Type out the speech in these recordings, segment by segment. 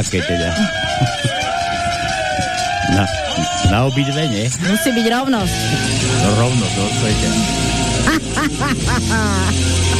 Tak na aké teda? Na, na obidve, nie? Musí byť rovnosť. No rovnosť, vo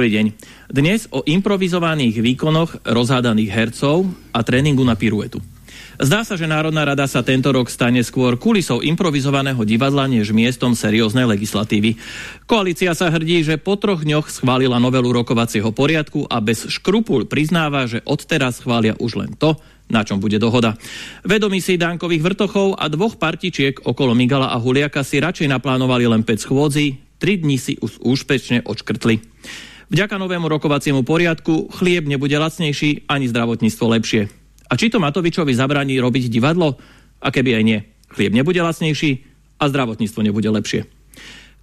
Dobrý deň. Dnes o improvizovaných výkonoch rozhádaných hercov a tréningu na piruetu. Zdá sa, že Národná rada sa tento rok stane skôr kulisou improvizovaného divadla než miestom serióznej legislatívy. Koalícia sa hrdí, že po troch dňoch schválila novelu rokovacieho poriadku a bez škrupul priznáva, že odteraz schvália už len to, na čom bude dohoda. Vedomí si dánkových vrtochov a dvoch partičiek okolo Migala a Huliaka si radšej naplánovali len 5 schôdzí, 3 dní si už úspešne odškrtli. Vďaka novému rokovaciemu poriadku chlieb nebude lacnejší ani zdravotníctvo lepšie. A či to Matovičovi zabraní robiť divadlo? A keby aj nie. Chlieb nebude lacnejší a zdravotníctvo nebude lepšie.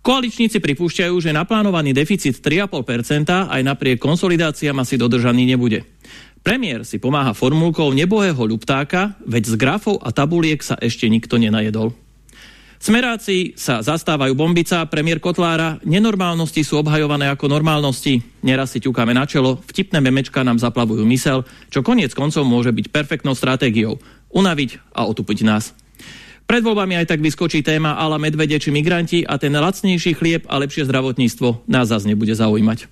Koaličníci pripúšťajú, že naplánovaný deficit 3,5% aj napriek konsolidáciám asi dodržaný nebude. Premiér si pomáha formulkou nebohého ľuptáka, veď z grafov a tabuliek sa ešte nikto nenajedol. Smeráci sa zastávajú bombica, premiér Kotlára, nenormálnosti sú obhajované ako normálnosti, neraz si ťukáme na čelo, vtipné memečka nám zaplavujú mysel, čo koniec koncov môže byť perfektnou stratégiou. Unaviť a otupiť nás. Pred voľbami aj tak vyskočí téma ala medvede či migranti a ten lacnejší chlieb a lepšie zdravotníctvo nás zase nebude zaujímať.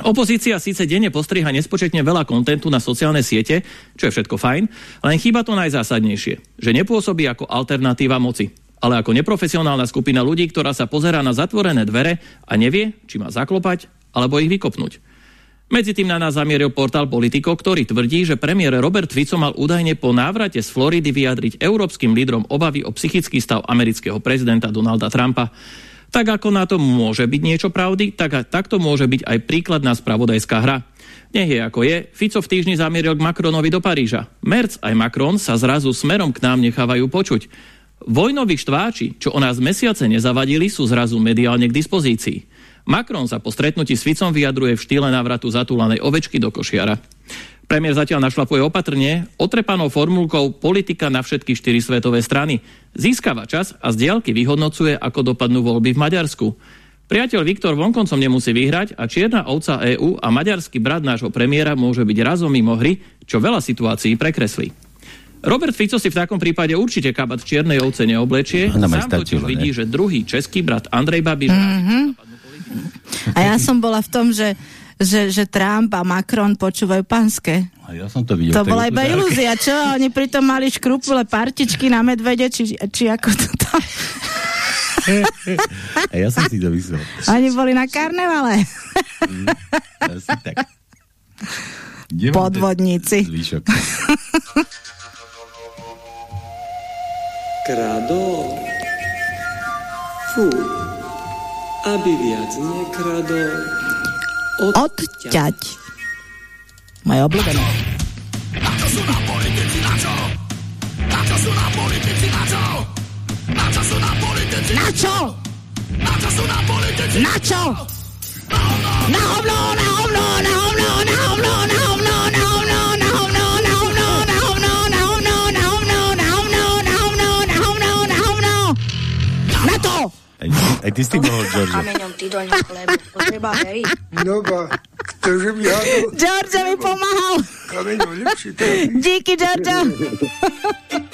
Opozícia síce denne postriha nespočetne veľa kontentu na sociálne siete, čo je všetko fajn, len chýba to najzásadnejšie, že nepôsobí ako alternatíva moci, ale ako neprofesionálna skupina ľudí, ktorá sa pozerá na zatvorené dvere a nevie, či má zaklopať alebo ich vykopnúť. Medzi tým na nás zamieril portál Politico, ktorý tvrdí, že premiér Robert Fico mal údajne po návrate z Floridy vyjadriť európskym lídrom obavy o psychický stav amerického prezidenta Donalda Trumpa. Tak ako na to môže byť niečo pravdy, tak a takto môže byť aj príkladná spravodajská hra. Nech je ako je, Fico v týždni zamieril k Macronovi do Paríža. Merc aj Macron sa zrazu smerom k nám nechávajú počuť. Vojnoví štváči, čo o nás mesiace nezavadili, sú zrazu mediálne k dispozícii. Macron sa po stretnutí s Ficom vyjadruje v štýle návratu zatúlanej ovečky do košiara. Premiér zatiaľ našlapuje opatrne, otrepanou formulkou politika na všetky štyri svetové strany. Získava čas a z diaľky vyhodnocuje, ako dopadnú voľby v Maďarsku. Priateľ Viktor vonkoncom nemusí vyhrať a čierna ovca EÚ a maďarský brat nášho premiéra môže byť razom mimo hry, čo veľa situácií prekreslí. Robert Fico si v takom prípade určite kabát čiernej ovce neoblečie. Ma Sám totiž vidí, že druhý český brat Andrej Babiš A ja som bola v tom, že, že, že Trump a Macron počúvajú panské. A ja som to videl. To bola iba ilúzia, čo? Oni pritom mali škrupule partičky na medvede, či, či ako to tam. A ja som si to myslel. Oni boli na karnevale. Asi tak. Kde Podvodníci. Zvyšok kradol. Fú, aby viac nekradol. Odťať. Moje obľúbené. Na čo sú nám politici, na čo? Na čo sú nám politici, na čo? Na čo sú nám politici? Na čo? Na čo sú nám politici? Na čo? Na hovno, na hovno, na hovno, na hovno, na hovno, na hovno. Aj, aj ty si mohol, George. Kameňom ty doň chlebu, to treba veriť. No ba, ktože by hádol, George mi pomáhal. kameňov lepší. Díky, Giorgio.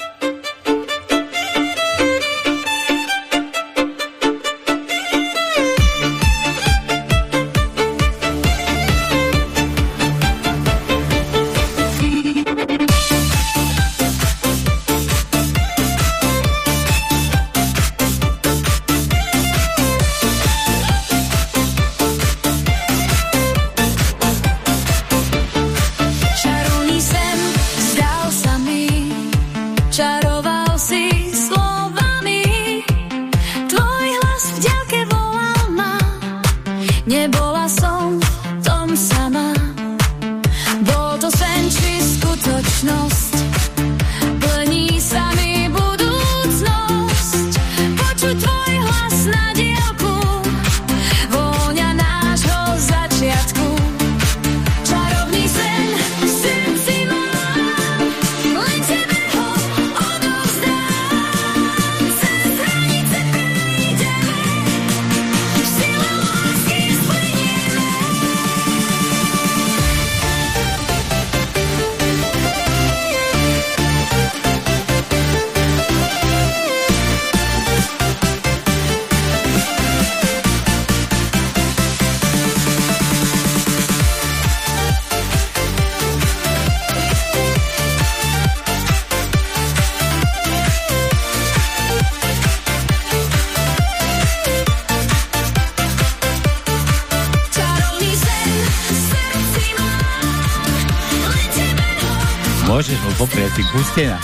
si pustená.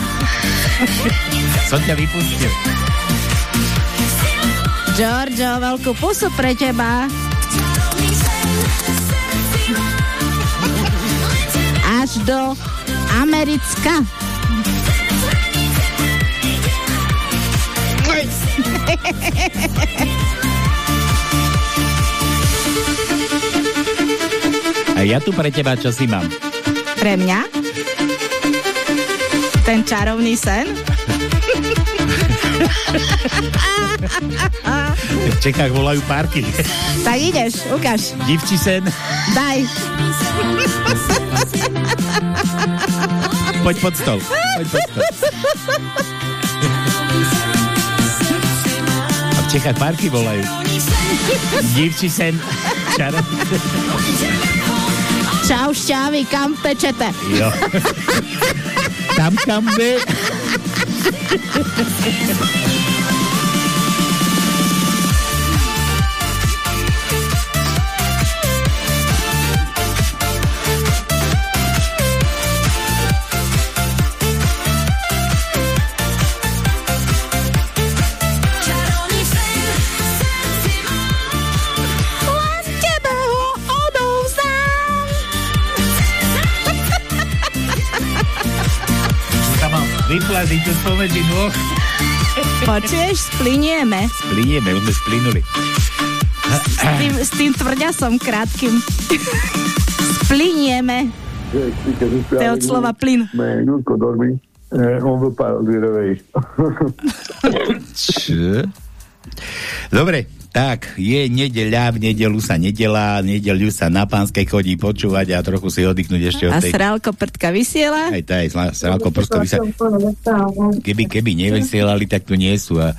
Som ťa vypustil. Giorgio, veľkú pusu pre teba. Až do Americka. A ja tu pre teba čo si mám. Pre mňa? Ten čarovný sen? V Čechách volajú parky. Tak ideš, ukáž. Divči sen. Daj. Poď pod stol. Poď pod stol. A v Čechách parky volajú. Divči sen. Čaro. Čau šťávy, kam tečete? Jo. Tam kam vyplaziť tu spomedzi nôh. Počuješ, splinieme. Splinieme, už sme splinuli. S tým, s tým tvrďasom krátkým. Splinieme. To je od slova plyn. Dormi. Eh, on veut pas lui réveiller. Čo? Dobre, tak, je nedeľa, v nedelu sa nedelá, nedeľu sa na pánskej chodí počúvať a trochu si oddychnúť ešte od A tej... srálko prdka vysiela. Aj tá, aj srálko prsko vysa... Keby, keby nevysielali, tak tu nie sú. A...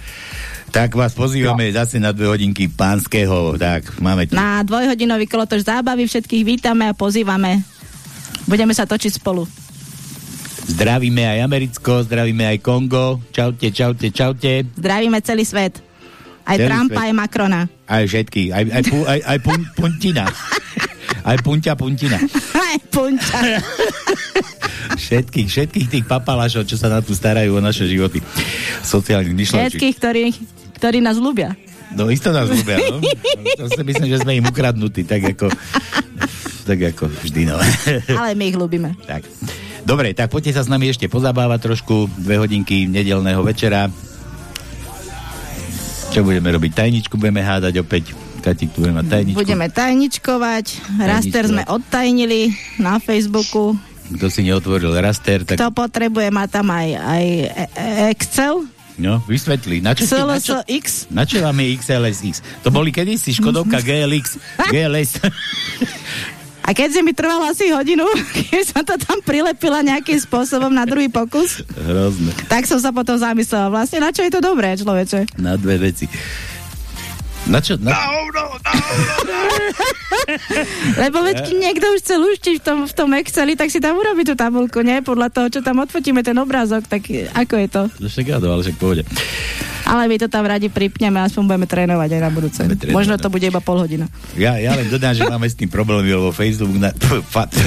Tak vás pozývame zase na dve hodinky pánskeho. Tak, máme tu. Na dvojhodinový kolotoč zábavy všetkých vítame a pozývame. Budeme sa točiť spolu. Zdravíme aj Americko, zdravíme aj Kongo. Čaute, čaute, čaute. Zdravíme celý svet. Aj Celý Trumpa, svet. aj Macrona. Aj všetky. Aj, aj, pu, aj, aj pun, puntina. Aj punťa, puntina. Aj punča. Všetkých, všetkých tých papalašov, čo sa na tu starajú o naše životy. Sociálnych myšľačí. Všetkých, ktorí, ktorí nás ľúbia. No isto nás ľúbia, no. To si myslím, že sme im ukradnutí, tak ako, tak ako vždy, no. Ale my ich ľúbime. tak. Dobre, tak poďte sa s nami ešte pozabávať trošku, dve hodinky nedelného večera. Čo budeme robiť? Tajničku budeme hádať opäť. Katik tu bude mať tajničku. Budeme tajničkovať. Raster sme odtajnili na Facebooku. Kto si neotvoril raster, tak Kto potrebuje, má tam aj, aj e- Excel. no, vysvetli. Na čo, na čo, CLSX. na čo vám je XLSX? To boli kedysi Škodovka GLX, GLS. A keďže mi trvalo asi hodinu, keď som to tam prilepila nejakým spôsobom na druhý pokus, Hrozné. tak som sa potom zamyslela, vlastne na čo je to dobré, človeče? Na dve veci. Na čo? Na... Lebo veď keď niekto už chce luštiť v tom, v tom Exceli, tak si tam urobí tú tabulku, nie? Podľa toho, čo tam odfotíme ten obrázok, tak ako je to? No však áno, ale však pohode. Ale my to tam radi pripneme, aspoň budeme trénovať aj na budúce. Trénovať, Možno no. to bude iba pol hodina. Ja, ja len dodám, že máme s tým problémy, lebo Facebook, na,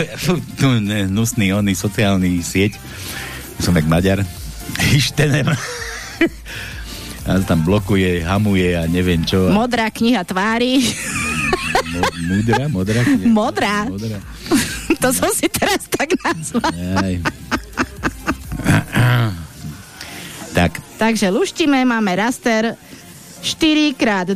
hnusný, oný sociálny sieť, som jak Maďar, ištenem. A tam blokuje, hamuje a neviem čo. A, Modrá kniha tvári. múdra, modrá. nie? Modrá. modrá. to som si teraz tak nazvala. Aj. tak, Takže luštíme, máme raster 4x20,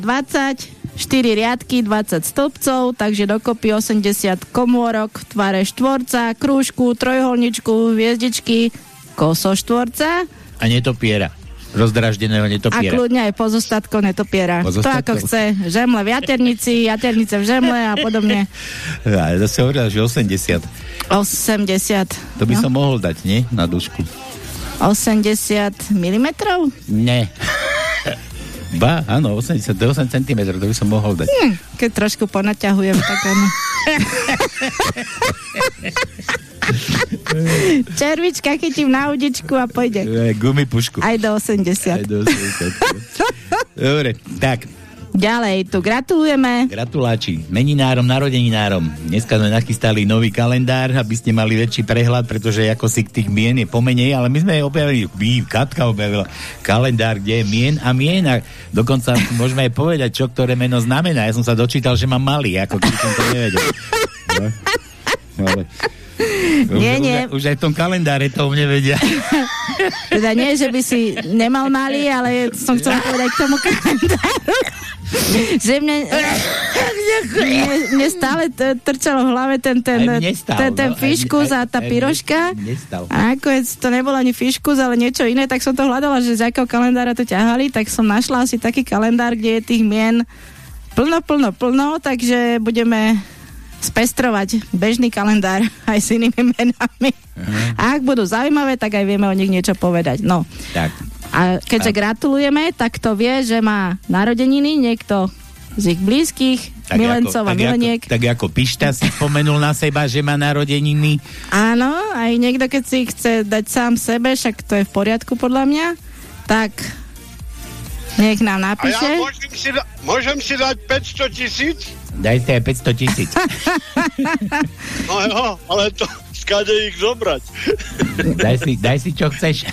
4 riadky, 20 stĺpcov, takže dokopy 80 komórok, v tvare štvorca, krúžku, trojholničku, hviezdičky, koso štvorca a netopiera. Rozdraždeného a netopiera. kľudne aj pozostatko netopiera. To ako chce. Žemle v jaternici, jaternice v žemle a podobne. A zase hovorila, že 80. 80. To by no. som mohol dať, nie? Na dušku. 80 mm? Nie. Ba, áno, 80, to je 8 cm, to by som mohol dať. Hm, keď trošku ponaťahujem, tak áno. Červička chytím na udičku a pôjde. E, Gumy pušku. Aj do Aj 80. do 80. Dobre, tak, Ďalej, tu gratulujeme. gratuláči meninárom, narodeninárom. Dneska sme nachystali nový kalendár, aby ste mali väčší prehľad, pretože ako si tých mien je pomenej, ale my sme objavili, my, Katka objavila kalendár, kde je mien a mien a dokonca môžeme aj povedať, čo ktoré meno znamená. Ja som sa dočítal, že mám malý, ako keby som to nevedel. No. Ale... Nie, už, nie. Už, aj v tom kalendáre to o mne vedia. Teda nie, že by si nemal malý, ale som chcela povedať k tomu kalendáru. že mne, mne, mne stále trčalo v hlave ten, ten, stal, ten, ten no, fiškus aj- a tá aj pyroška. mne stal. A nakoniec to nebol ani fiškus, ale niečo iné, tak som to hľadala, že z akého kalendára to ťahali, tak som našla asi taký kalendár, kde je tých mien plno, plno, plno, takže budeme spestrovať bežný kalendár aj s inými menami. A ak budú zaujímavé, tak aj vieme o nich niečo povedať. No. Tak, A keďže gratulujeme, tak to vie, že má narodeniny niekto z ich blízkych, tak milencov ako, a tak mileniek. Ako, tak ako Pišta si spomenul na seba, že má narodeniny. Áno, aj niekto, keď si chce dať sám sebe, však to je v poriadku podľa mňa, tak nech nám A ja napíše. môžem si, da- môžem si dať 500 tisíc? Daj si aj 500 tisíc. No jo, ale to skade ich zobrať. Daj si, daj si čo chceš.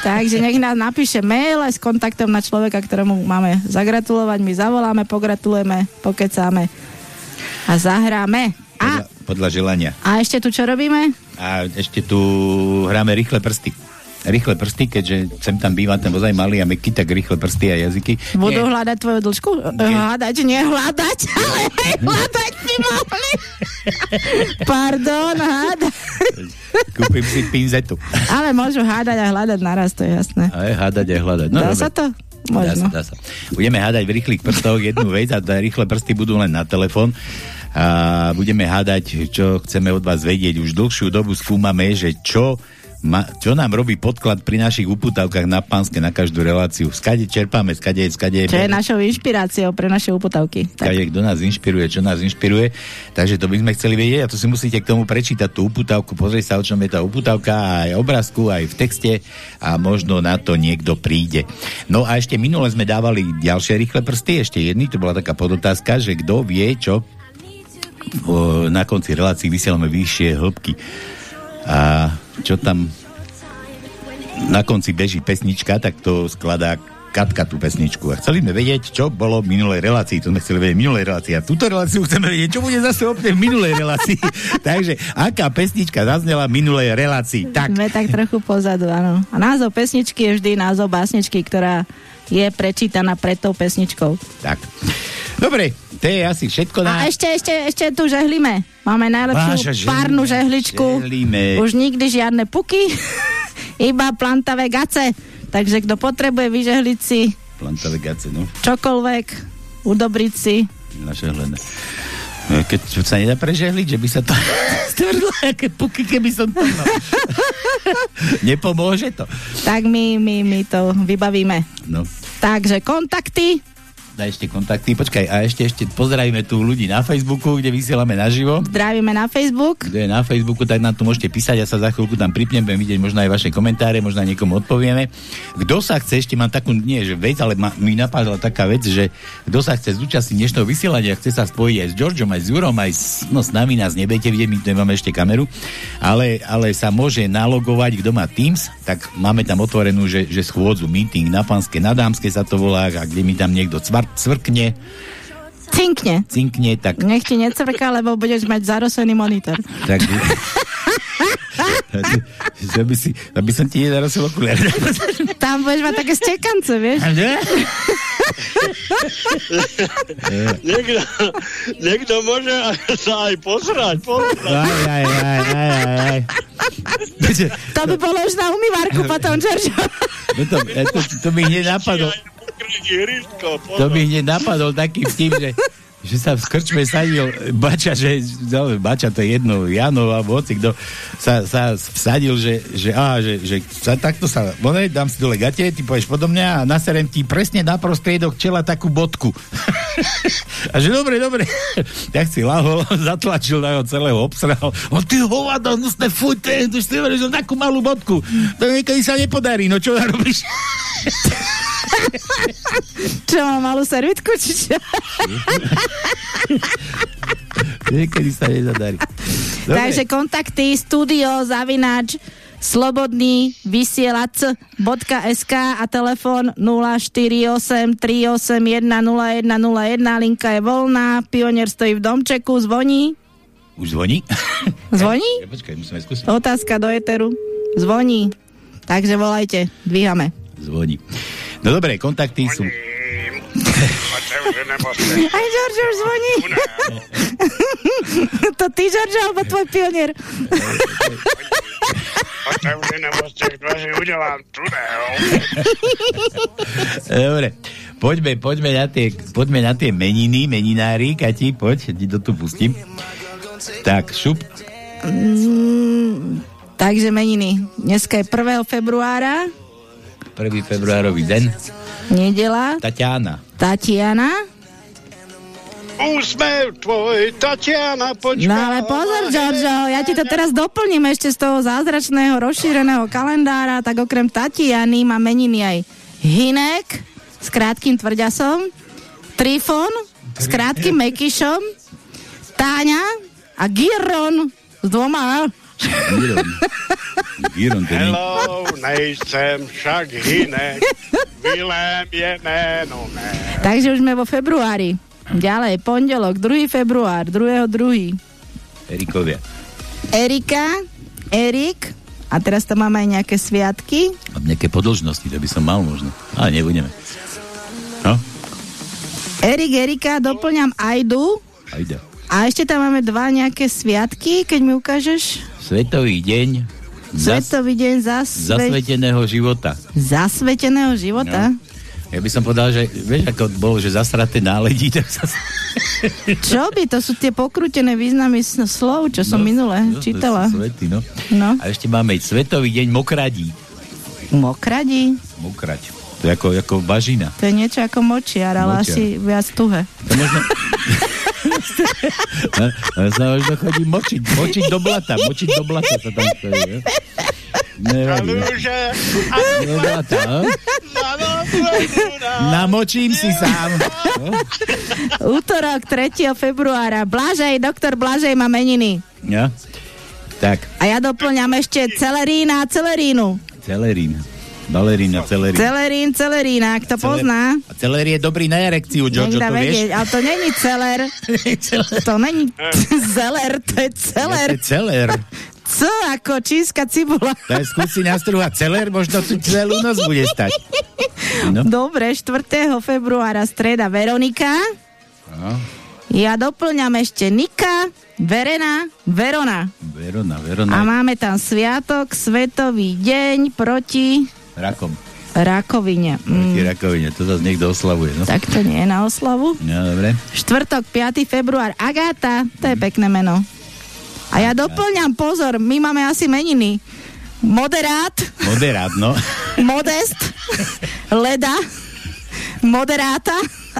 Takže nech nás napíše mail aj s kontaktom na človeka, ktorému máme zagratulovať. My zavoláme, pogratulujeme, pokecáme a zahráme. A, Podľa, podľa želania. a ešte tu čo robíme? A ešte tu hráme rýchle prsty. Rýchle prsty, keďže sem tam býva ten ozaj malý a meký, tak rýchle prsty a jazyky. Budú Nie, hľadať tvoju dĺžku? Hľadať, nie hľadať, ale hľadať by mohli. Pardon, hádať. kúpim si pinzetu. Ale môžu hádať a hľadať naraz, to je jasné. Aj hádať, aj hľadať. No, Dá dobre. sa to? Dá Možno. sa, dá sa. Budeme hádať v rýchlych prstoch jednu vec a rýchle prsty budú len na telefón a budeme hádať, čo chceme od vás vedieť. Už dlhšiu dobu skúmame, že čo, ma, čo nám robí podklad pri našich uputavkách na pánske na každú reláciu. Skade čerpáme, skade, skade... Čo je našou inšpiráciou pre naše uputavky. Tak. Kade, kto nás inšpiruje, čo nás inšpiruje. Takže to by sme chceli vedieť a to si musíte k tomu prečítať tú uputavku, pozrieť sa, o čom je tá uputavka, aj obrázku, aj v texte a možno na to niekto príde. No a ešte minule sme dávali ďalšie rýchle prsty, ešte jedný, to bola taká podotázka, že kto vie, čo o, na konci relácií vysielame vyššie hĺbky. A čo tam na konci beží pesnička, tak to skladá Katka tú pesničku. A chceli sme vedieť, čo bolo v minulej relácii. To sme chceli vedieť v minulej relácii. A túto reláciu chceme vedieť, čo bude zase opäť v minulej relácii. Takže, aká pesnička zaznela v minulej relácii? Tak, Sme tak trochu pozadu, áno. A názov pesničky je vždy názov básničky, ktorá je prečítaná pred tou pesničkou. tak. Dobre, to je asi všetko A na... ešte, ešte, ešte tu žehlíme. Máme najlepšiu Váža, žehlíme, párnu žehličku. žehlíme. Už nikdy žiadne puky, iba plantavé gace. Takže kto potrebuje vyžehliť si Plantavé gace, no. čokoľvek, udobriť si, Naše hlené. No, Keď sa nedá prežehliť, že by sa to stvrdlo, aké puky, keby som to mal. Nepomôže to. Tak my, my, my to vybavíme. No. Takže kontakty. Daj ešte kontakty. Počkaj, a ešte, ešte pozdravíme tu ľudí na Facebooku, kde vysielame naživo. Zdravíme na Facebook. Kto je na Facebooku, tak nám to môžete písať, ja sa za chvíľku tam pripnem, budem vidieť možno aj vaše komentáre, možno niekomu odpovieme. Kto sa chce, ešte mám takú, nie že vec, ale ma, mi napadla taká vec, že kto sa chce zúčastniť dnešného vysielania, chce sa spojiť aj s Georgeom, aj s Jurom, aj s, no, s nami nás nebejte vidieť, my tu nemáme ešte kameru, ale, ale sa môže nalogovať, kto má Teams, tak máme tam otvorenú, že, že schôdzu, meeting na Panske, na Dámske sa to volá, a kde mi tam niekto cvar, cvrkne, Cinkne. cinkne, tak Nech ti necvrká, lebo budeš mať zarosený monitor. Tak... že by, si, aby som ti nezarosil okuliare. Tam budeš mať také stekance, vieš? Niekto, niekto môže sa aj pozrať. pozrať. Aj, aj, aj, aj, aj, aj. To by bolo už na umývarku potom, George. No to, to, to mi hneď napadlo, to mi hneď napadol taký vtip, že že sa v skrčme sadil Bača, že, no, Bača to je jedno, Jano alebo hoci, kto sa, sa vsadil, že, že, á, že, že sa, takto sa, one, dám si dole gate, ty poješ podo mňa a naserem ti presne na prostriedok čela takú bodku. a že dobre, dobre. tak si lahol, zatlačil na ho celého, obsral. O ty hovado, hnusné, fuj, je, to si hovoríš, takú malú bodku. To niekedy sa nepodarí, no čo robíš? Čo, mám malú servitku, či čo? niekedy sa nezadarí. Dobre. Takže kontakty studio zavináč slobodný vysielač.sk a telefón 048 381 0101 linka je voľná, pionier stojí v domčeku, zvoní. Už zvoní? Zvoní? Ja, počkaj, musíme skúsiť. Otázka do eteru. Zvoní. Takže volajte, dvíhame. Zvoní. No dobre, kontakty sú... Aj George už zvoní. to ty, George, alebo tvoj pionier? Dobre, poďme, poďme, na tie, poďme na tie meniny, meninári, Kati, poď, ti to tu pustím. Tak, šup, Mm, takže meniny. Dneska je 1. februára, 1. februárový den, nedela, Tatiana. Tatiana. Úsmev tvoj, Tatiana, počkaj. No ale pozor, Giorgio, ja ti to teraz doplním ešte z toho zázračného rozšíreného kalendára, tak okrem Tatiany má meniny aj Hinek s krátkým tvrďasom, Trifon s krátkým mekyšom, Táňa a Giron s dvoma Giron. Giron, to. Hello, nejsem však Hinek. Vilém je jméno mé. Takže už sme vo februári. Ďalej, pondelok, 2. február, 2. 2. Erikovia. Erika, Erik, a teraz tam máme aj nejaké sviatky. Mám nejaké podlžnosti, to by som mal možno. Ale nebudeme. No, Erik, Erika, doplňam Ajdu. ajde. A ešte tam máme dva nejaké sviatky, keď mi ukážeš. Svetový deň Svetový deň zasve... zasveteného života. zasveteného života. Ja by som povedal, že vieš, ako bolo, že zasraté náledí, tak sa... Čo by? To sú tie pokrútené významy slov, čo som minule no, čítala. Svety, no. No. A ešte máme Svetový deň mokradí. Mokradí. Mokrať. To je ako, ako bažina. To je niečo ako močiar, ale Močiar. asi viac tuhé. To možno... No, sa možno chodí močiť, močiť do blata, močiť do blata sa tam stojí? Nevadí. no. Kaluže, Do blata, no? Namočím si sám. No? Útorok 3. februára. Blažej, doktor Blažej má meniny. Ja? Tak, A ja doplňam ešte celerína a celerínu. celerín. Balerín a celerín. Celerín, celerína, ak to Celer- pozná. A celer je dobrý na erekciu, Jojo, Niekto to vieš? vedieť, ale to není celer. To není zeler, to je celer. Ja, to je celer. C ako čínska cibula. To je skúsi nastruhať celer, možno tu celú noc bude stať. No. Dobre, 4. februára streda Veronika. No. Ja doplňam ešte Nika, Verena, Verona. Verona, A Verona. máme tam sviatok, svetový deň proti Rakom. Rakovine. Proti Mm, rakovine, to zase niekto oslavuje, no. tak to nie je na oslavu. No, dobre. Štvrtok, 5. február. Agáta, to je pekné meno. A ja doplňam, pozor, my máme asi meniny. Moderát, Moderát, no. modest, leda, moderáta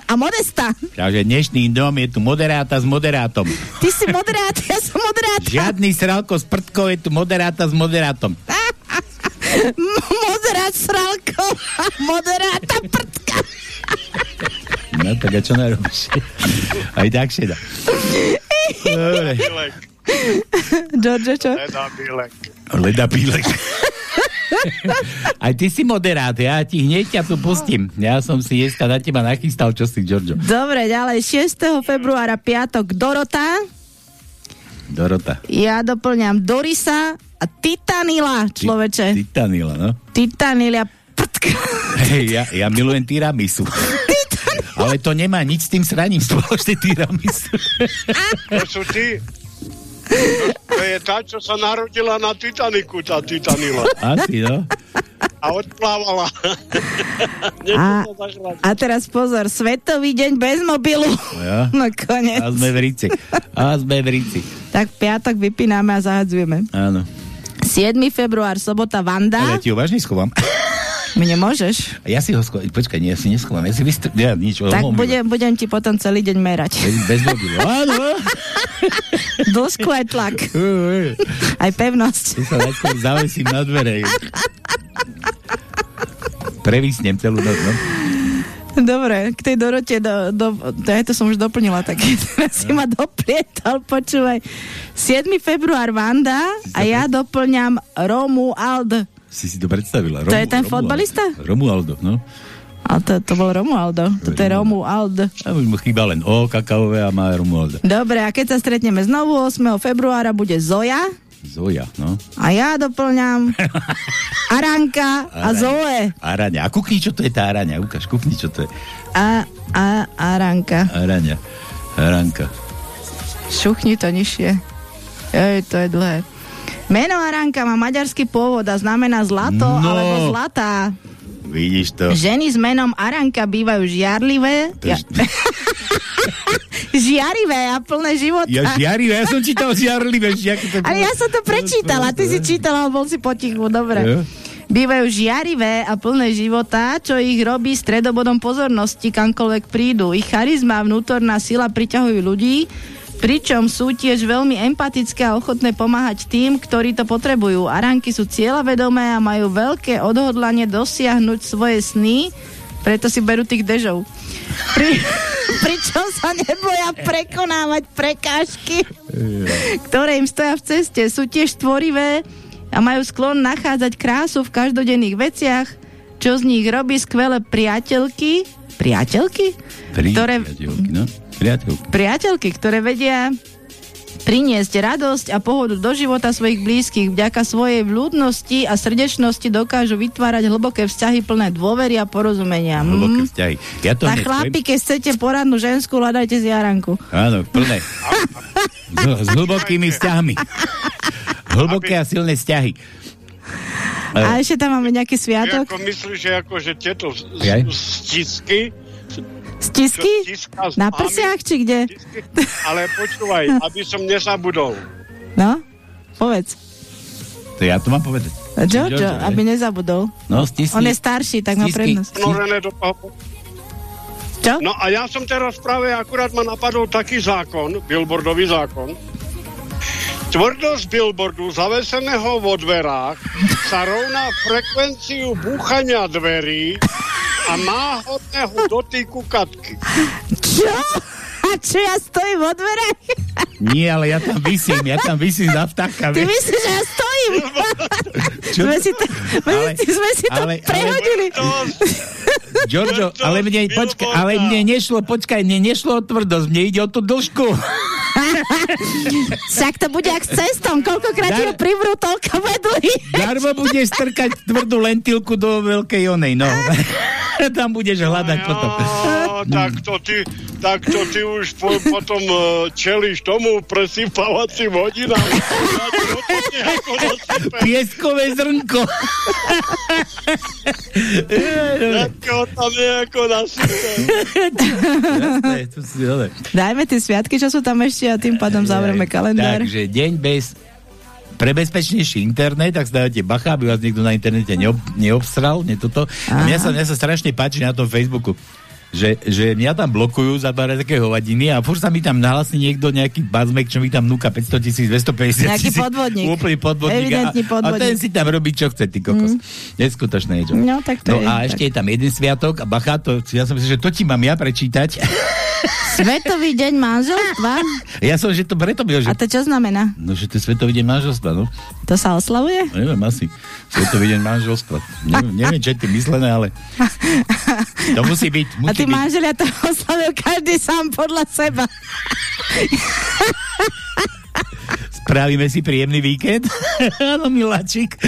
a modesta. Takže dnešný dom je tu moderáta s moderátom. Ty si moderát, ja som moderáta. Žiadny sralko s prdkou, je tu moderáta s moderátom. M- Moderát sralko a moderáta prdka. No tak a čo narobíš? Aj tak šeda. Dobre. Bilek, Giorgio, čo? Leda pílek. Aj ty si moderát, ja ti hneď ťa tu pustím. Ja som si dneska na teba nachystal, čo si, Giorgio. Dobre, ďalej, 6. februára, piatok, Dorota. Dorota. Ja doplňam Dorisa a Titanila, človeče. Titanila, no. Titanilia prdka. Hej, ja, ja milujem tiramisu. Ale to nemá nič s tým sraním spoločné tiramisu. To sú ty. To, to je tá, čo sa narodila na Titaniku, tá Titanila. Asi, no. A odplávala. A, a teraz pozor, Svetový deň bez mobilu. Ja. No konec. A sme v ríci. A sme v ríci. Tak piatok vypíname a zahadzujeme. Áno. 7. február, sobota, Ale Vanda. ja ti ho vážne schovám. Mi nemôžeš. A ja si ho schovám. Počkaj, nie, ja si neschovám. Ja si vystr... Ja nič. Tak budem, budem ti potom celý deň merať. Bez, bez mobilu. Áno. Dĺžku aj tlak. Aj pevnosť. Tu sa najskôr zavesím na dvere. Previsnem celú noc, no. Dobre, k tej Dorote, do, do, to, to som už doplnila, tak teraz si ma doplietal, počúvaj. 7. február Vanda a ja doplňam Romuald. Si si to predstavila. To je ten fotbalista? Romualdo, no. Ale to, to bol Romualdo. Toto je Romuald. A už mu chýba len O, kakaové a má Romualdo. Dobre, a keď sa stretneme znovu 8. februára bude Zoja Zoja, no. a ja doplňam Aranka a Zoe. Araňa. A kukni, čo to je tá araňa. Ukáž, kukni, čo to je. A, a Aranka. Araňa. Aranka. Šuchni to nižšie. Ej, to je dlhé. Meno Aranka má maďarský pôvod a znamená zlato No. alebo zlatá. Vidíš to? Ženy s menom Aranka bývajú žiarlivé. To je- žiarivé a plné života. Ja žiarivé, ja som čítal žiarlivé. To Ale ja som to prečítala, ty si čítala, bol si potichu, dobre. Jo. Bývajú žiarivé a plné života, čo ich robí stredobodom pozornosti, kamkoľvek prídu. Ich charizma a vnútorná sila priťahujú ľudí, pričom sú tiež veľmi empatické a ochotné pomáhať tým, ktorí to potrebujú. Aranky sú cieľavedomé a majú veľké odhodlanie dosiahnuť svoje sny, preto si berú tých dežov. Pri, pričom sa neboja prekonávať prekážky ktoré im stoja v ceste. Sú tiež stvorivé a majú sklon nachádzať krásu v každodenných veciach, čo z nich robí skvelé priateľky. Priateľky? Pri, Ktoré- priateľky, no. Priateľky. Priateľky, ktoré vedia priniesť radosť a pohodu do života svojich blízkych. Vďaka svojej vľúdnosti a srdečnosti dokážu vytvárať hlboké vzťahy plné dôvery a porozumenia. Hlboké Mm. vzťahy. Ja to Tak chlapi, keď chcete poradnú žensku, hľadajte z Jaranku. Áno, plné. S, s hlbokými vzťahmi. Hlboké a silné vzťahy. A ešte tam máme nejaký sviatok? ako myslíš, že akože tieto z- Jaj. z- stisky, Stisky? stiska Na prsiach, či kde? stisky, ale počúvaj, aby som nezabudol. No, povedz. To ja to mám povedať. Jojo, Jojo, aby nezabudol. No, stisni. On je starší, tak má Stisky. prednosť. Do toho. Čo? No a ja som teraz práve akurát ma napadol taký zákon, billboardový zákon. Tvrdosť billboardu zaveseného vo dverách sa rovná frekvenciu búchania dverí a náhodného dotýku katky. Čo? A čo ja stojím vo dverách? Nie, ale ja tam vysím, ja tam vysím za vtáka. Ty myslíš, že ja stojím? Čo? sme si to, Ale- ale, sme si to ale- ale- prehodili. Giorgio, Tvrdosť ale mne, billboarda. ale mne nešlo, počkaj, mne nešlo o tvrdosť, mne ide o tú dĺžku. Však to bude jak s cestom. Koľkokrát Dar- privrú, toľko vedli. Darmo budeš strkať tvrdú lentilku do veľkej onej, no. Tam budeš hľadať potom. Tak to ty, tak to ty už po, potom uh, čeliš tomu presypávacím hodinám. Pieskové zrnko. Všetko tam je ako na svete. Jasné, to si, ale. Dajme tie sviatky, čo sú tam ešte a tým pádom zavrieme kalendár. Takže deň bez pre bezpečnejší internet, tak dávate bacha, aby vás niekto na internete neob, neobstral, nie toto. A mňa sa, mňa sa strašne páči na tom Facebooku, že, že mňa tam blokujú za také hovadiny a furt sa mi tam nahlasí niekto, nejaký bazmek, čo mi tam núka 500 tisíc, 250 Nejaký tisíc. podvodník. Úplný podvodník. Evidentný a, a podvodník. ten si tam robí, čo chce, ty kokos. Mm. Neskutočné niečo. No, tak to no je, a tak. ešte je tam jeden sviatok a bacha, to, ja som myslel, že to ti mám ja prečítať. Svetový deň manželstva? ja som, že to preto byl, že... A to čo znamená? No, že to je Svetový deň manželstva, no. To sa oslavuje? No, neviem, asi. Svetový deň manželstva. Neviem, neviem, čo je tým myslené, ale to musí byť. Musí A tí byť. manželia to oslavujú každý sám podľa seba. Spravíme si príjemný víkend. Áno, miláčik.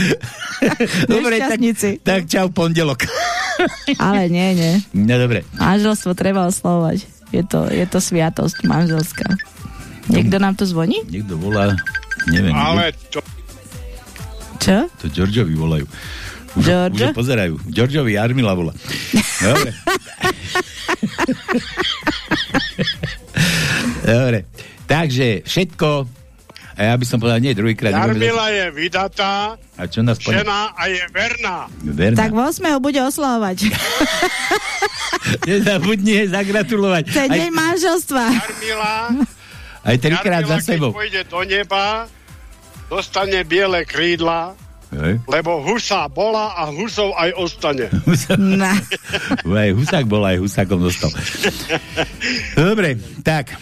dobre, tak, tak čau v pondelok. Ale nie, nie. No dobre. Manželstvo treba oslavovať. Je to, je to sviatosť manželská. Niekto nám tu zvoní? Niekto volá, neviem, Ale čo? Čo? to Georgeovi volajú. Už, George? už ho pozerajú. Georgeovi Armila volá. Dobre. Dobre. Takže všetko a ja by som povedal, nie druhýkrát. Jarmila je vydatá, A čo nás žena a je verná. Verná. Tak 8. ho bude oslavovať. Nezabudni zagratulovať. Ten Aj, deň manželstva. Jarmila, aj trikrát Jarmila za sebou. pôjde do neba, dostane biele krídla, Hej. lebo husa bola a husov aj ostane. Na. Aj husák bol, aj husákom dostal. Dobre, tak.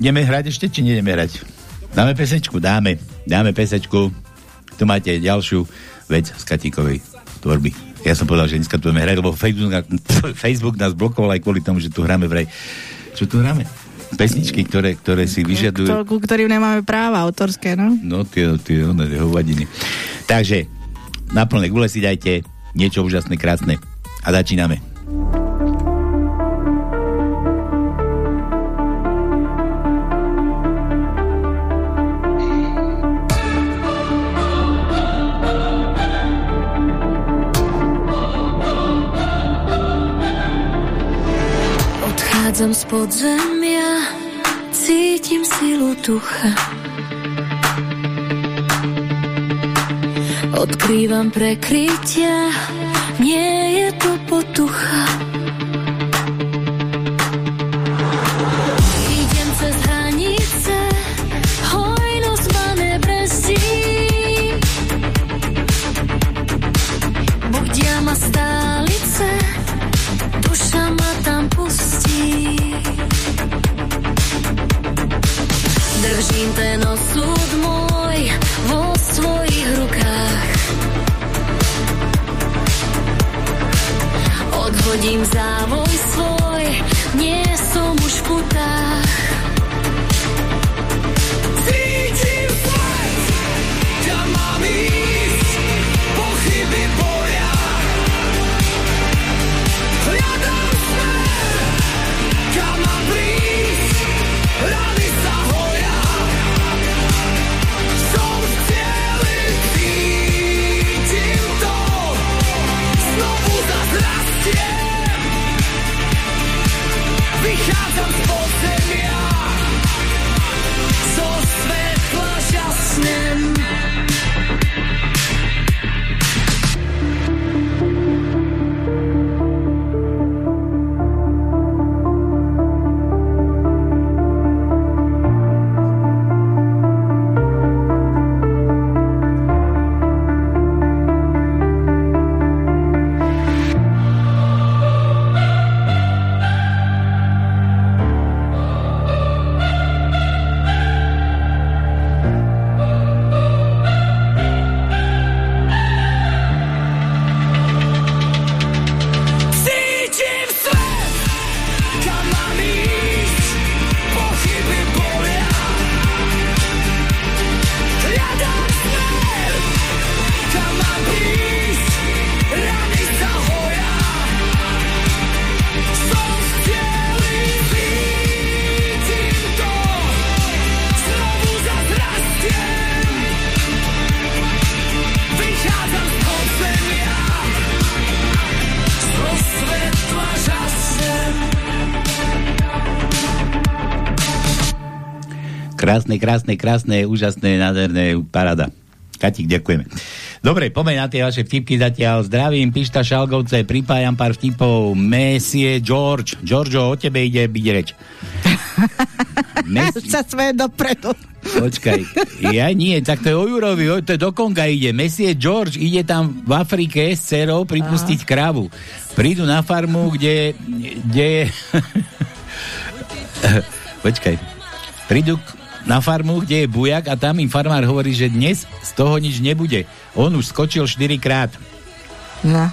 Ideme hrať ešte, či nejdeme hrať? Dáme pesečku? Dáme. Dáme pesečku. Tu máte ďalšiu vec z Katíkovej tvorby. Ja som povedal, že dneska tu budeme hrať, lebo Facebook, Facebook nás blokoval aj kvôli tomu, že tu hráme vraj. Čo tu hráme? Pesničky, ktoré, ktoré si vyžadujú. Ku ktorým nemáme práva autorské, no? No, tie, tie, one, tie hovadiny. Takže, na plné gule si dajte niečo úžasné, krásne. A začíname. Odchádzam z podzemia, silu ducha. Odkrývam prekrytia, nie je to potucha. Im zamor Krásne, krásne, krásne, úžasné, nádherné, paráda. Katik, ďakujeme. Dobre, pomeň na tie vaše vtipky zatiaľ. Zdravím, Pišta Šalgovce, pripájam pár vtipov. Messie George. Giorgio, o tebe ide byť reč. Messi, Sa svoje dopredu. počkaj. Ja nie, tak to je o Jurovi, o, to je do Konga ide. Messie George ide tam v Afrike s cerou pripustiť kravu. Prídu na farmu, kde, kde počkaj. Prídu k- na farmu, kde je bujak a tam im farmár hovorí, že dnes z toho nič nebude. On už skočil 4 krát. No.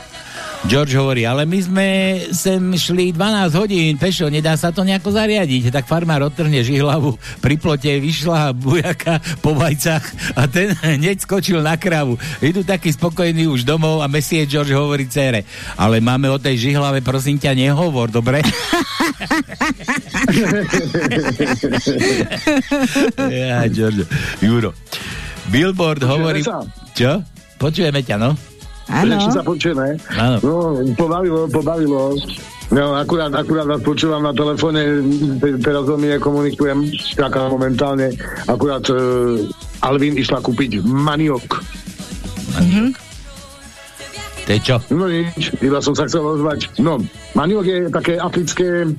George hovorí, ale my sme sem šli 12 hodín pešo, nedá sa to nejako zariadiť. Tak farmár odtrhne žihlavu, pri plote vyšla bujaka po vajcach a ten hneď skočil na kravu. Idú taký spokojný už domov a Messie George hovorí cére, ale máme o tej žihlave, prosím ťa, nehovor, dobre? ja, George. Juro. Billboard hovorí... Čo? Počujeme ťa, no? Áno. Ešte sa počujeme. Áno. No, pobavilo, pobavilo. No, akurát, akurát vás počúvam na telefóne, te- teraz veľmi nekomunikujem, taká momentálne. Akurát uh, Alvin išla kúpiť maniok. To je čo? No nič, iba som sa chcel ozvať. No, maniok je také africké,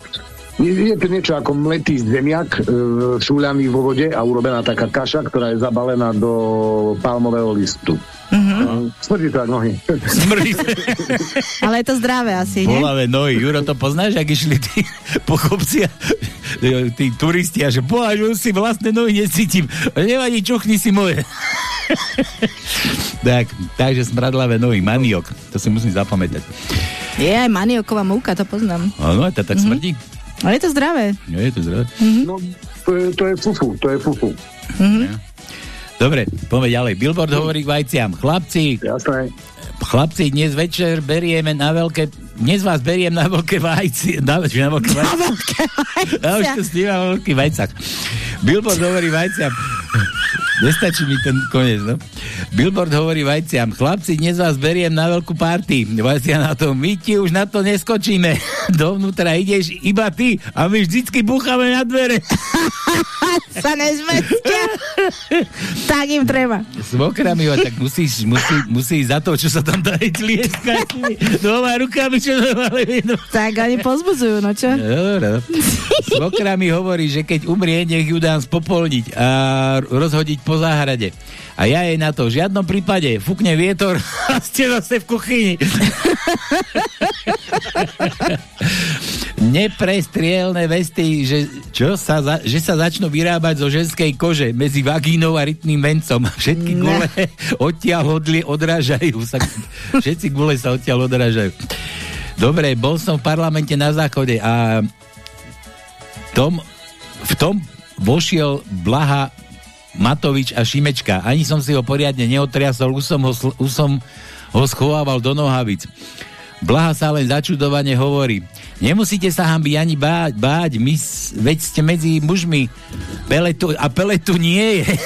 je, to niečo ako mletý zemiak, e, šúľaný vo vode a urobená taká kaša, ktorá je zabalená do palmového listu. Mm-hmm. Smrdí to nohy. Smrdí Ale je to zdravé asi, nie? Bolavé nohy. Juro, to poznáš, ak išli tí po kopci a tí turisti a že boha, že si vlastné nohy necítim. Nevadí, čuchni si moje. tak, takže smradlavé nohy, maniok. To si musím zapamätať. Je aj manioková múka, to poznám. Áno, to tak smrdí. Ale je to zdravé. No, je to zdravé. No, to je, to je fufu, to je fufu. Dobre, poďme ďalej. Billboard hovorí k vajciam. Chlapci, Jasné. chlapci, dnes večer berieme na veľké... Dnes vás beriem na veľké vajci. Na, na veľké vajci. Ja už to snívam veľkých vajcach. Billboard hovorí vajciam. Nestačí mi ten koniec, no. Billboard hovorí vajciam. Chlapci, dnes vás beriem na veľkú party. Vajcia na to, my ti už na to neskočíme. Dovnútra ideš iba ty a my vždycky búchame na dvere. Sa nezmestia. tak im treba. Svokra mi ho, tak musíš, musí, musí za to, čo sa tam dá tlieskať. Dvoma rukami, čo mali no. Tak oni pozbudzujú, no čo? Dobre. no. Svokra mi hovorí, že keď umrie, nech ju dám spopolniť a rozhodiť po záhrade. A ja jej na to v žiadnom prípade fúkne vietor a ste zase v kuchyni. Neprestrielné vesty, že, čo sa za, že sa začnú vyrábať zo ženskej kože medzi vagínou a rytným vencom. Všetky Ne. gule odtiaľ odli, odrážajú. Sa, všetci gule sa odtiaľ odrážajú. Dobre, bol som v parlamente na záchode a tom, v tom vošiel Blaha Matovič a Šimečka. Ani som si ho poriadne neotriasol, už som ho, už som ho schovával do nohavic. Blaha sa len začudovane hovorí. Nemusíte sa hambiť ani báť, báť my, veď ste medzi mužmi. Peletu, a peletu nie je.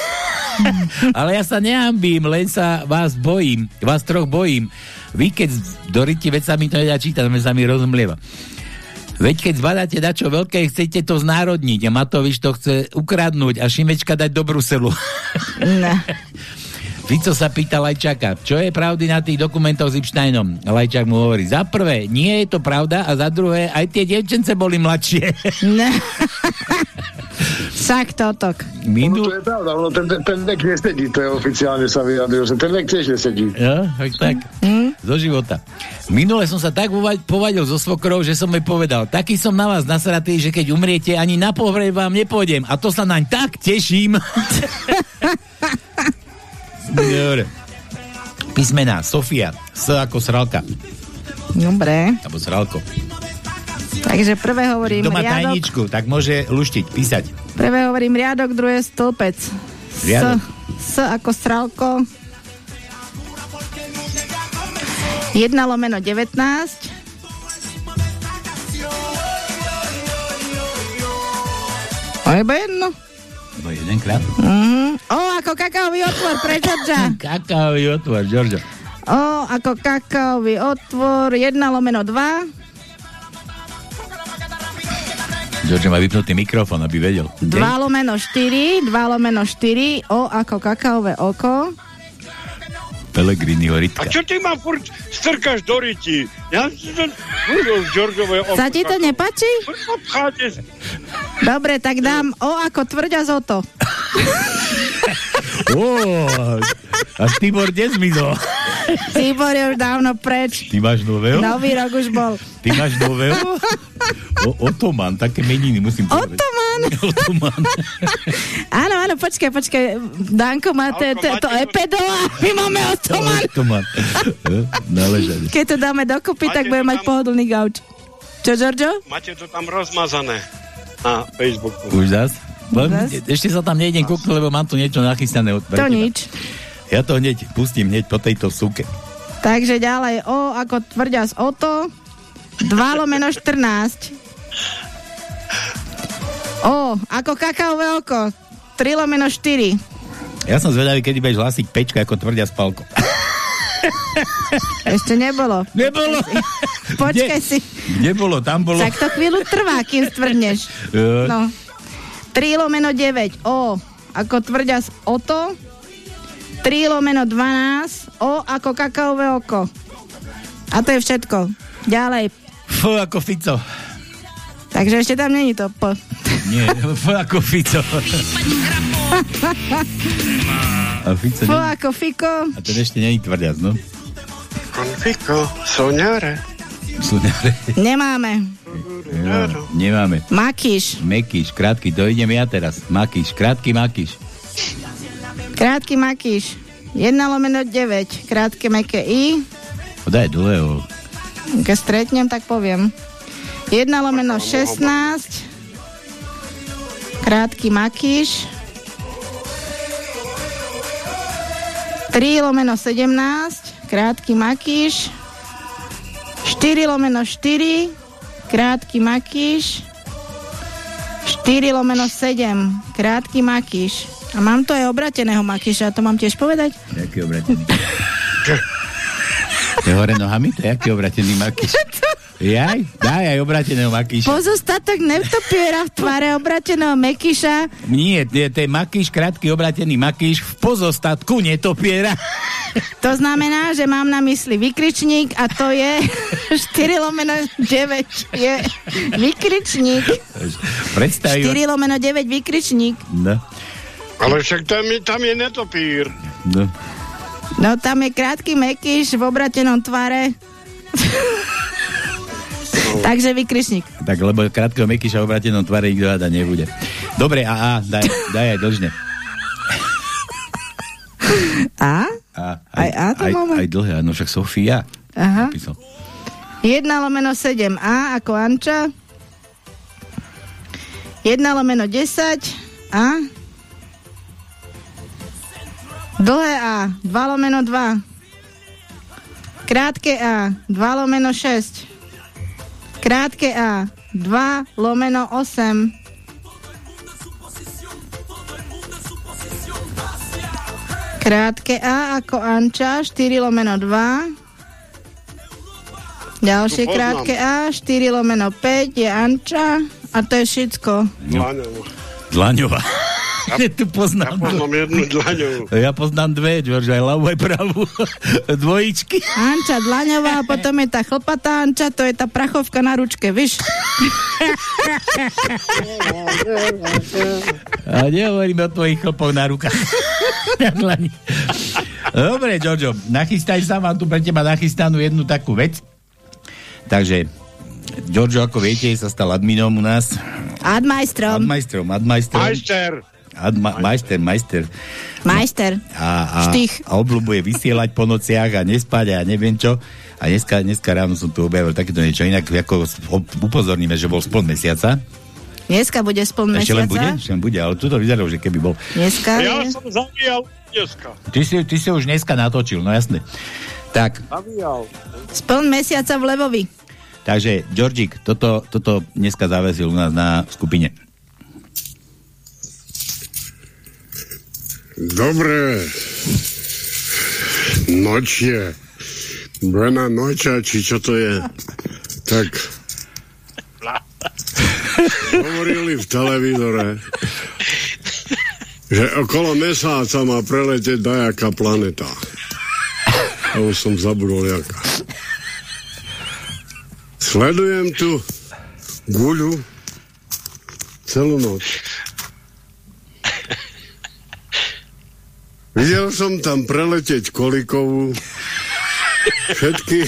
Ale ja sa nehambím, len sa vás bojím. Vás troch bojím. Vy keď do ryti, veď sa mi to nedá čítať, sa mi rozmlieva. Veď keď zbadáte dačo veľké, chcete to znárodniť a Matovič to chce ukradnúť a Šimečka dať do Bruselu. No. Fico sa pýta Lajčaka, čo je pravdy na tých dokumentoch s Ipsteinom? A Lajčak mu hovorí, za prvé, nie je to pravda a za druhé, aj tie dievčence boli mladšie. No. Však totok. No, to Minul... je pravda, ono ten, ten, ten vek nesedí, to je oficiálne sa vyjadril, že ten vek tiež nesedí. Ja, tak, tak. Hm? Zo života. Minule som sa tak povadil so svokrou, že som jej povedal, taký som na vás nasratý, že keď umriete, ani na pohreb vám nepôjdem. A to sa naň tak teším. Dobre. Písmená Sofia. S ako sralka. Dobre. Alebo sralko. Takže prvé hovorím Kto má riadok, tajničku, tak môže luštiť, písať. prvé hovorím riadok, druhé stĺpec. Riadok. S, s ako strálko. 1 lomeno 19. A iba jedno. No jedenkrát. Mhm. O, ako kakaový otvor pre Georgia. Kakaový otvor, Giorgio. O, ako kakaový otvor 1 lomeno 2. George má vypnutý mikrofón, aby vedel. 2 lomeno 4, 2 lomeno 4, O ako kakaové oko. Pelegrini A Horitka. čo ty ma furt strkáš do ryti? Ja oko. Sa ti to nepáči? Obcháte Dobre, tak dám O ako tvrďa z oto. Ó, a Tibor kde zmizol? Tibor je už dávno preč. Ty máš nového? Nový rok už bol. Ty máš nového? O, otoman, také meniny musím povedať. Otoman. Otoman. Áno, áno, počkaj, počkaj. Danko má te, te, to epedo a my máme otoman. Otoman. Naležať. Keď to dáme dokopy, tak budeme mať pohodlný gauč. Čo, Giorgio? Máte to tam rozmazané na Facebooku. Už zás? Zas? Ešte sa tam nejdem kúknuť, lebo mám tu niečo nachystané. Od, To nič. Ja to hneď pustím hneď po tejto súke. Takže ďalej O ako tvrdia z oto. 2 lomeno 14. O ako kakaové oko. 3 lomeno 4. Ja som zvedavý, kedy budeš hlásiť pečka ako tvrdia spálko. Ešte nebolo. Nebolo. Počkaj si. Nebolo, tam bolo. Tak to chvíľu trvá, kým stvrdneš. Eh, No. 3 lomeno 9. O ako tvrdia z oto. 3 lomeno 12. O ako kakaové oko. A to je všetko. Ďalej. F ako Fico. Takže ešte tam není to P. Nie, F ako Fico. A Fico F nie, ako Fiko. a ten ešte není tvrdiac, no. Konfiko, soňare. Súňare. Nemáme. Nemáme. Nemáme. Makíš. Mekíš, krátky, to idem ja teraz. Makíš, krátky Makíš. Krátky makíš. 1 lomeno 9. Krátke meké I. Daj dole, o. Keď stretnem, tak poviem. 1 lomeno 16. Krátky makíš. 3 lomeno 17. Krátky makíš. 4 lomeno 4. Krátky makíš. 4 lomeno 7. Krátky makíš. A mám to aj obrateného makíša, to mám tiež povedať? Jaký obratený? To je hore nohami? To je jaký obratený Makíš? Jaj, daj aj obrateného Makíša. Pozostatok neptopiera v tvare obrateného mekyša Nie, to je Makíš, krátky obratený Makíš v pozostatku netopiera. To znamená, že mám na mysli vykričník a to je 4 lomeno 9 je vykričník. Predstav 4 ju. lomeno 9 vykričník. No, Ale však tam je, tam je netopír. no. No tam je krátky mekyš v obratenom tvare. Takže vykričník. Tak, lebo krátkeho Mekyša v obratenom tvare nikto hľadať nebude. Dobre, a, a daj, daj aj dlžne. A? A, Aj A to aj, máme? aj dlhé, no však Sofia. Aha. Napísal. 1 lomeno 7 A ako Anča. 1 lomeno 10 A. Dlhé A 2 lomeno 2. Krátke A 2 lomeno 6. Krátke A 2 lomeno 8. Krátke A ako Anča 4 lomeno 2. Ďalšie krátke A, 4 lomeno 5 je Anča a to je všetko. Dlaňovú. Dlaňová. Ja, tu Ja poznám. poznám jednu dlaňovú. Ja poznám dve, George, aj ľavú, aj pravú. Dvojičky. Anča Dlaňová a potom je tá chlpatá Anča, to je tá prachovka na ručke, víš? A nehovoríme o tvojich chlpoch na rukách. Na dlani. Dobre, Jojo, nachystaj sa, mám tu pre teba nachystanú jednu takú vec. Takže, Giorgio, ako viete, sa stal adminom u nás. Admajstrom, Admajstrom, admajstrom. Majster. Adma, majster, majster. majster. A, a, Štych. a obľúbuje vysielať po nociach a nespať a neviem čo. A dneska, dneska ráno som tu objavil takéto niečo. Inak ako upozorníme, že bol spol mesiaca. Dneska bude spol Ešte len bude? mesiaca. Ešte len bude, ale tuto vyzeralo, že keby bol. Dneska Ja je... som zavíjal dneska. Ty si, ty si už dneska natočil, no jasné. Tak, Zavíjal. Spol mesiaca v Levovi. takže, Georgik, toto, toto dneska zavesil u nás na skupine. Dobré nočie. Buena noča, či čo to je. Tak. hovorili v televízore, že okolo mesáca má preletieť dajaká planeta. A už som zabudol jaká. Sledujem tu guľu celú noc. Videl som tam preletieť Kolikovú, všetky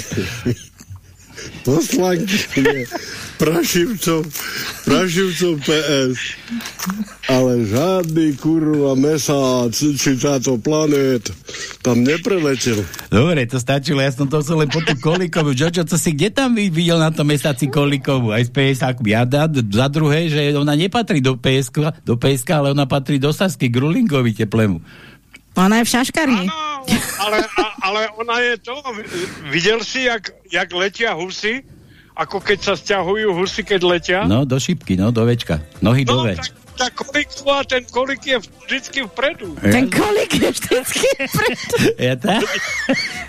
poslankyne Prašivcov, Prašivcov PS, ale žiadny kurva mesác, či táto planét tam nepreletel. Dobre, to stačilo, ja som to chcel len po tú Kolikovu. Jojo, co si kde tam vid- videl na tom mesáci Kolikovu? Aj z PSK. Ja za druhé, že ona nepatrí do PSK, do PSK, ale ona patrí do Sasky, Grulingovi teplému. Ona je v šaškarni. ale, a, ale ona je to, videl si, jak, jak letia husy, ako keď sa stiahujú husy, keď letia? No, do šipky, no, do večka. Nohy do No, več. tak, tá koliková, ten kolik je vždycky vpredu. Ten kolik je vždycky preto. Ja tá?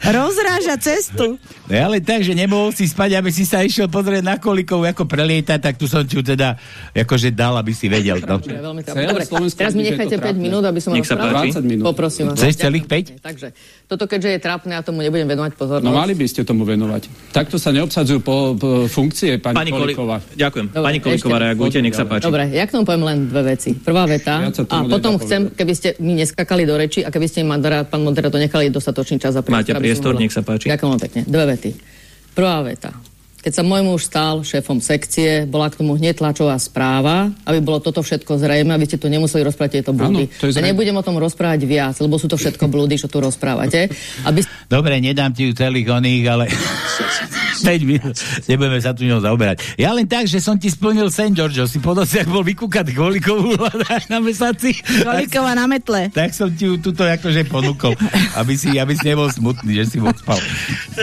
Rozráža cestu. No ale tak, že nemohol si spať, aby si sa išiel pozrieť na Kolikov, ako prelieta, tak tu som ti teda akože dal, aby si vedel. No. Dobre, teraz mi nechajte to 5 trápne. minút, aby som Nech sa rozprával. páči. 20 minút. Poprosím vás. Chceš celých päť? pekne. Takže, toto keďže je trápne, ja tomu nebudem venovať pozornosť. No mali by ste tomu venovať. Takto sa neobsadzujú po, po funkcie, pani, Pani Koli... Kolíková. Ďakujem. Dobre, Pani Kolíková, ešte- reagujte, nech sa páči. Dobre, ja k tomu poviem len dve veci. Prvá veta sa a potom chcem, keby ste mi neskakali do reči a keby ste mi modera, pán moderátor nechali dostatočný čas a Máte aby som priestor, nech sa páči. Ďakujem pekne. Dve vety. Prvá veta. Keď sa môj muž stal šéfom sekcie, bola k tomu hneď tlačová správa, aby bolo toto všetko zrejme, aby ste tu nemuseli rozprávať tieto blúdy. Áno, to je a nebudem o tom rozprávať viac, lebo sú to všetko blúdy, čo tu rozprávate. Aby Dobre, nedám ti celých oných, ale 5 minút, nebudeme sa tu ňou zaoberať. Ja len tak, že som ti splnil sen, Giorgio, si podal si, ak bol vykúkať Kolikovú hľadáš na mesaci. Koliková na metle. Tak som ti ju tuto akože ponúkol, aby si, aby si nebol smutný, že si moc spal.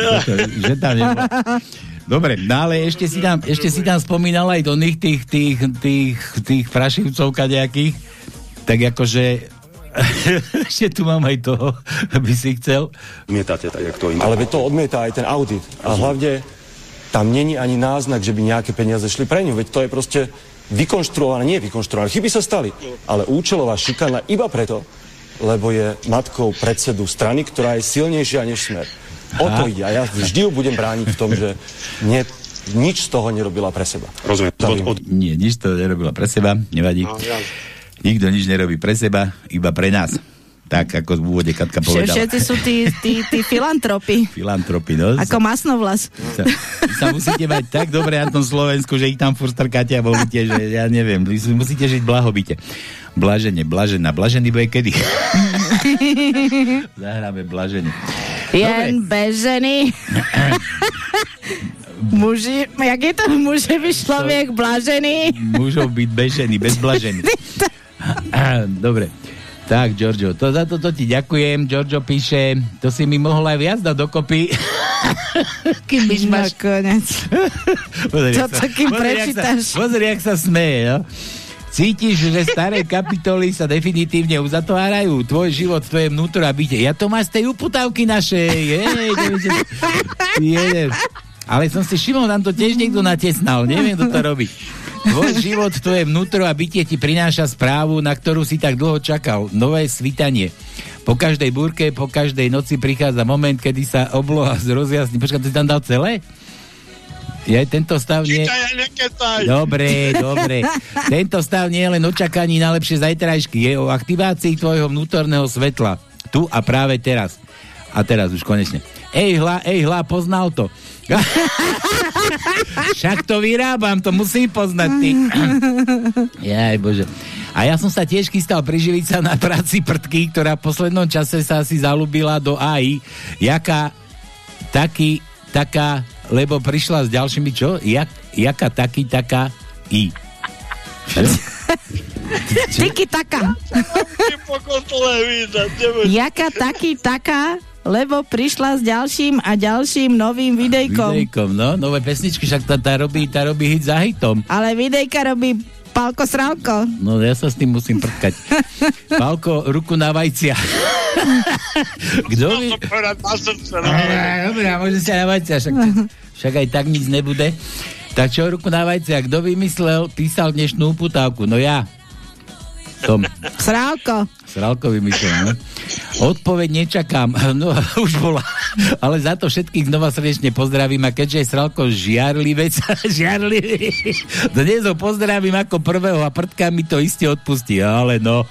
že tam nebol. Dobre, no ale ešte si tam, ešte si tam spomínal aj do nich tých, tých, tých, tých prašivcov kadejakých, tak akože ešte tu mám aj toho, aby si chcel. Odmietate tak, jak to Ale veď to odmieta aj ten audit. A hlavne tam není ani náznak, že by nejaké peniaze šli pre ňu. Veď to je proste vykonštruované, nie vykonštruované. Chyby sa stali, ale účelová šikana iba preto, lebo je matkou predsedu strany, ktorá je silnejšia než smer. O to ide. A ja vždy ju budem brániť v tom, že nie, nič z toho nerobila pre seba. Rozumiem. Od, od... Nie, nič to nerobila pre seba, nevadí. No, ja. Nikto nič nerobí pre seba, iba pre nás. Tak, ako v úvode Katka povedala. Všetci sú tí, tí, tí filantropy. Filantropy, no. Ako masnovlas. sa, vy sa musíte mať tak dobre na tom Slovensku, že ich tam furt strkáte a volíte, že ja neviem, vy musíte žiť blahobite. Blažene, blažená. Blažený bude kedy? Zahráme blažene. Jen bežený. Muži, jak je to muže by človek blažený? Mužov byť bežený, bezblažený. Dobre. Tak, Giorgio, to, za toto ti ďakujem. Giorgio píše, to si mi mohol aj viac dať dokopy. Kým myš máš... Nakoniec. Pozri, Toto, kým pozri, prečítaš. Sa, pozri, jak sa smeje, no. Cítiš, že staré kapitoly sa definitívne uzatvárajú? Tvoj život, tvoje vnútro a byte. Ja to máš z tej uputávky našej. Jej. Ale som si všimol, tam to tiež niekto natesnal. Neviem, kto to robí. Tvoj život, tvoje vnútro a bytie ti prináša správu, na ktorú si tak dlho čakal. Nové svitanie. Po každej búrke, po každej noci prichádza moment, kedy sa obloha zrozjasní. Počkaj, si tam dal celé? Je tento stav nie... Dobre, dobre. Tento stav nie je len očakaní na lepšie zajtrajšky, je o aktivácii tvojho vnútorného svetla. Tu a práve teraz. A teraz už konečne. Ej hla, ej hla, poznal to. Však to vyrábam, to musím poznať ty. Jaj, bože. A ja som sa tiež chystal priživiť sa na práci prdky, ktorá v poslednom čase sa asi zalúbila do AI. Jaká taký, taká, lebo prišla s ďalšími, čo? Jak, jaká taký, taká I. Tiki tebe. Jaká taký taká, lebo prišla s ďalším a ďalším novým videjkom. Videjkom, no, nové pesničky, však tá, tá, robí, tá robí hit za hitom. Ale videjka robí Palko Sralko. No ja sa s tým musím prkať. Pálko, ruku na vajcia. Kto by... Dobre, a môže sa na vajcia, však, však aj tak nic nebude. Tak čo ruku na vajcia, kto vymyslel, písal dnešnú uputávku? No ja. Som. Srálko. Sralko vymyslel, no. Odpoveď nečakám. No, už bola. Ale za to všetkých znova srdečne pozdravím a keďže je Sralko žiarlivec, žiarlivý, dnes ho pozdravím ako prvého a prdka mi to iste odpustí, ale no.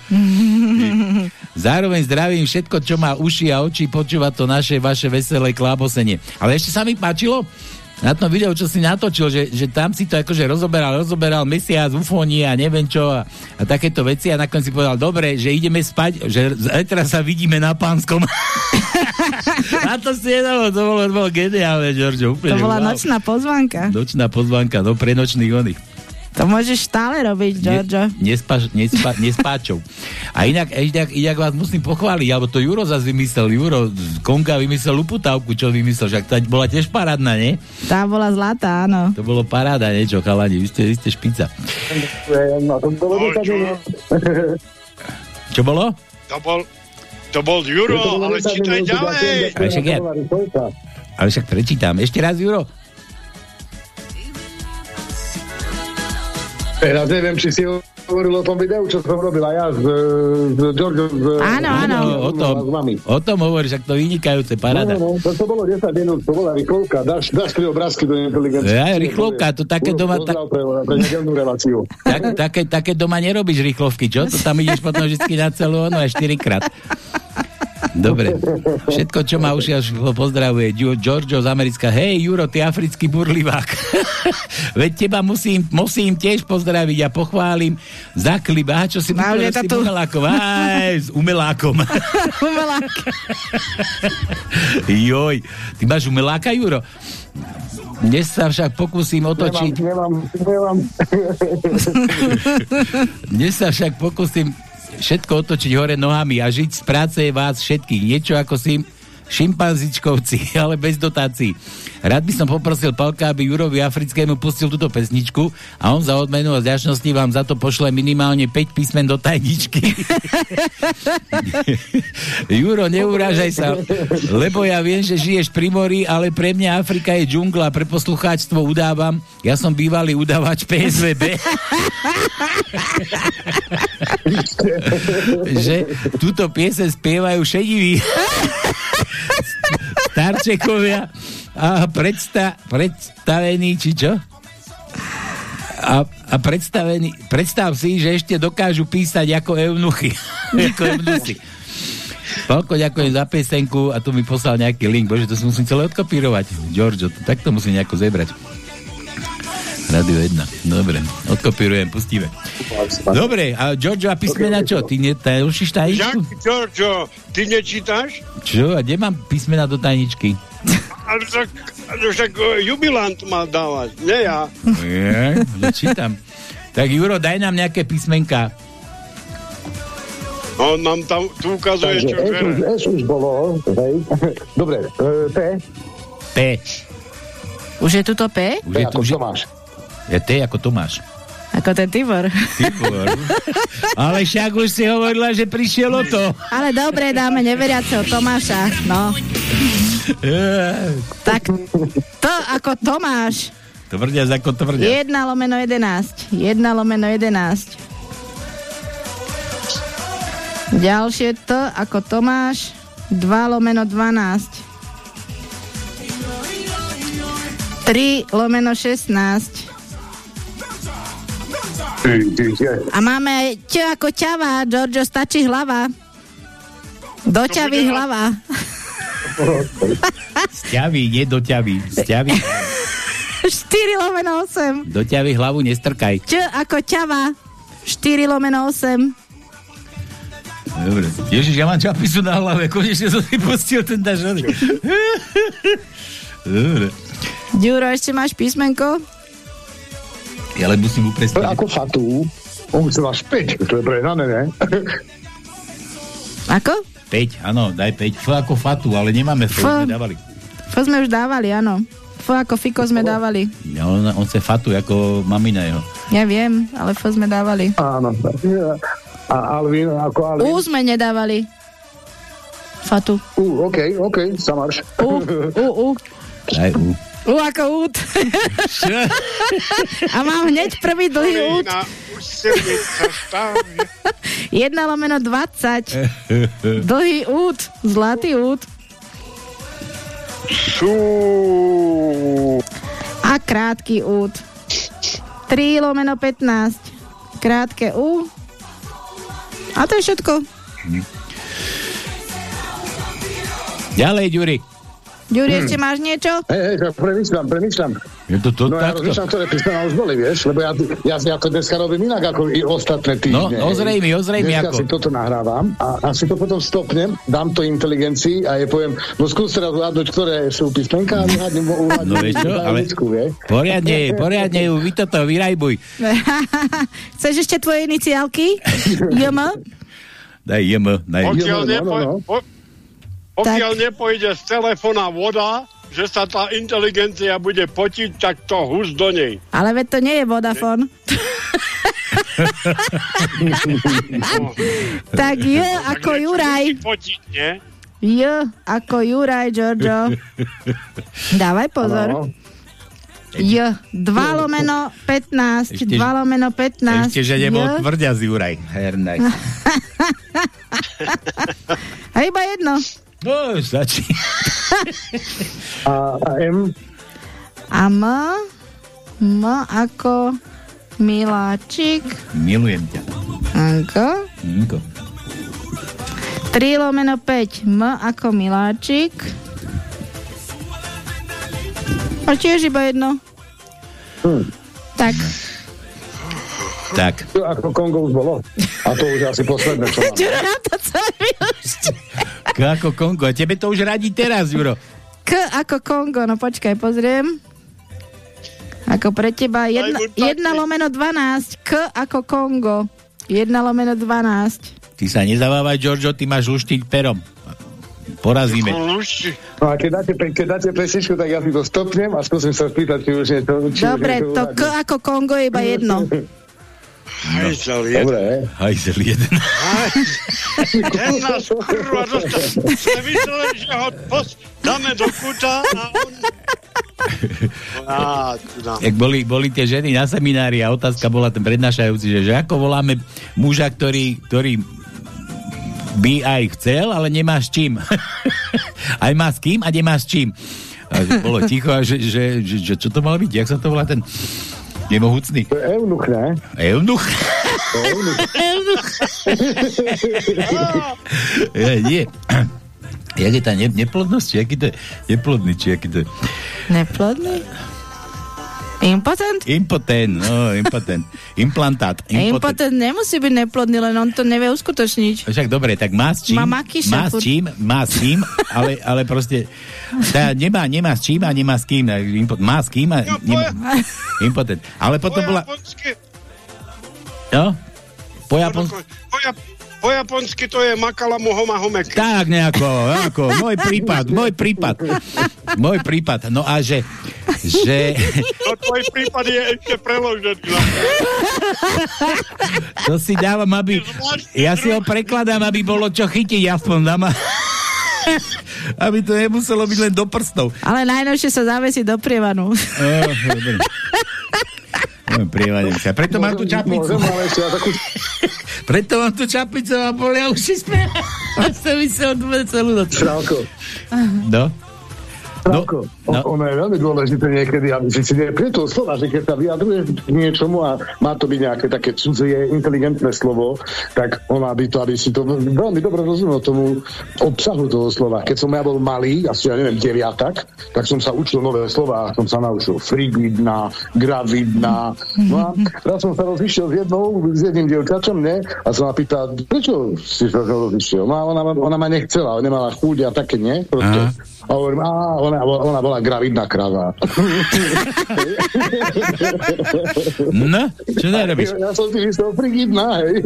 Zároveň zdravím všetko, čo má uši a oči, počúva to naše, vaše veselé klábosenie. Ale ešte sa mi páčilo, na tom videu, čo si natočil, že, že tam si to akože rozoberal, rozoberal mesiac, ufónie a neviem čo a, a takéto veci a nakoniec si povedal, dobre, že ideme spať, že zajtra sa vidíme na pánskom. a to si jedalo, to bolo, to bolo geniálne, Giorgio, úplne. To bola wow. nočná pozvanka. Nočná pozvanka, no pre nočných oných. To môžeš stále robiť, Giorgio. Nespa, nespa, nespáčov. A inak, inak, inak vás musím pochváliť, alebo to Juro zase vymyslel, Juro z Konga vymyslel uputávku, čo vymyslel, však tá bola tiež parádna, nie? Tá bola zlatá, áno. To bolo paráda, niečo, chalani, vy ste, vy ste špica. Čo bolo? To bol, to bol Juro, ale čítaj ďalej. Ale však ja, ale však prečítam. Ešte raz, Juro. Teraz neviem, či si hovoril o tom videu, čo som robil aj ja s, s Georgeom. S, Áno, áno. o tom, s vami. o tom hovoríš, ak to vynikajúce, paráda. No, no, to, to bolo 10 minút, to bola rýchlovka. Dáš, dáš tri obrázky do inteligencie. Ja, rýchlovka, to také doma... Tak, Pre, pre nedelnú reláciu. tak, také, také doma nerobíš rýchlovky, čo? To tam ideš potom vždy na celú ono aj 4 krát. Dobre. Všetko, čo má už až pozdravuje Gio- Giorgio z Americka. Hej, Juro, ty africký burlivák. Veď teba musím, musím tiež pozdraviť a pochválim za klip. Aha, čo si myslel, že tu. umelákom. Aj, s umelákom. Umelák. Joj, ty máš umeláka, Juro? Dnes sa však pokúsim otočiť. Nemám, nemám, nemám. Dnes sa však pokúsim všetko otočiť hore nohami a žiť z práce vás všetkých. Niečo ako si šimpanzičkovci, ale bez dotácií. Rád by som poprosil Palka, aby Jurovi Africkému pustil túto pesničku a on za odmenu a zďačnosti vám za to pošle minimálne 5 písmen do tajničky. Juro, neurážaj sa, lebo ja viem, že žiješ pri mori, ale pre mňa Afrika je džungla, pre poslucháčstvo udávam. Ja som bývalý udávač PSVB. že túto piese spievajú šediví starčekovia a predsta, predstavení, či čo? A, a predstavený, predstav si, že ešte dokážu písať ako eunuchy. ako eunuchy. Palko, ďakujem za pesenku a tu mi poslal nejaký link. Bože, to si musím celé odkopírovať. Giorgio, to, tak to musím nejako zebrať. Radio 1. Dobre, odkopírujem, pustíme. Dobre, a Giorgio, a písmena čo? Ty ne, tá, rušíš Jak, tajničku? Giorgio, ty nečítaš? Čo? A kde mám písmena do tajničky? Ale však, ale však e, jubilant má dávať, nie ja. Je, no čítam. Tak Juro, daj nám nejaké písmenka. On nám tam tu ukazuje, Takže čo S už, žere. S už bolo, hej. Dobre, e, T, P. Už je tuto P? Už je tu, ako že... Tomáš. Je T ako Tomáš. Ako ten Tibor. Tibor. Ale však už si hovorila, že prišiel o to. Ale dobre, dáme neveriaceho Tomáša. No. Tak to ako Tomáš. Tvrdia ako tvrdia. 1 lomeno 11. 1 lomeno 11. Ďalšie T ako Tomáš. 2 lomeno 12. 3 lomeno 16. A máme aj Č ako ťava. Giorgio, stačí hlava. Doťaví hlava. Sťaví, nie doťaví. Sťaví. 4 lomeno 8. Doťaví hlavu nestrkaj. Č ako ťava. 4 lomeno 8. Dobre. Ježiš, ja mám čapisu na hlave. Konečne som si pustil ten dažony. Dobre. Ďuro, ešte máš písmenko? Ja len musím upresniť. ako Fatu. On chcel až 5, to je prehnané, ne? Ako? 5, áno, daj 5. F ako fatu, ale nemáme F, F. sme dávali. F sme už dávali, áno. F ako Fiko sme dávali. Ja, on, on chce fatu ako mamina jeho. Ja viem, ale F sme dávali. Áno. A Alvin, ako Alvin? U sme nedávali. Fatu. U, OK, OK, Samarš. U, u, u. Daj U. U ako út. A mám hneď prvý dlhý út. Na úsilnica stavie. 1 lomeno 20. Dlhý út. Zlatý út. A krátky út. 3 lomeno 15. Krátke U. A to je všetko. Ďalej, Ďuri. Ďuri, ešte máš niečo? Hej, hej, ja premyšľam, premyšľam. Je to to No ja takto? rozmýšľam, ktoré písmena už boli, vieš, lebo ja, ja, ja to dneska robím inak ako i ostatné týždne. No, ozrej mi, ozrej mi ako. si toto nahrávam a, a si to potom stopnem, dám to inteligencii a je poviem, no skús teraz uhádnuť, ktoré sú písmenka a uhádnem, uhádnem No vieš čo, ale tajničku, vie? poriadne, poriadne ju, vy toto vyrajbuj. Chceš ešte tvoje iniciálky? JM? Daj JM, daj Pokiaľ, no, no, no. Po- pokiaľ nepojde z telefóna voda, že sa tá inteligencia bude potiť, tak to hus do nej. Ale veď to nie je Vodafone. tak J ako Juraj. Potiť, nie? J ako Juraj, Giorgio. Dávaj pozor. J, 2 lomeno 15, Ešte, 2 lomeno 15. Ešte, že nebol J. tvrdia z Juraj. Hernaj. A iba jedno. No, už začí. A, a M, A M, M ako Miláčik. Milujem ťa. Anko. Inko. 3 lomeno 5, M ako Miláčik. A tiež iba jedno. Hm. Tak, Tak. ako Kongo už bolo. A to už asi posledné, čo mám. Ďuro to celé. K ako Kongo. A tebe to už radí teraz, Juro. K ako Kongo, no počkaj, pozriem. Ako pre teba 1 lomeno 12, K ako Kongo. 1 lomeno 12. Ty sa nezavávaj, Giorgio, ty máš luštiť perom. Porazíme. No a keď dáte, keď dáte presničku, tak ja si to stopnem a skúsim sa spýtať, či už je to... Či Dobre, už je to K ako Kongo je iba jedno. Hajzel jeden. Dobre, Hajzel jeden. Ten nás kurva dostal. Sme mysleli, že ho pos- dáme do kuta a on... Á. Jak boli, boli tie ženy na seminári a otázka bola ten prednášajúci, že, že ako voláme muža, ktorý, ktorý by aj chcel, ale nemá s čím. aj má s kým a nemá s čím. A bolo ticho a že, že, že, že čo to malo byť? Jak sa to volá ten nemohúcný? To je eunuch, ne? Eunuch? Eunuch. ja, nie. Jak je tá ne, neplodnosť? Či aký to je neplodný? Či aký to je? Neplodný? Impotent? Impotent, no, impotent. Implantát. Impotent. Impotent nemusí byť neplodný, len on to nevie uskutočniť. Však dobre, tak má s čím, Má má s čím, má s kým, ale, ale proste tá nemá, nemá s čím a nemá s kým. Impo, má s kým a nemá, impotent. Ale potom bola... Japonsky, No? Po japonsku... po, jap, po japonsky to je makalamu homa homek. Tak nejako, ako, môj prípad, môj prípad. Môj prípad. No a že, že No tvoj prípad je ešte preložený. No. to si dávam, aby... Ja si ho prekladám, aby bolo čo chytiť, aspoň dám. aby to nemuselo byť len do prstov. Ale najnovšie sa zavesí do prievanu. Oh, prievadem sa. Preto mám tú čapicu. Môžem, ale ešte ja takú... Preto mám tú čapicu a bolia uši mi sa odme celú noc. Šrálko, No? Šrálko, no. ono je veľmi dôležité niekedy, aby si si neprietol slova, že keď sa vyjadruješ k niečomu a má to byť nejaké také cudzie, inteligentné slovo, tak ona by to, aby si to veľmi dobre rozumel tomu obsahu toho slova. Keď som ja bol malý, asi ja neviem, deviatak, tak som sa učil nové slova, som sa naučil frigidná, gravidná. No a raz som sa rozišiel s jednou, s jedným dievčačom, ne? A som ma pýtal, prečo si sa rozišiel? No a ona, ona ma nechcela, ona nemala chuť a také, nie? Proste. A hovorím, á, ona, ona bola gravidná krava. No, čo to robíš? Ja som si myslel frigidná, hej.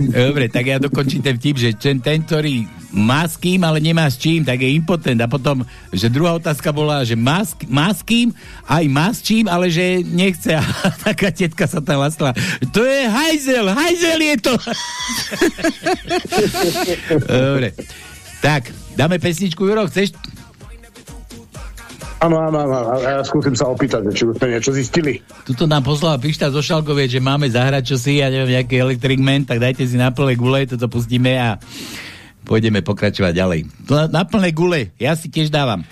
Dobre, tak ja dokončím ten vtip, že ten, ten, ktorý má s kým, ale nemá s čím, tak je impotent. A potom, že druhá otázka bola, že má, s- má s kým, aj má s čím, ale že nechce. A taká tetka sa tam lasla. To je hajzel, hajzel je to. Dobre. Tak, dáme pesničku, Juro, chceš? Áno, áno, áno. Ja skúsim sa opýtať, či už sme niečo zistili. Tuto nám poslala Pišta zo Šalkovie, že máme zahrať čosi, ja neviem, nejaký Electric Man, tak dajte si na plné gule, toto pustíme a pôjdeme pokračovať ďalej. Na, na plné gule, ja si tiež dávam.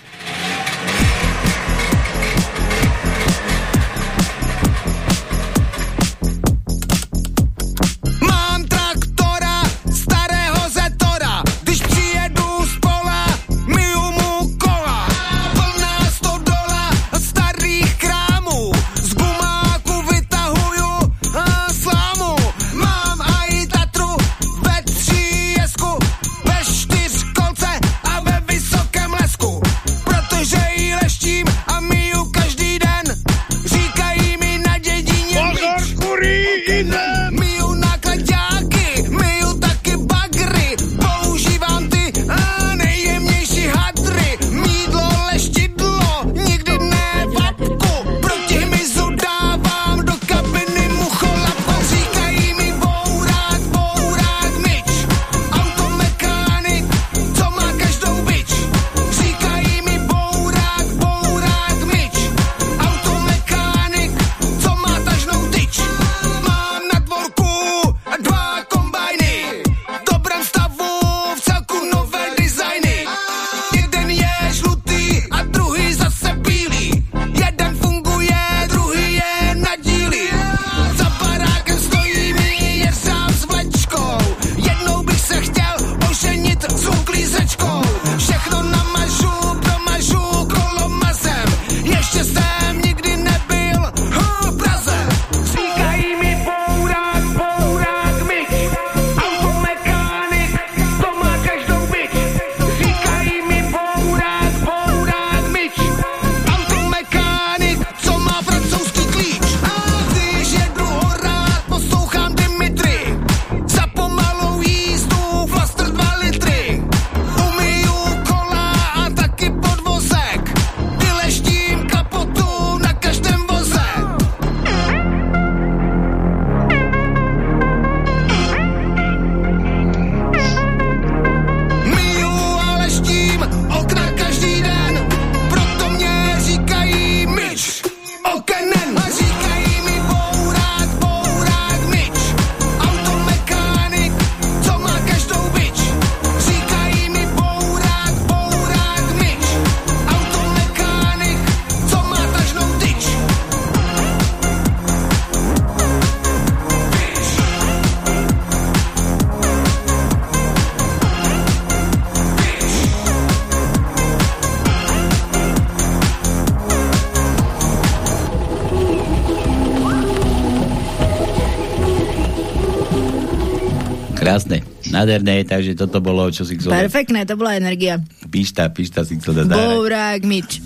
Nádherné, takže toto bolo, čo si chcel. Perfektné, to bola energia. Pišta, pišta si chcel dať. Bourák, myč.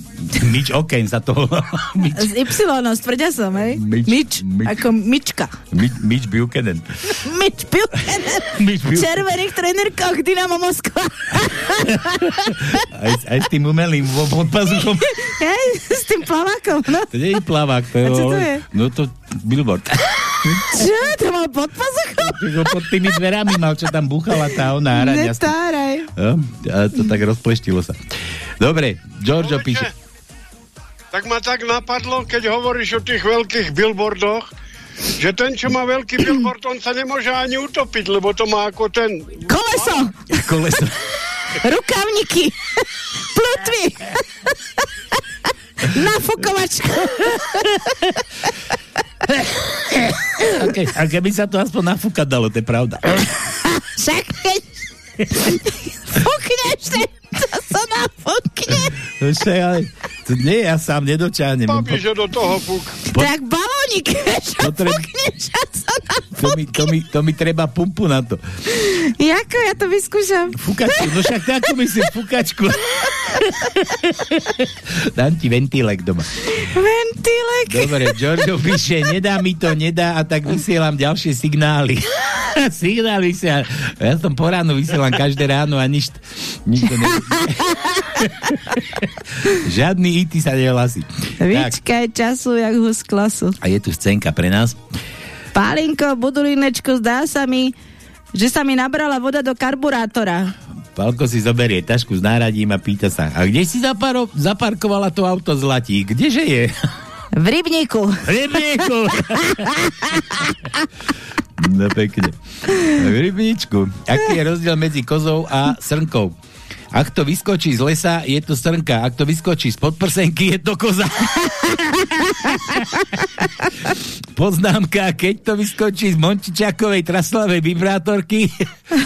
Mič oken sa to... Mič, Z Y, s tvrďasom, hej? Myč, Myč, myč. ako myčka. Mič, Mič Buchanan. Myč Buchanan. Myč V Buchanan. červených trenérkoch Dynamo Moskva. Aj, aj s tým umelým vo- pod pazuchom. Hej, s tým plavákom, no. To nie je plavák, to je... A čo to je? No to billboard. Čo? To mal pod pazuchom? Čo pod tými dverami mal, čo tam buchala tá ona hraňa. Netáraj. No, a to tak rozpleštilo sa. Dobre, Giorgio píše. Tak ma tak napadlo, keď hovoríš o tých veľkých billboardoch, že ten, čo má veľký billboard, on sa nemôže ani utopiť, lebo to má ako ten... Koleso. Koleso. Rukavníky. Plutvy. Nafukovačka. A, ke, a keby sa to aspoň nafúkať dalo, to je pravda. Však fúkneš, to sa nafúkne. Ale to nie, ja sám nedočahnem. Babi, že do toho fúk. Po- Tak balónik, a Potreb- fúkneš a sa To mi, to, mi, to mi treba pumpu na to. Jako ja to vyskúšam. Fukačku, no však tak ako myslím, fukačku. Dám ti ventilek doma. Ventilek. Dobre, Giorgio píše, nedá mi to, nedá a tak vysielam ďalšie signály. signály vysielam. Ja som po ránu vysielam každé ráno a nič, nič to ne... Žiadny IT sa nehlasí. Tak, Vyčkaj času, jak hus klasu. a je tu scénka pre nás. Pálinko, budulinečku, zdá sa mi, že sa mi nabrala voda do karburátora. Palko si zoberie tašku s náradím a pýta sa, a kde si zaparo- zaparkovala to auto zlatí? Kdeže je? V rybníku. V rybníku. no pekne. V rybníčku. Aký je rozdiel medzi kozou a srnkou? Ak to vyskočí z lesa, je to srnka. Ak to vyskočí z podprsenky, je to koza. Poznámka, keď to vyskočí z Mončičakovej traslavej vibrátorky,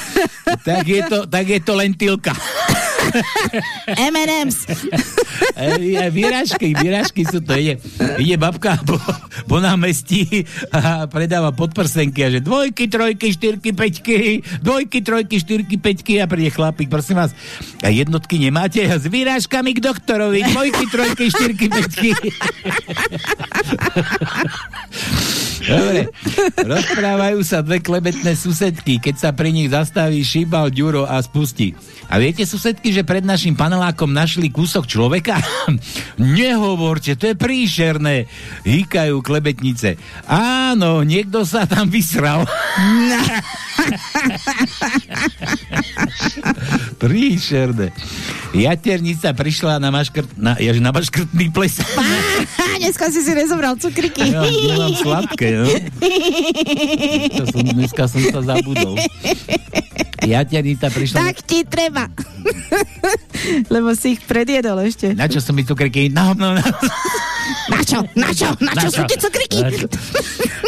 tak je to, tak je to lentilka. M&M's. Výražky, výražky sú to. Ide, ide babka po, po námestí a predáva podprsenky a že dvojky, trojky, štyrky, peťky, dvojky, trojky, štyrky, peťky a príde chlapík, prosím vás, a jednotky nemáte? S výrážkami k doktorovi, dvojky, trojky, štyrky, peťky. Dobre, rozprávajú sa dve klebetné susedky, keď sa pri nich zastaví šíbal Ďuro a spustí. A viete, susedky, že pred našim panelákom našli kúsok človeka? Nehovorte, to je príšerné. Hýkajú klebetnice. Áno, niekto sa tam vysral. príšerné. Jaternica prišla na, maškrt, na, jaž, na maškrtný ples. Dneska si si nezobral cukriky. Ja, sladké, no. Dneska som, dneska som sa zabudol. Jaternica prišla... Tak ti treba. Lebo si ich predjedol ešte. Na čo som mi cukriky? No, no, no. Na čo? Na čo? Na čo sú ti cukriky?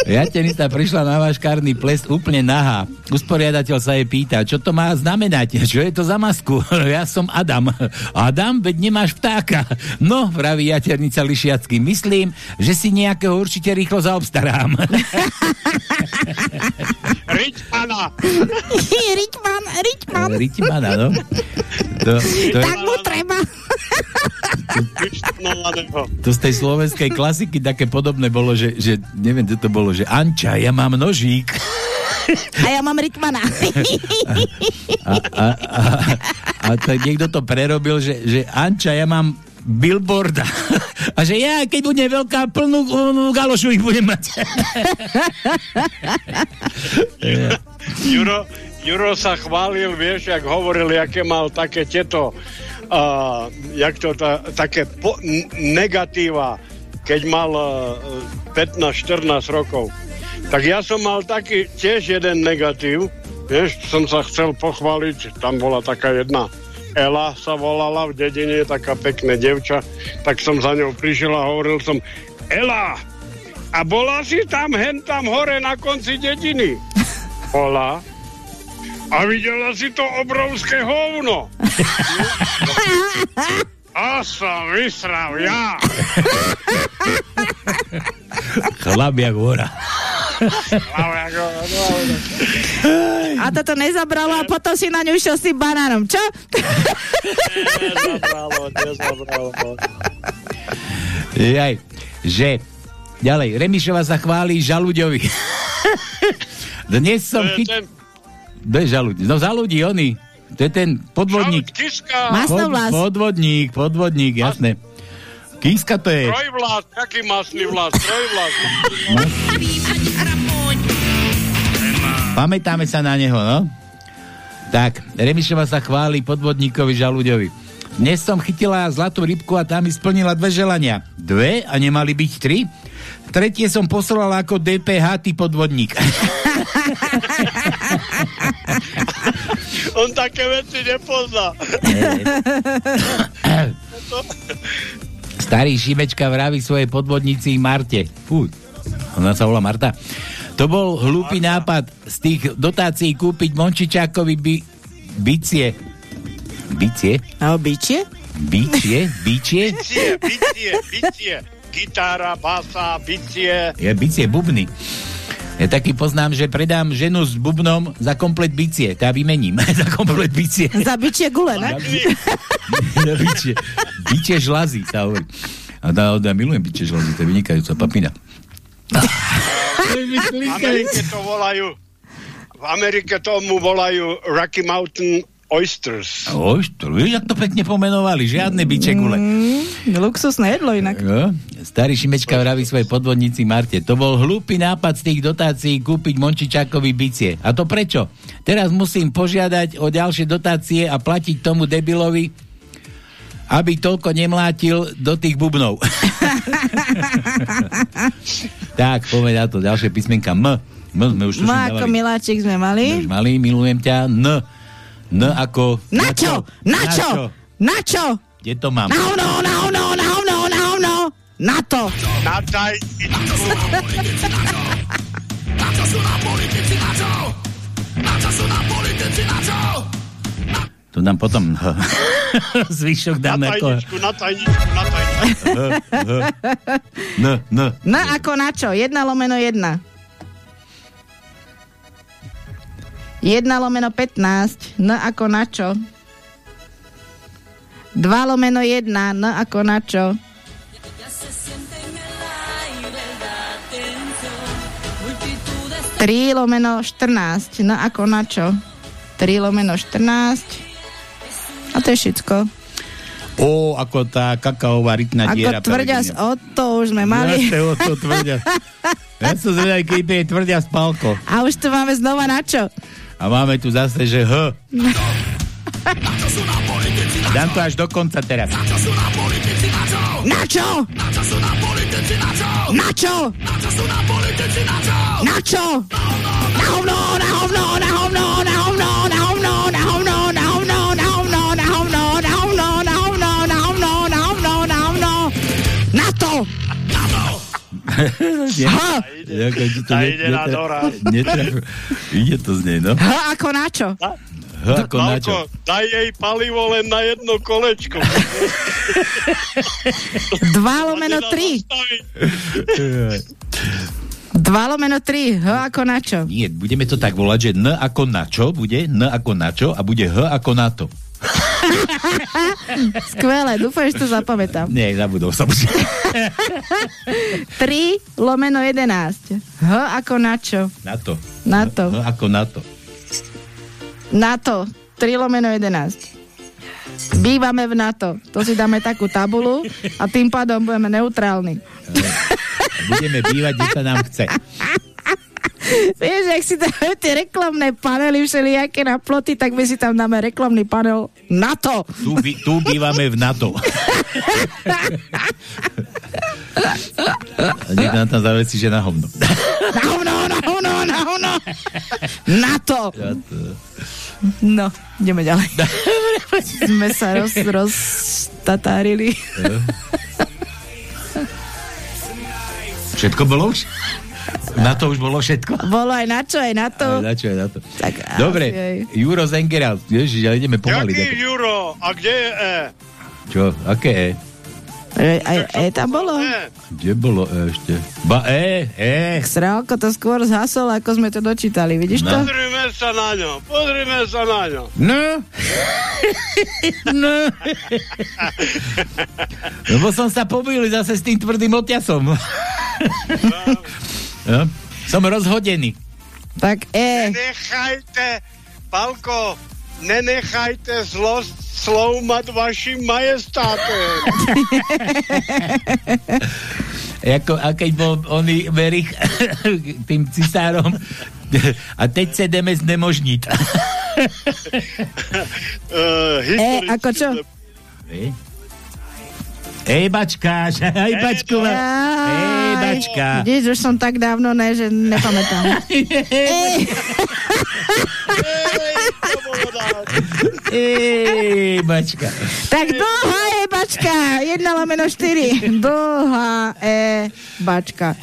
Jaternica prišla na váš kárny ples úplne nahá. Usporiadateľ sa jej pýta, čo to má znamenať? Čo je to za masku? Ja som Adam. Adam, veď nemáš vtáka. No, praví jaternica lišiacky. Myslím, že si nejakého určite rýchlo zaobstarám. Ričmana. Ričman, Ričman. Ričmana, no. To, to, Tak mu treba. to z tej slovenskej klasiky také podobné bolo, že, že neviem, čo to bolo, že Anča, ja mám nožík. A ja mám Ričmana. A, a, a, a to niekto to prerobil, že, že Anča, ja mám billboarda. A že ja, keď bude veľká, plnú galošu ich budem mať. Juro, Juro sa chválil, vieš, jak hovoril, aké mal také tieto, uh, jak to, ta, také po, negatíva, keď mal uh, 15-14 rokov. Tak ja som mal taký tiež jeden negatív, vieš, som sa chcel pochváliť, tam bola taká jedna Ela sa volala v dedine, taká pekné devča, tak som za ňou prišiel a hovoril som, Ela, a bola si tam, hen tam hore na konci dediny? Bola. A videla si to obrovské hovno. A som vysral ja. Chlap jak hora. A toto nezabralo a potom si na ňu išiel s tým banánom. Čo? Nezabralo, nezabralo. Jaj, že ďalej, Remišova sa chválí žaluďovi. Dnes som To je chyt... ten Kto je žaluď? No ľudí, oni. To je ten podvodník. Kiska. Masnovlás. podvodník, podvodník, jasné. Kíska to je. Trojvlás, aký masný vlas, trojvlás. Pamätáme sa na neho, no? Tak, Remišova sa chváli podvodníkovi žaluďovi. Dnes som chytila zlatú rybku a tá mi splnila dve želania. Dve a nemali byť tri? Tretie som poslala ako DPH, ty podvodník. On také veci nepozná. Starý Šimečka vraví svojej podvodnici Marte. Fú, ona sa volá Marta. To bol hlúpy nápad z tých dotácií kúpiť Mončičákovi by, bicie. Bicie? A obyčie? Bicie? Bicie? Bicie, bicie, bicie. Gitára, basa, bicie. Je bicie bubny. Ja taký poznám, že predám ženu s bubnom za komplet bicie. Tá vymením za komplet bicie. Za bičie gule, ne? za bicie. Bicie žlazy, sa hovorí. A dá, dá, milujem bicie žlazy, to je vynikajúca papina. V Amerike to volajú v Amerike tomu volajú Rocky Mountain oysters. Vieš, jak to pekne pomenovali, žiadne bičegule. Mm, luxusné jedlo inak. Jo? Starý Šimečka vraví svojej podvodnici Marte. To bol hlúpy nápad z tých dotácií kúpiť Mončičákovi bicie. A to prečo? Teraz musím požiadať o ďalšie dotácie a platiť tomu debilovi, aby toľko nemlátil do tých bubnov. tak, poďme na to. Ďalšie písmenka M. M sme už No ako miláčik sme mali. Už mali, milujem ťa. N. N ako... Na čo? Na čo? Na čo? Kde to mám? Na ono, na ono, na ono, na ono! Na to! No. Na taj... Na to sú nám politici, na čo? Na to sú na politici, na čo? To nám potom zvyšok dáme. Na tajničku, ako... na tajničku, na tajničku. N, N. N ako na čo? Jedna lomeno jedna. Jedna lomeno 15. N ako na čo? Dva lomeno jedna. N ako na čo? Tri lomeno 14. N ako na čo? Tri lomeno 14. A to je všetko. O, ako tá kakaová rytná diera. Ako tvrdia z o to už sme mali. Ja, to tvrdia. Ja som zvedal, keď je tvrdia spálko. A už tu máme znova na čo? A máme tu zase, že H. Dám to až do konca teraz. Na čo? Na čo? Na čo? Na hovno, na hovno, na hovno, na hovno, na hovno, Ha! Ako, ti to ide na netra- Dora. netra- Ide to z nej, no. H ako na čo? H ako na čo? Daj jej palivo len na jedno kolečko. Dva lomeno tri. Dva lomeno tri. H ako na čo? Nie, budeme to tak volať, že N ako na čo bude, N ako na čo a bude H ako na to. Skvelé, dúfam, že to zapamätám. Nie, zabudol som si. 3 lomeno 11. H ako na čo? Na to. Na to. H ako na to. NATO. 3 lomeno 11. Bývame v NATO. To si dáme takú tabulu a tým pádom budeme neutrálni. Budeme bývať, kde sa nám chce. Vieš, ak si dáme tie reklamné panely všelijaké na ploty, tak my si tam dáme reklamný panel NATO. Tu, by, tu bývame v NATO. Nech nám tam zavesí, že na hovno. Na hovno, na hovno, na hovno. Ja to... No, ideme ďalej. Sme sa roz, roztatárili. Všetko bolo už? Na to už bolo všetko? Bolo aj na čo, aj na to. Aj na čo, aj na to. Tak, Dobre, asi Juro Zengeral, ježiš, ale ideme pomaly. Jaký Juro? A kde je E? Čo, aké E? Aj, aj, aj tam bolo. Kde bolo E ešte? Ba E, E. Srálko to skôr zhasol, ako sme to dočítali. Vidíš to? Pozrime sa na ňo, pozrime sa na ňo. No. no. Lebo som sa pobil zase s tým tvrdým oťasom. No. Som rozhodený. Tak E. Nenechajte, Palko, nenechajte zlosť slov mať vašim majestátem. Ako, a keď bol oný Verich tým cisárom a teď sa ideme znemožniť. Uh, E, ako čo? E? Ej, bačka, aj bačková. Ej, bačka. Vidíš, už som tak dávno ne, že nepamätám. Ej. Ej, bačka. Tak dlhá je bačka, 1 lomeno 4. Dlhá e bačka.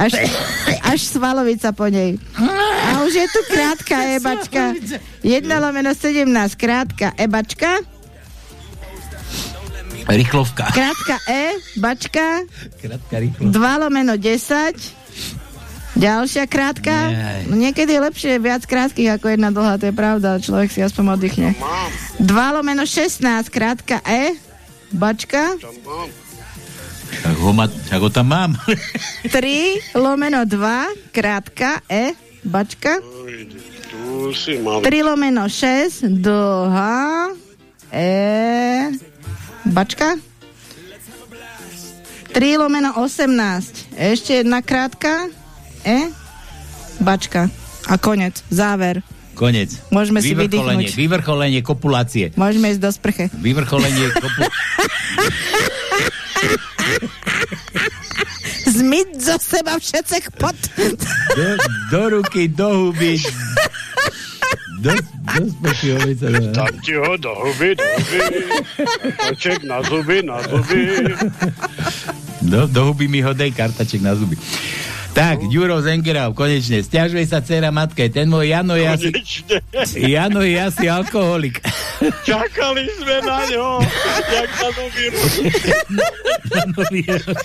Až, až svalovica po nej. A už je tu krátka e bačka. 1 lomeno 17, krátka e bačka. Rýchlovka. Krátka e bačka. Krátka rýchlovka. 2 lomeno 10. Ďalšia krátka. No niekedy je lepšie viac krátkých ako jedna dlhá, to je pravda. Človek si aspoň oddychne. 2 lomeno 16, krátka E. Bačka. Tak ho, ma, tak ho tam mám. 3 lomeno 2, krátka E. Bačka. Tu si mal. 3 lomeno 6, dlhá, e, bačka. 3 lomeno 18, ešte jedna krátka, e, bačka. A konec, záver. Konec. Môžeme si vydýchnuť. vyvrcholenie kopulácie. Môžeme ísť do sprche. Vyvrcholenie kopu... Zmyť zo seba všetcek pot. do, do ruky, do huby. Do, do sprchy, oveca. Tam ti ho do huby, do huby. Oček na zuby, na zuby. Do, do huby mi ho dej kartaček na zuby. Tak, Ďuro Zengerau, konečne. Stiažuje sa dcera matke. Ten môj Jano je asi... Jano je asi alkoholik. Čakali sme na ňo. Jak na nový rok.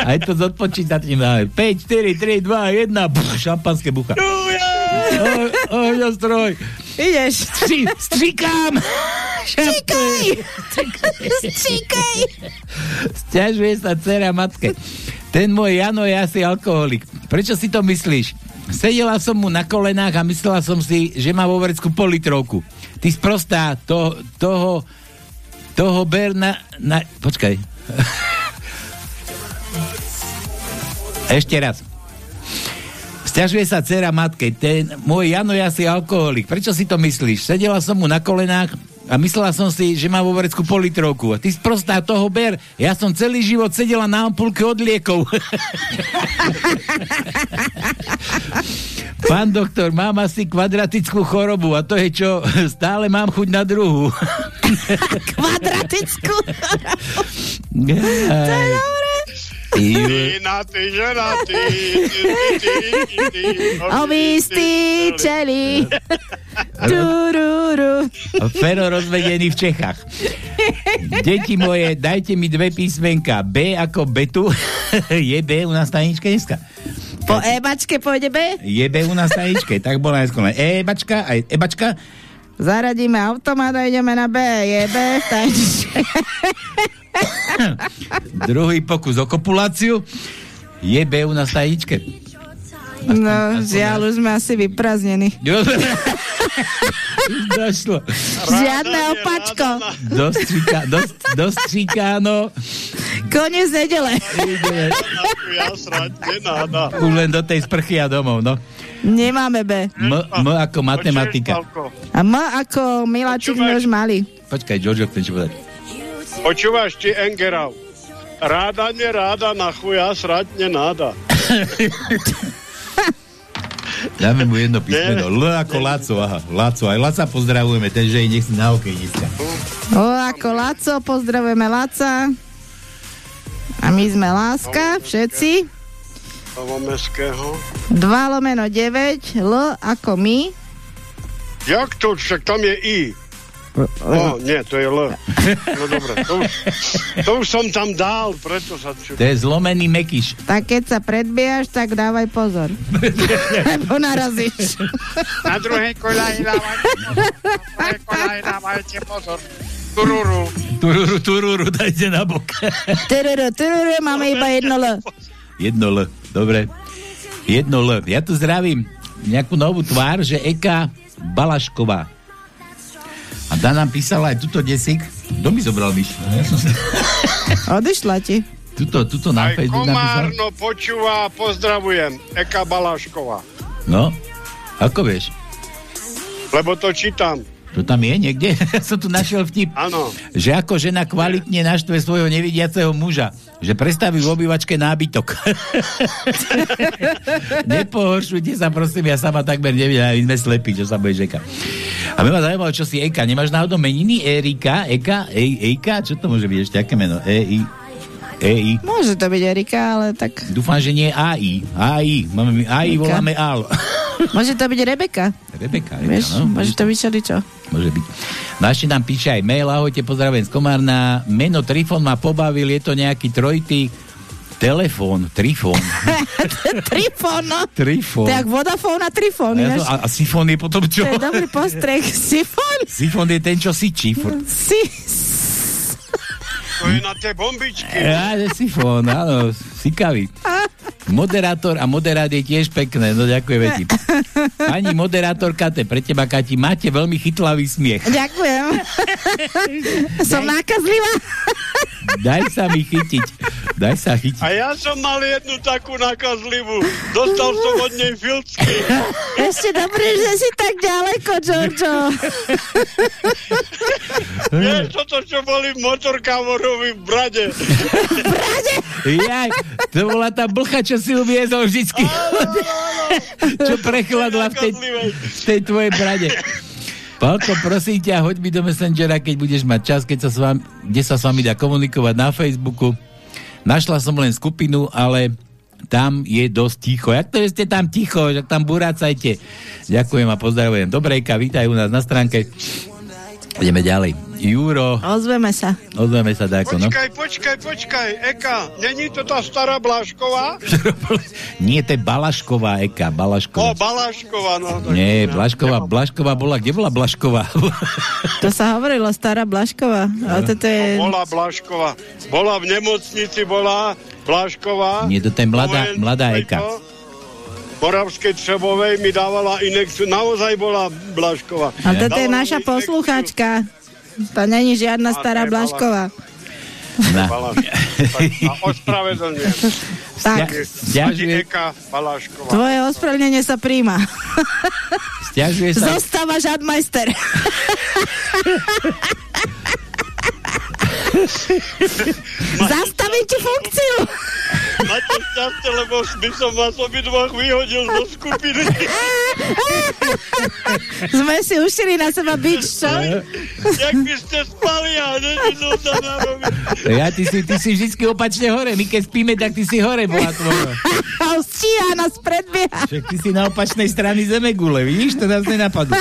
Aj to s odpočítaním máme. 5, 4, 3, 2, 1. Pff, šampanské bucha. Ohňostroj. Ideš. Stri, strikám. Stříkaj. Stříkaj. Sťažuje sa dcera matke. Ten môj Jano je asi alkoholik. Prečo si to myslíš? Sedela som mu na kolenách a myslela som si, že má vo vrecku politrovku. Ty sprostá, to, toho, toho ber na, na... Počkaj. Ešte raz. Sťažuje sa dcera matke. Ten môj Jano je asi alkoholik. Prečo si to myslíš? Sedela som mu na kolenách a myslela som si, že má vo vrecku politrovku. A ty sprostá toho ber. Ja som celý život sedela na ampulke od liekov. Pán doktor, mám asi kvadratickú chorobu a to je čo? Stále mám chuť na druhú. Kvadratickú. to je dobré. Ty na ty, ženatý. Ovistý čeli. Fero rozvedený v Čechách. Deti moje, dajte mi dve písmenka. B ako Betu. Je B u nás na ničke dneska. Po ebačke pôjde B? Je B u nás na ničke. Tak bola najskôr Ebačka, aj Ebačka. Zaradíme automat a ideme na B. Je B v tajničke. Druhý pokus o kopuláciu. Je B u nás na ničke. No, žiaľ, už sme asi vyprázdnení. Došlo. Žiadne opačko. Dostříka, dost, dostříkáno. Koniec nedele. Už len do tej sprchy a domov, no. Nemáme B. M, M ako matematika. A M ako Miláčik už mali. Počkaj, Jojo, chcem čo povedať. Počúvaš ti Engerau. Ráda, neráda, na chuja srať nenáda. Dáme mu jedno písmeno. L ako Laco, aha. Laco. Aj Laca pozdravujeme, ten, že nech si na hokej dneska. O, ako Laco, pozdravujeme Laca. A my sme Láska, všetci. Toho meského. 2 lomeno 9, L ako my. Jak to? Však tam je I. No, nie, to je L. No dobre, to už, to už som tam dal, preto sa ču... To je zlomený mekyš. Tak keď sa predbiehaš, tak dávaj pozor. Lebo narazíš. Na druhej koľaji dávajte pozor. Na druhej koľaji dávajte pozor. Tururu. Tururu, tururu, dajte na bok. Tururu, tururu, máme iba jedno L. Jedno L, dobre. Jedno L. Ja tu zdravím nejakú novú tvár, že Eka Balašková. A nám písala aj tuto desík. Kto mi zobral myš? Ja som sa... Odišla ti. Tuto, tuto na Aj napísal. Komárno počúva, pozdravujem. Eka Balášková. No, ako vieš? Lebo to čítam. To tam je niekde? Ja som tu našiel vtip. Áno. Že ako žena kvalitne naštve svojho nevidiaceho muža. Že predstaví v obývačke nábytok. Nepohoršujte sa, prosím, ja sama takmer neviem, my sme slepí, čo sa bude žeka. A ma zaujímalo, čo si Eka. Nemáš náhodou meniny? Erika? Eka? Ej, Ejka? Čo to môže byť ešte? Aké meno? E, I, E, I. Môže to byť Erika, ale tak... Dúfam, že nie AI. AI. Máme, AI voláme AL. Môže to byť Rebeka. Rebeka, Eka, Vieš, no. môže to byť všeličo. Môže byť. No ešte nám píše aj mail, ahojte, pozdravujem z Komárna. Meno Trifon ma pobavil, je to nejaký trojitý telefón, Trifón. Trifón, no. Trifón. Tak Vodafone a Trifón. A, ja to, a, a Sifón je potom čo? To je dobrý postreh. Sifón. Sifón je ten, čo sičí. furt. Si... To je na tie bombičky. Ja, je Sifón, áno, sikavý. Moderátor a moderát je tiež pekné, no ďakujeme ti. Pani moderátorka, to je pre teba, Kati, máte veľmi chytlavý smiech. Ďakujem. Som nákazlivá. Daj sa mi chytiť. Daj sa chytiť. A ja som mal jednu takú nakazlivú. Dostal som od nej filcky. Ešte dobré, že si tak ďaleko, Giorgio. Vieš, toto, čo boli v v Brade. Jaj, to bola tá blcha, čo si uviezol vždycky. čo prechladla v tej, v tej tvojej brade. Pálko, prosím ťa, hoď mi do Messengera, keď budeš mať čas, keď sa s vám, kde sa s vami dá komunikovať na Facebooku. Našla som len skupinu, ale tam je dosť ticho. Jak to, že ste tam ticho, že tam burácajte. Ďakujem a pozdravujem. Dobrejka, vítaj u nás na stránke. Ideme ďalej. Juro, Ozveme sa. ozveme sa dáko, no. Počkaj, počkaj, počkaj, Eka, není to tá stará Blášková? Nie, to je Balašková, Eka, O, Balašková. No. tak- Nie, Blašková, Blašková bola, kde bola Blašková? To sa hovorilo, stará Blašková. Ale toto je... No, bola Blášková. Bola v nemocnici, bola Blášková. Nie, to je mladá, mladá Eka. to. Moravskej Třebovej mi dávala inekciu. Naozaj bola Blašková. A toto je naša posluchačka. To není žiadna stará Blašková. Na. A ospravedlňujem. Tak, tvoje ospravedlnenie sa príjma. Sťažuje sa... Zostáva žadmajster. Zastavím ti funkciu. Máte šťastie, lebo by som vás obidvoch vyhodil zo skupiny. Sme si ušili na seba bič, čo? Jak by ste spali a nevidel sa na rovi. Ja, ty si, ty si vždycky opačne hore. My keď spíme, tak ty si hore bola tvoja. Stíha nás predbieha. Však ty si na opačnej strane zemegule, vidíš? To nás nenapadlo.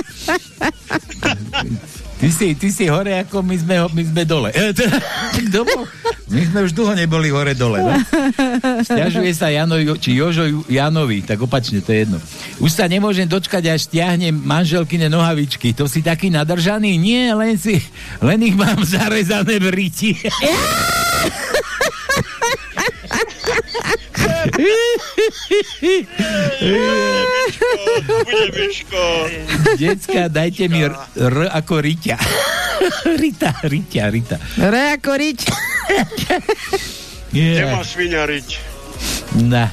Ty si, ty si hore, ako my sme, my sme dole. E, teda, Kto bol? My sme už dlho neboli hore dole. No? Sťažuje sa Jano, či Jožo Janovi, tak opačne, to je jedno. Už sa nemôžem dočkať, až stiahnem manželkine nohavičky. To si taký nadržaný? Nie, len si, len ich mám zarezané v riti. Bude Decka, dajte mi r, r ako Riťa. Rita, Riťa, Rita. Re ako riť. Kde má sviňariť? Na.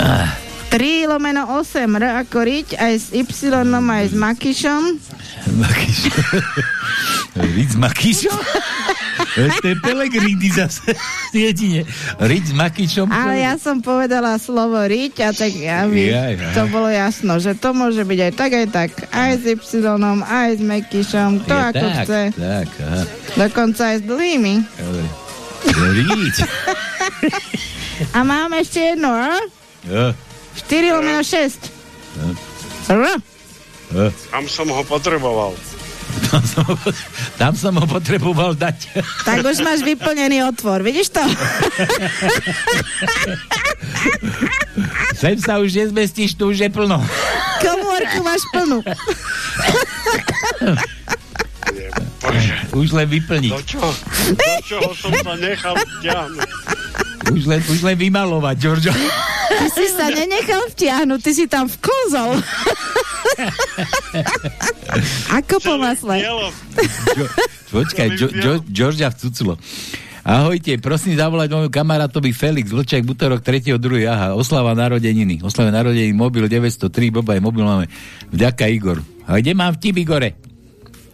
Ah. 3 lomeno 8, R ako riť, aj s Y, aj s Makišom. Makiš. Riť s Makišom? To je Pelegrini zase. Jedine. Riť s Makišom. Ale ja som povedala slovo riť a tak aby Jaj, jaj. to bolo jasno, že to môže byť aj tak, aj tak. Aj s Y, aj s Mekišom, to Je ako tak, chce. Tak, aha. Dokonca aj s dlhými. Riť. A máme ešte jedno, R? Jo, 4 lomeno 6. jo, R. Tam som ho potreboval. Tam som, ho, tam som ho potreboval dať. Tak už máš vyplnený otvor, vidíš to? Sem sa už nezmestíš, tu už je plno. Komórku máš plnú. Už len vyplniť. Do čo? Do čoho som sa nechal vťahnuť? Už len, už len vymalovať, Giorgio. Ty si sa nenechal vtiahnuť, ty si tam vklzol. Ako po masle. Počkaj, Georgia vcuclo. Ahojte, prosím zavolať môjmu kamarátovi Felix Vlčak, Butorok 3.2. Aha, oslava narodeniny. Oslava narodeniny, mobil 903, bobaj, mobil máme. Vďaka Igor. A kde mám vtip, Igore?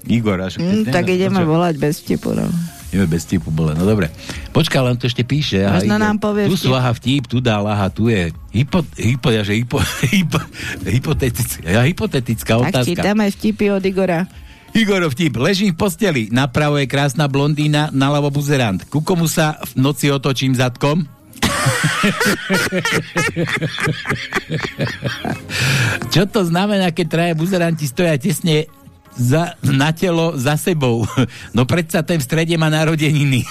Igor, až Mm, tak ideme volať bez vtipu, no. Ideme bez tipu bole, no dobre. Počkaj, len to ešte píše. Aha, Možno nám povie Tu sú vtip. aha vtip, tu dá aha, tu je hypo, hypo, ja, že hypo, hypo, hypotetická, ja, hypotetická Tak otázka. čítame vtipy od Igora. Igorov vtip. Ležím v posteli. Napravo je krásna blondína, naľavo buzerant. Ku komu sa v noci otočím zadkom? Čo to znamená, keď traje buzeranti stoja tesne za, na telo za sebou? No predsa ten v strede má narodeniny.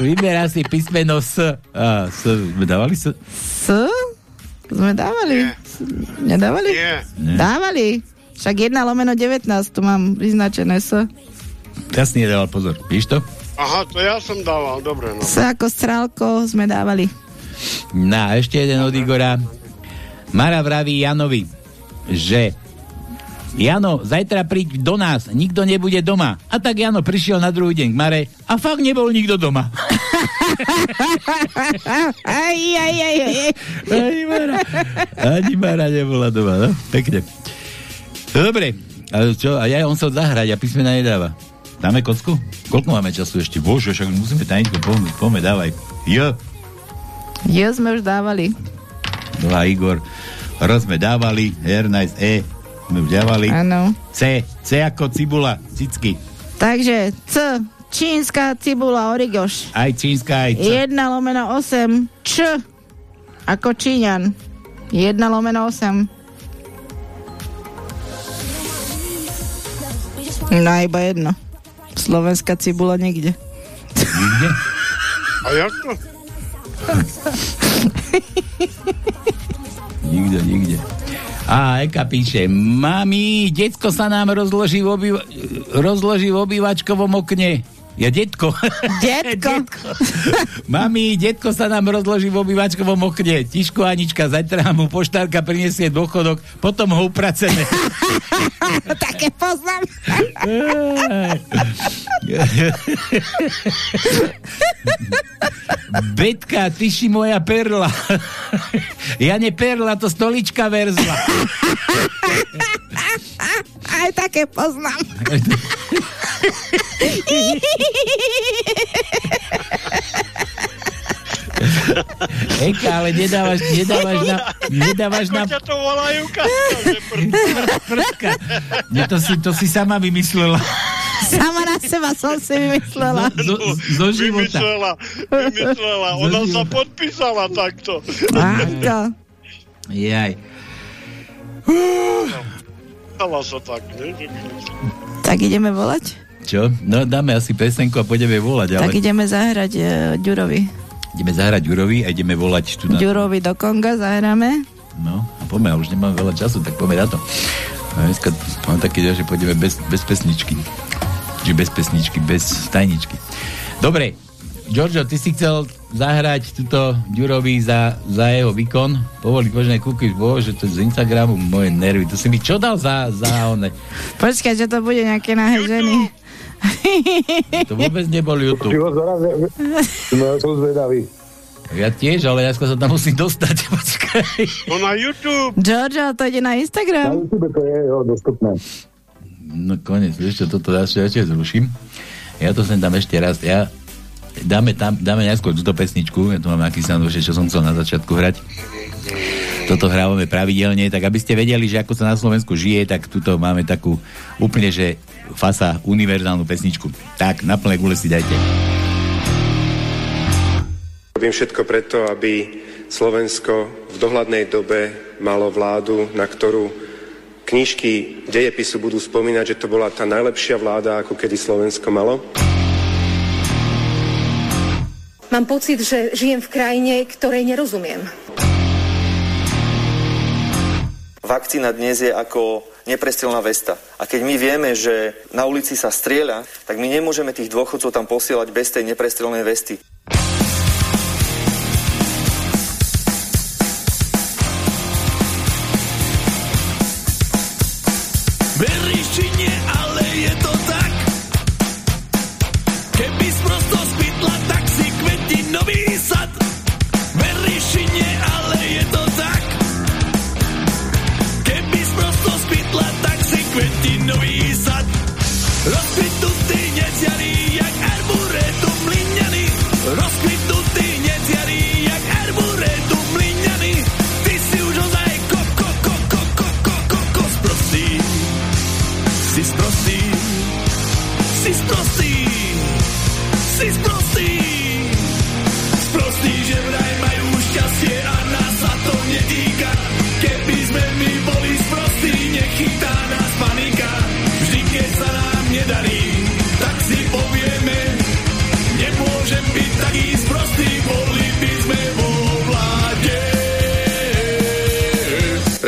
Vyberá si písmeno S. A, S. Dávali S? S? Sme dávali. S- Nedávali? Nie. Nie. Dávali. Však 1 lomeno 19, tu mám vyznačené S. Ja si nedával pozor, víš to? Aha, to ja som dával, dobre, no. S ako strálko sme dávali. No a ešte jeden od Igora. Mara vraví Janovi, že Jano, zajtra príď do nás, nikto nebude doma. A tak Jano prišiel na druhý deň k Mare a fakt nebol nikto doma. Aj, aj, aj, aj. Ani Mara, ani Mara nebola doma, no? Pekne. Dobre, a čo, a ja on sa zahrať a písmena nedáva. Dáme kocku? Koľko máme času ešte? Bože, však musíme tajničko, poďme, poďme, dávaj. Jo. Jo sme už dávali. No a Igor, R sme dávali, R, nice, E sme už dávali. Áno. C, C ako cibula, cicky. Takže C, čínska cibula origoš. Aj čínska, aj C. 1 lomeno 8, Č, ako Číňan. 1 lomeno 8. No iba jedno. Slovenská cibula niekde. Nikde? A jak to? Nikde, nikde. A Eka píše, mami, detko sa nám rozloží v, obýva- rozloží v obývačkovom okne. Ja detko. Detko. Mami, detko sa nám rozloží v obývačkovom okne. Tiško Anička, zajtra mu poštárka prinesie dôchodok, potom ho upraceme. Také poznám. Betka, ty si moja perla. ja ne perla, to stolička verzla. Aj také poznám. Eka, ale nedávaš, nedávaš na... Nedávaš na... Ako ťa to volajú, Prstka. Nie, to, si, to si sama vymyslela. Sama na seba som si vymyslela. Zo, zo života. Vymyslela, vymyslela. Ona sa podpísala takto. Ako? Jaj. Stala sa tak, by- Tak ideme volať? Čo? No dáme asi pesenku a pôjdeme volať, ale Tak ideme zahrať uh, Ďurovi. ideme zahrať Jurovi a ideme volať tu na... Ďurovi do Konga zahráme. No, a poďme, už nemám veľa času, tak poďme na to. A dneska mám taký že pôjdeme bez, bez pesničky. Čiže bez pesničky, bez tajničky. Dobre, Giorgio, ty si chcel zahrať túto Ďurovi za, za jeho výkon. Povoli kožné kúky, bože, to je z Instagramu, moje nervy. To si mi čo dal za, za one? Počkaj, že to bude nejaké nahé ženy. To vôbec nebol YouTube. No, ja som zvedavý. Ja tiež, ale ja sa tam musím dostať. Počkaj. No na YouTube. Giorgio, to ide na Na Instagram. YouTube to je jo, dostupné. No konec, vieš čo, toto ja ešte zruším. Ja to sem dám ešte raz. Ja dáme tam, dáme najskôr túto pesničku, ja tu mám aký sound, čo som chcel na začiatku hrať. Toto hrávame pravidelne, tak aby ste vedeli, že ako sa na Slovensku žije, tak tuto máme takú úplne, že fasa univerzálnu pesničku. Tak, na plné gule si dajte. Robím všetko preto, aby Slovensko v dohľadnej dobe malo vládu, na ktorú knížky dejepisu budú spomínať, že to bola tá najlepšia vláda, ako kedy Slovensko malo. Mám pocit, že žijem v krajine, ktorej nerozumiem. Vakcína dnes je ako neprestrelná vesta. A keď my vieme, že na ulici sa strieľa, tak my nemôžeme tých dôchodcov tam posielať bez tej neprestrelnej vesty.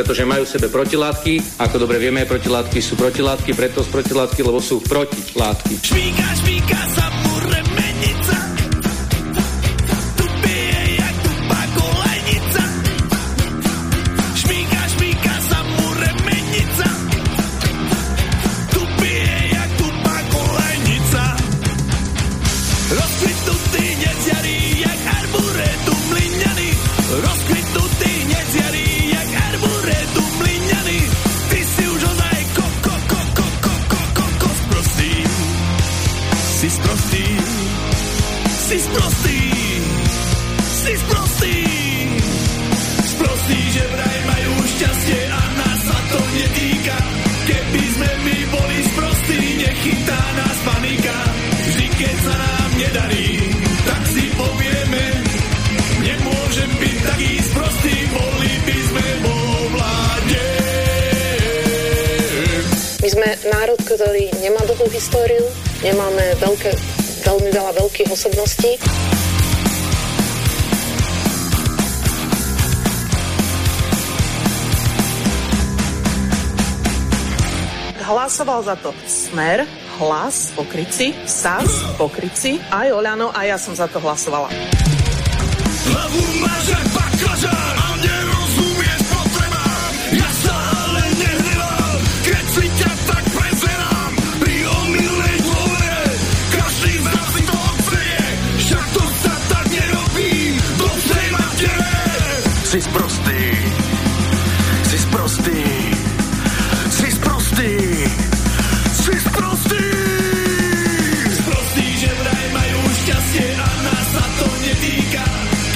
Pretože majú v sebe protilátky. Ako dobre vieme, protilátky sú protilátky, preto sú protilátky, lebo sú protilátky. Šmíka, šmíka sa ktorý nemá dlhú históriu, nemáme veľké, veľmi veľa veľkých osobností. Hlasoval za to Smer, Hlas, Pokryci, SAS, Pokryci, aj Oľano a ja som za to hlasovala. Hlavu máš jak Si sprostý, si sprostý, si sprostý, si sprostý. Sprostý, že vraj majú šťastie a nás sa to netýka.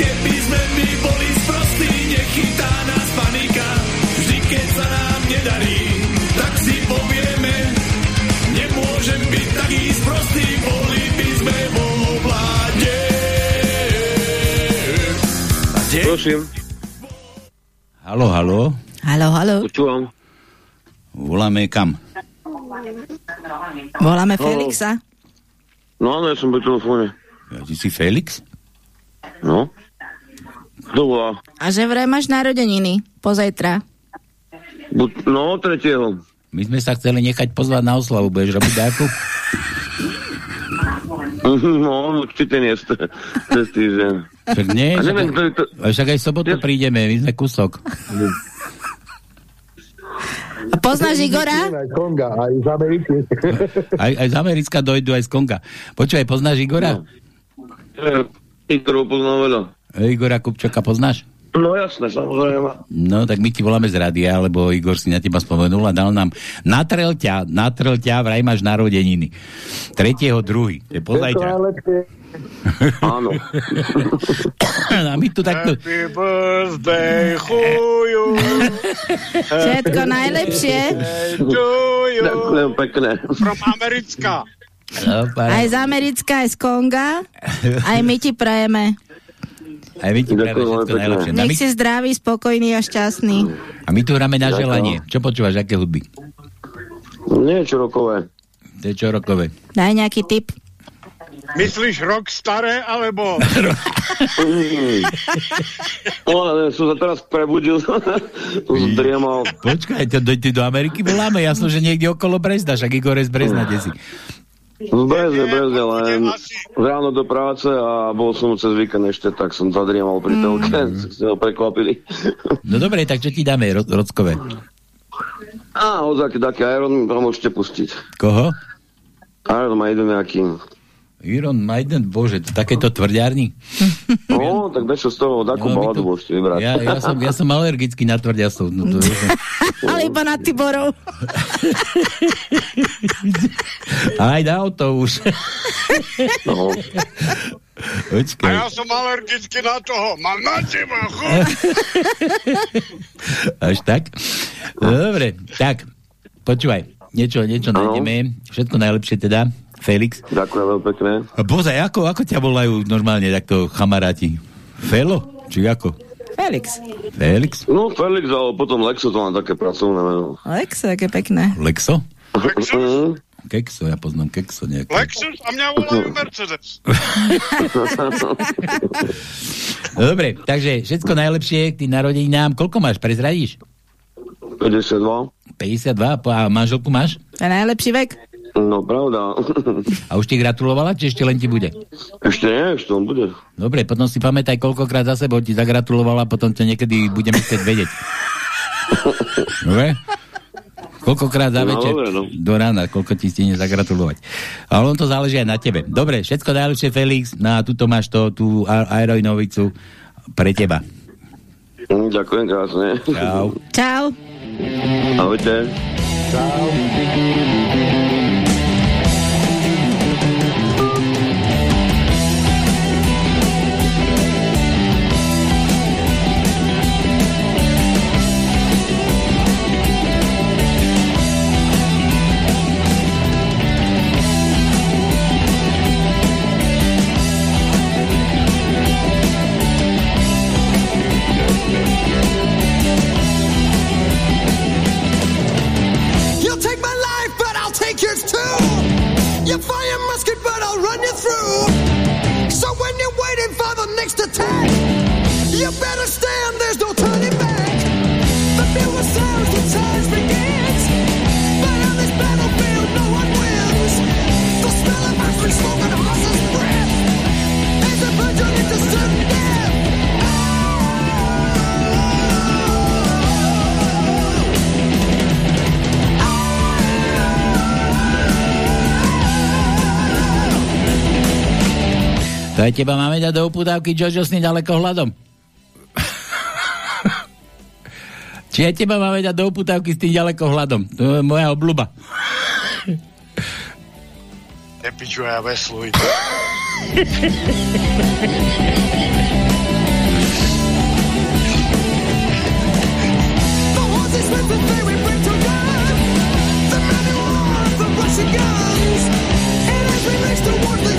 Keby sme my boli sprostí, nechytá nás panika. Vždy, keď sa nám nedarí, tak si povieme, nemôžem byť taký sprostý, boli by sme vo vláde. Prosím. Halo, halo. Halo, halo. Počúvam. Voláme kam? Voláme Halo. Felixa. No áno, ja som pri telefóne. Ja, ty si Felix? No. Kto volá? A že vraj máš narodeniny. Pozajtra. No, tretieho. My sme sa chceli nechať pozvať na oslavu. Budeš robiť dáku? No, určite nie. Cez týždeň. Však nie, A však, neviem, je to... však aj sobotu prídeme, my sme kusok. A poznáš Igora? Aj z Konga, aj z Ameriky. Aj, aj z Americka dojdu, aj z Konga. Počúvaj, poznáš Igora? Igorov poznám veľa. Igora Kupčoka poznáš? No jasné, samozrejme. No, tak my ti voláme z rádia, lebo Igor si na teba spomenul a dal nám natrel ťa, natrel ťa, vraj máš narodeniny. Tretieho druhý. To je pozajtra. Áno. A my tu takto... Happy birthday, chuju. Všetko najlepšie. Ďakujem pekne. From Americka. No, Aj z Americka, aj z Konga. Aj my ti prajeme. Aj my ti prajeme všetko najlepšie. No, Nech si zdravý, spokojný a šťastný. a my tu hráme na Ďakujem. želanie. Čo počúvaš, aké hudby? Niečo rokové. To je čo rokové? Daj nejaký tip. Myslíš rok staré, alebo... No, ale som sa teraz prebudil. zdriemal. Počkaj, to, do, ty do Ameriky voláme? Ja som, že niekde okolo Brezna, však Igor je z Brezna, kde si. V Brezne, Brezne, len ráno do práce a bol som cez víkend ešte, tak som zadriemal pri telke, mm. ste ho prekvapili. No dobre, tak čo ti dáme, ro, Rockové? Á, odzaký taký Iron môžete pustiť. Koho? Iron má jeden nejaký. Iron Maiden, bože, to takéto tvrdiarni. No, tak dačo z toho, takú No, baladu to- môžete vybrať. Ja, ja, som, ja som alergický na tvrdiasov. No, to, Ale iba na Tiborov. aj na auto už. No. A ja som alergický na toho. Mám na teba chuť. Až tak? No, dobre, tak, počúvaj, niečo, niečo nájdeme. Všetko najlepšie teda, Felix. Ďakujem veľmi pekne. Bozaj, ako, ako ťa volajú normálne takto chamaráti? Felo? Či ako? Felix. Felix? No, Felix, ale potom Lexo to má také pracovné meno. Lex, aké pekné. Lexo? Mhm. Kekso, ja poznám Kekso nejaké. Lexus a mňa volajú Mercedes. Dobre, takže všetko najlepšie k tým narodeninám. Koľko máš, prezradíš? 52. 52? Po- A manželku máš? To je najlepší vek. No, pravda. A už ti gratulovala, či ešte len ti bude? Ešte nie, ešte on bude. Dobre, potom si pamätaj, koľkokrát za sebou ti zagratulovala, potom ťa niekedy budeme chcieť vedieť. Dobre? Koľkokrát za No, večer dobre, no. do rána, koľko ti stihne zagratulovať. Ale on to záleží aj na tebe. Dobre, všetko najlepšie, Felix. No a tuto máš to, tú aerojnovicu pre teba. Hm, Ďakujem krásne. Čau. Čau. Ahojte. Čau. You better stand this. To aj teba máme dať do uputávky Jojo s ďaleko hľadom. Či aj teba máme dať do uputávky s tým ďaleko hľadom. To je moja obľuba. Nepičuje ja vesluj. Guns. And as we race towards the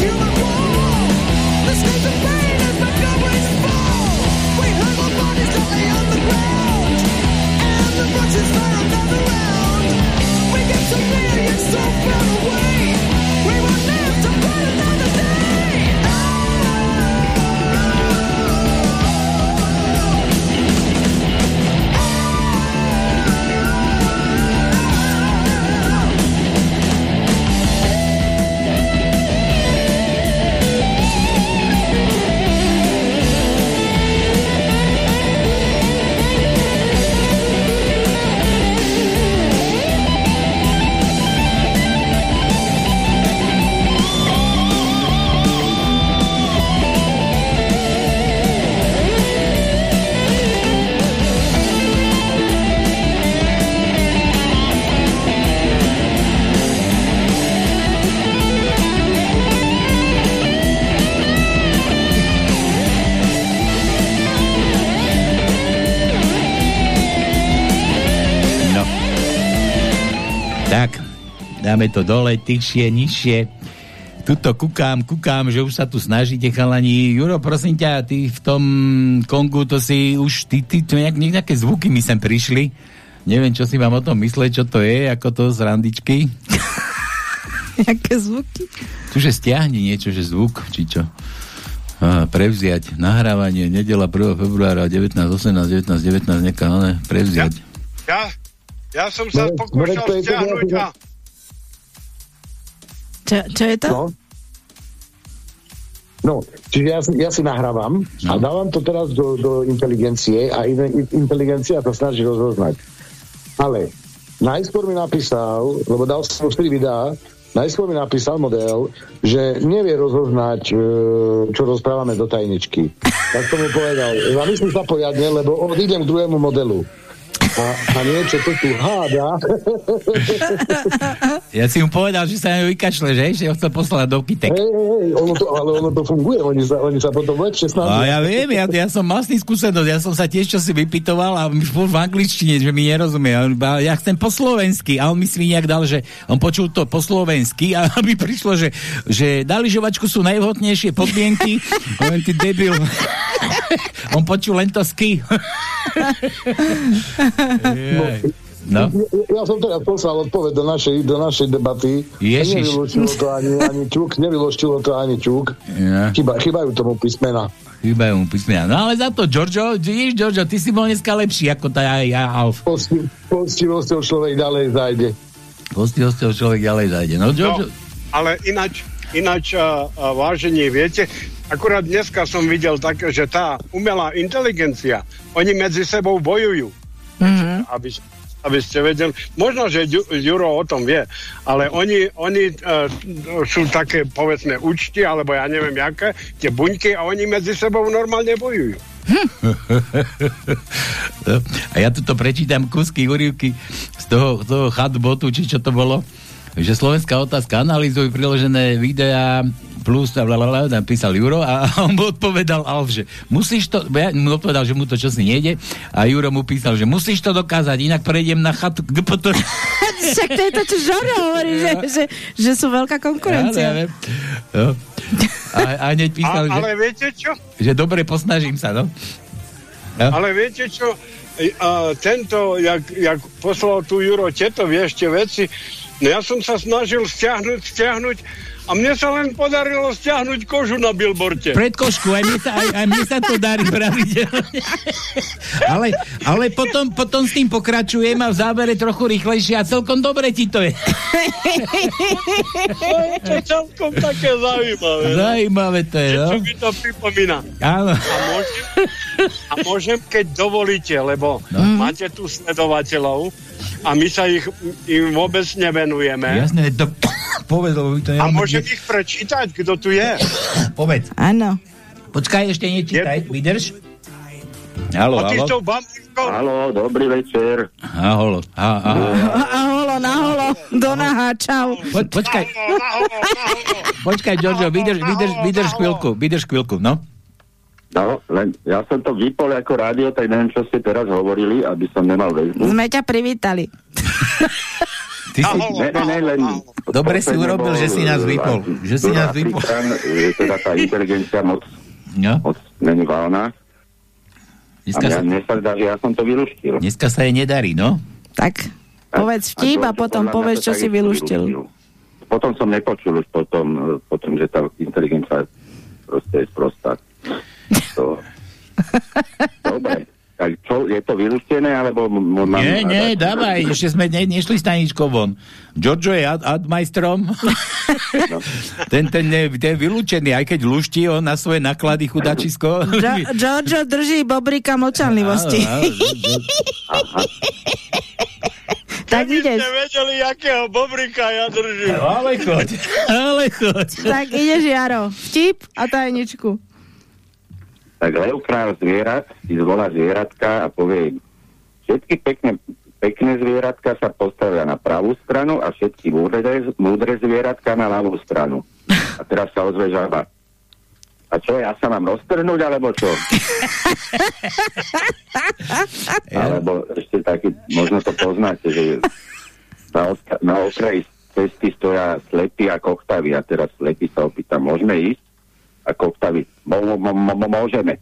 dáme to dole, tychšie, nižšie. Tuto kukám, kukám, že už sa tu snažíte, chalani. Juro, prosím ťa, ty v tom Kongu, to si už, ty, ty, to nejak, nejaké zvuky mi sem prišli. Neviem, čo si mám o tom mysleť, čo to je, ako to z randičky. Jaké zvuky? Tuže stiahni niečo, že zvuk, či čo. Á, prevziať, nahrávanie, nedela 1. februára 19, 18, 19, 19, neka, ne, prevziať. Ja, ja som sa No, pokúšal stiahnuť a Čo, čo je to? No. No, čiže ja, si- ja si nahrávam a dávam to teraz do, do inteligencie a in, inteligencia to snaží rozoznať. Ale najskôr mi napísal, lebo dal som 4 videá, najskôr mi napísal model, že nevie rozoznať, e, čo rozprávame do tajničky. Tak som mu povedal, zamyslím sa poriadne, lebo odídem k druhému modelu. A, a niečo to tu háda. Ja si mu povedal, že sa na ňu vykašle, že? Že ho chcel poslať do kytek. Hej, hej, ono to, ale ono to funguje, oni sa, oni sa potom lepšie snažia. A ja viem, ja, ja som tým skúsenosť, ja som sa tiež čo si vypitoval a furt v angličtine, že mi nerozumie. Ja chcem po slovensky a on mi si nejak dal, že on počul to po slovensky a mi prišlo, že, že na lyžovačku sú najvhodnejšie podmienky. Len ty debil. on počul len to ski. No, No. Ja, ja som teraz poslal odpoveď do našej, do našej debaty. Ježiš. Nevyluštilo to ani, ani čuk, nevyluštilo to ani čuk. Ja. Chyba, chýbajú tomu písmena. Chýbajú mu písmena. No ale za to, Giorgio, vidíš, Giorgio, ty si bol dneska lepší ako tá ja, ja Alf. Posti- Postivosťou človek ďalej zajde. Postivosťou človek ďalej zajde. No, Giorgio, No, ale ináč, ináč a, a vážení, viete, akurát dneska som videl také, že tá umelá inteligencia, oni medzi sebou bojujú. Mhm. Aby, aby ste vedeli, možno, že Ju- Juro o tom vie, ale oni, oni uh, sú také, povedzme, účty, alebo ja neviem, jaké, tie buňky a oni medzi sebou normálne bojujú. No, A ja tu prečítam kusky úrivky z toho, toho chatbotu, či čo to bolo. Že slovenská otázka, analýzuj priložené videá plus a blablabla, napísal Juro a on mu odpovedal Alf, že musíš to, ja mu odpovedal, že mu to čosi nejde a Juro mu písal, že musíš to dokázať, inak prejdem na chatu. Však to je to, čo Žoro hovorí, že, že, že sú veľká Ja konkurencia. neviem. No. A, a hneď písal, A, ale že, viete čo? že dobre, posnažím sa, no. No. Ale viete čo? A tento, jak, jak poslal tu Juro tieto vieš, tie veci, no ja som sa snažil stiahnuť, stiahnuť a mne sa len podarilo stiahnuť kožu na billboarde. Predkošku, aj mne sa, aj, aj mne sa to darí pravidelne. ale, ale potom, potom s tým pokračujem a v závere trochu rýchlejšie a celkom dobre ti to je. To je to celkom také zaujímavé. no. Zajímavé to je, no. Čo mi to pripomína. Áno. A môžem, a môžem, keď dovolíte, lebo No. máte tu sledovateľov a my sa ich, im vôbec nevenujeme. Jasné, to povedz, lebo by to A neviem, môžem ich prečítať, kto tu je. Povedz. Áno. Počkaj, ešte nečítaj, vydrž. Halo, A halo. Halo, dobrý večer. Aholo, a, a, A holo, na holo, do naha, čau. po, počkaj, počkaj, Giorgio, vydrž, vydrž, vydrž chvíľku, vydrž chvíľku, no. No, len ja som to vypol ako rádio, tak neviem, čo ste teraz hovorili, aby som nemal väzbu. Sme ťa privítali. Ty si... Ne, ne, ne, len... Dobre si urobil, bol, že si nás vypol. Že si nás vypol. Je teda tá inteligencia moc, No. moc není valná. A Dneska sa, mne sa ja som to vyluštil. dneska sa jej nedarí, no. Tak, povedz vtip a to potom to čo si vylúštil. Potom som nepočul už potom, eh, potom že tá inteligencia proste je sprostá. To... Dobre. Tak čo, je to vylúštené, alebo mám... Nie, nie, dávaj, ešte sme ne, nešli s taničkou von. Giorgio je ad, admajstrom. ten, ten, ne, ten je vylúčený, aj keď luští on na svoje náklady chudačisko. Jo- Giorgio drží bobrika áno, tak ideš. ste vedeli, akého bobrika ja držím. Ale choď, ale choď. Tak ideš, Jaro. Vtip a tajničku. Tak Lev král zvierat si zvolá zvieratka a povie im, všetky pekné, pekné zvieratka sa postavia na pravú stranu a všetky múdre, múdre zvieratka na ľavú stranu. A teraz sa ozve žaba. A čo, ja sa mám roztrhnúť, alebo čo? Alebo ešte taký, možno to poznáte, že na, na okraji cesty stoja slepí a kochtavy a teraz slepí sa opýta, môžeme ísť? A kochtavy, mo, mo, mo, mo, mo, môžeme.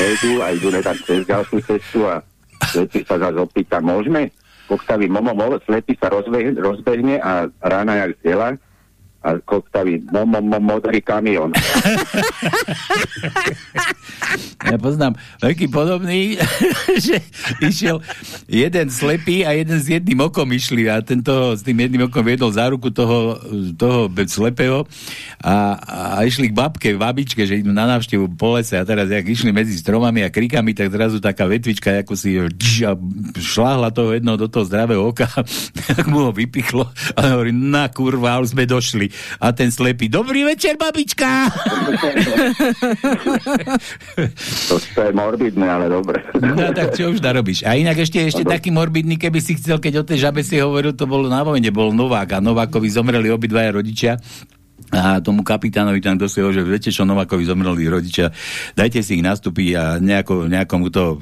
Prejdú a idú tam cez ďalšiu cestu a slepý sa zase opýta, môžeme? Kochtavy, mo, mo, mo, slepý sa rozbehne a rána jak zdieľa a kochtavy, mo, mo, mo, modrý kamión. Ja poznám taký podobný, že išiel jeden slepý a jeden s jedným okom išli a tento s tým jedným okom viedol za ruku toho, toho slepého a, a išli k babke, babičke, že idú na návštevu po lese a teraz jak išli medzi stromami a krikami, tak zrazu taká vetvička, ako si a šláhla toho jednoho do toho zdravého oka, tak mu ho vypichlo a hovorí, na kurva, už sme došli. A ten slepý, dobrý večer, babička! To, to je morbidné, ale dobre. No tak čo už narobíš? A inak ešte, ešte taký morbidný, keby si chcel, keď o tej žabe si hovoril, to bolo na vojne, bol Novák a Novákovi zomreli obidvaja rodičia a tomu kapitánovi tam dosiahol, že viete čo, Novákovi zomreli rodičia, dajte si ich nastúpiť a nejako, nejakomu to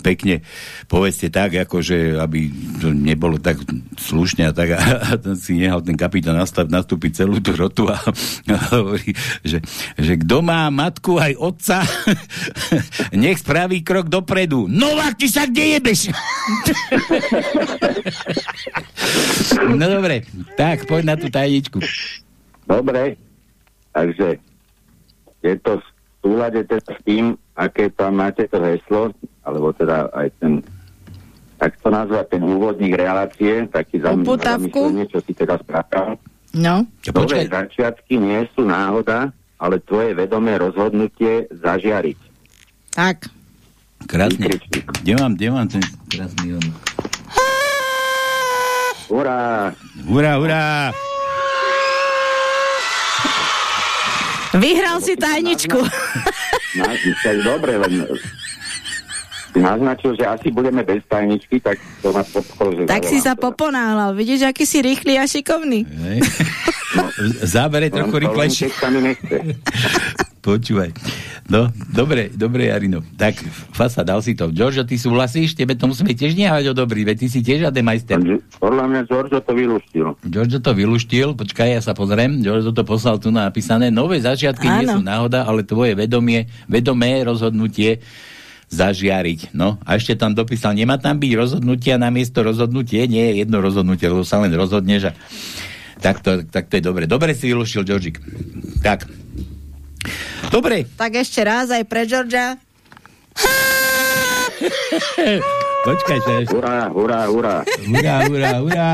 pekne povedzte tak, ako že aby to nebolo tak slušne a tak a, a si nehal ten kapitán nastav, nastúpiť celú tú rotu a, a hovorí, že, že kto má matku aj otca, nech spraví krok dopredu. Novák, ty sa kde jebeš? no dobre, tak poď na tú tajničku. Dobre, takže je to v súlade teda s tým, aké tam máte to heslo, alebo teda aj ten, tak to nazvať ten úvodník relácie, taký zamyslenie, čo si teda správal. No. Nové začiatky nie sú náhoda, ale tvoje vedomé rozhodnutie zažiariť. Tak. Krásne. Kde mám, kde mám ten krásny on? Hurá! Hurá, hurá! Vyhral si tajničku. Na, tak dobre, len si naznačil, že asi budeme bez tajničky, tak to ma že tak si sa zavolám. poponáhľal. Vidíš, aký si rýchly a šikovný. Zábere trochu Len- len rýchlejšie. Počúvaj. No, dobre, dobre, Jarino. Tak, fasa, dal si to. Giorgio, ty súhlasíš? Tebe to musíme tiež nehať o dobrý, veď ty si tiež ademajster. Podľa mňa Giorgio to vylúštil. Giorgio to vyluštil, počkaj, ja sa pozriem. Giorgio to poslal tu napísané. Nové začiatky nie Áno. sú náhoda, ale tvoje vedomie, vedomé rozhodnutie zažiariť. No, a ešte tam dopísal, nemá tam byť rozhodnutia na miesto rozhodnutie, nie je jedno rozhodnutie, lebo sa len rozhodneš a tak to, tak to je dobre. Dobre si vyluštil, Georgik. Tak. Dobre, Tak ešte raz aj pre Georgia. počkaj sa ešte. Hurá, hurá, hurá. Hurá, hurá, hurá.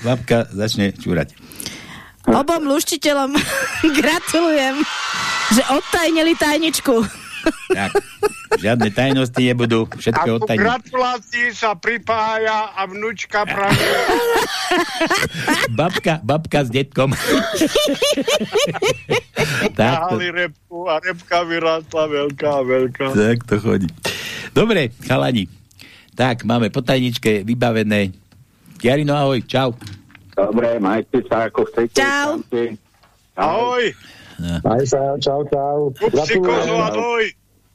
Babka začne čúrať. Obom luštiteľom gratulujem, že odtajnili tajničku. Tak, žiadne tajnosti nebudú, A všetko odtajne. gratulácii sa pripája a vnúčka praví. Babka, babka s detkom. tak, to, repku a repka vyrástla veľká, veľká. tak to chodí. Dobre, chalani. Tak, máme po tajničke vybavené. Jarino, ahoj, čau. Dobre, majte sa ako chcete. Čau. Čaute. Ahoj, Maj sa, čau, čau. kup si kozu a doj.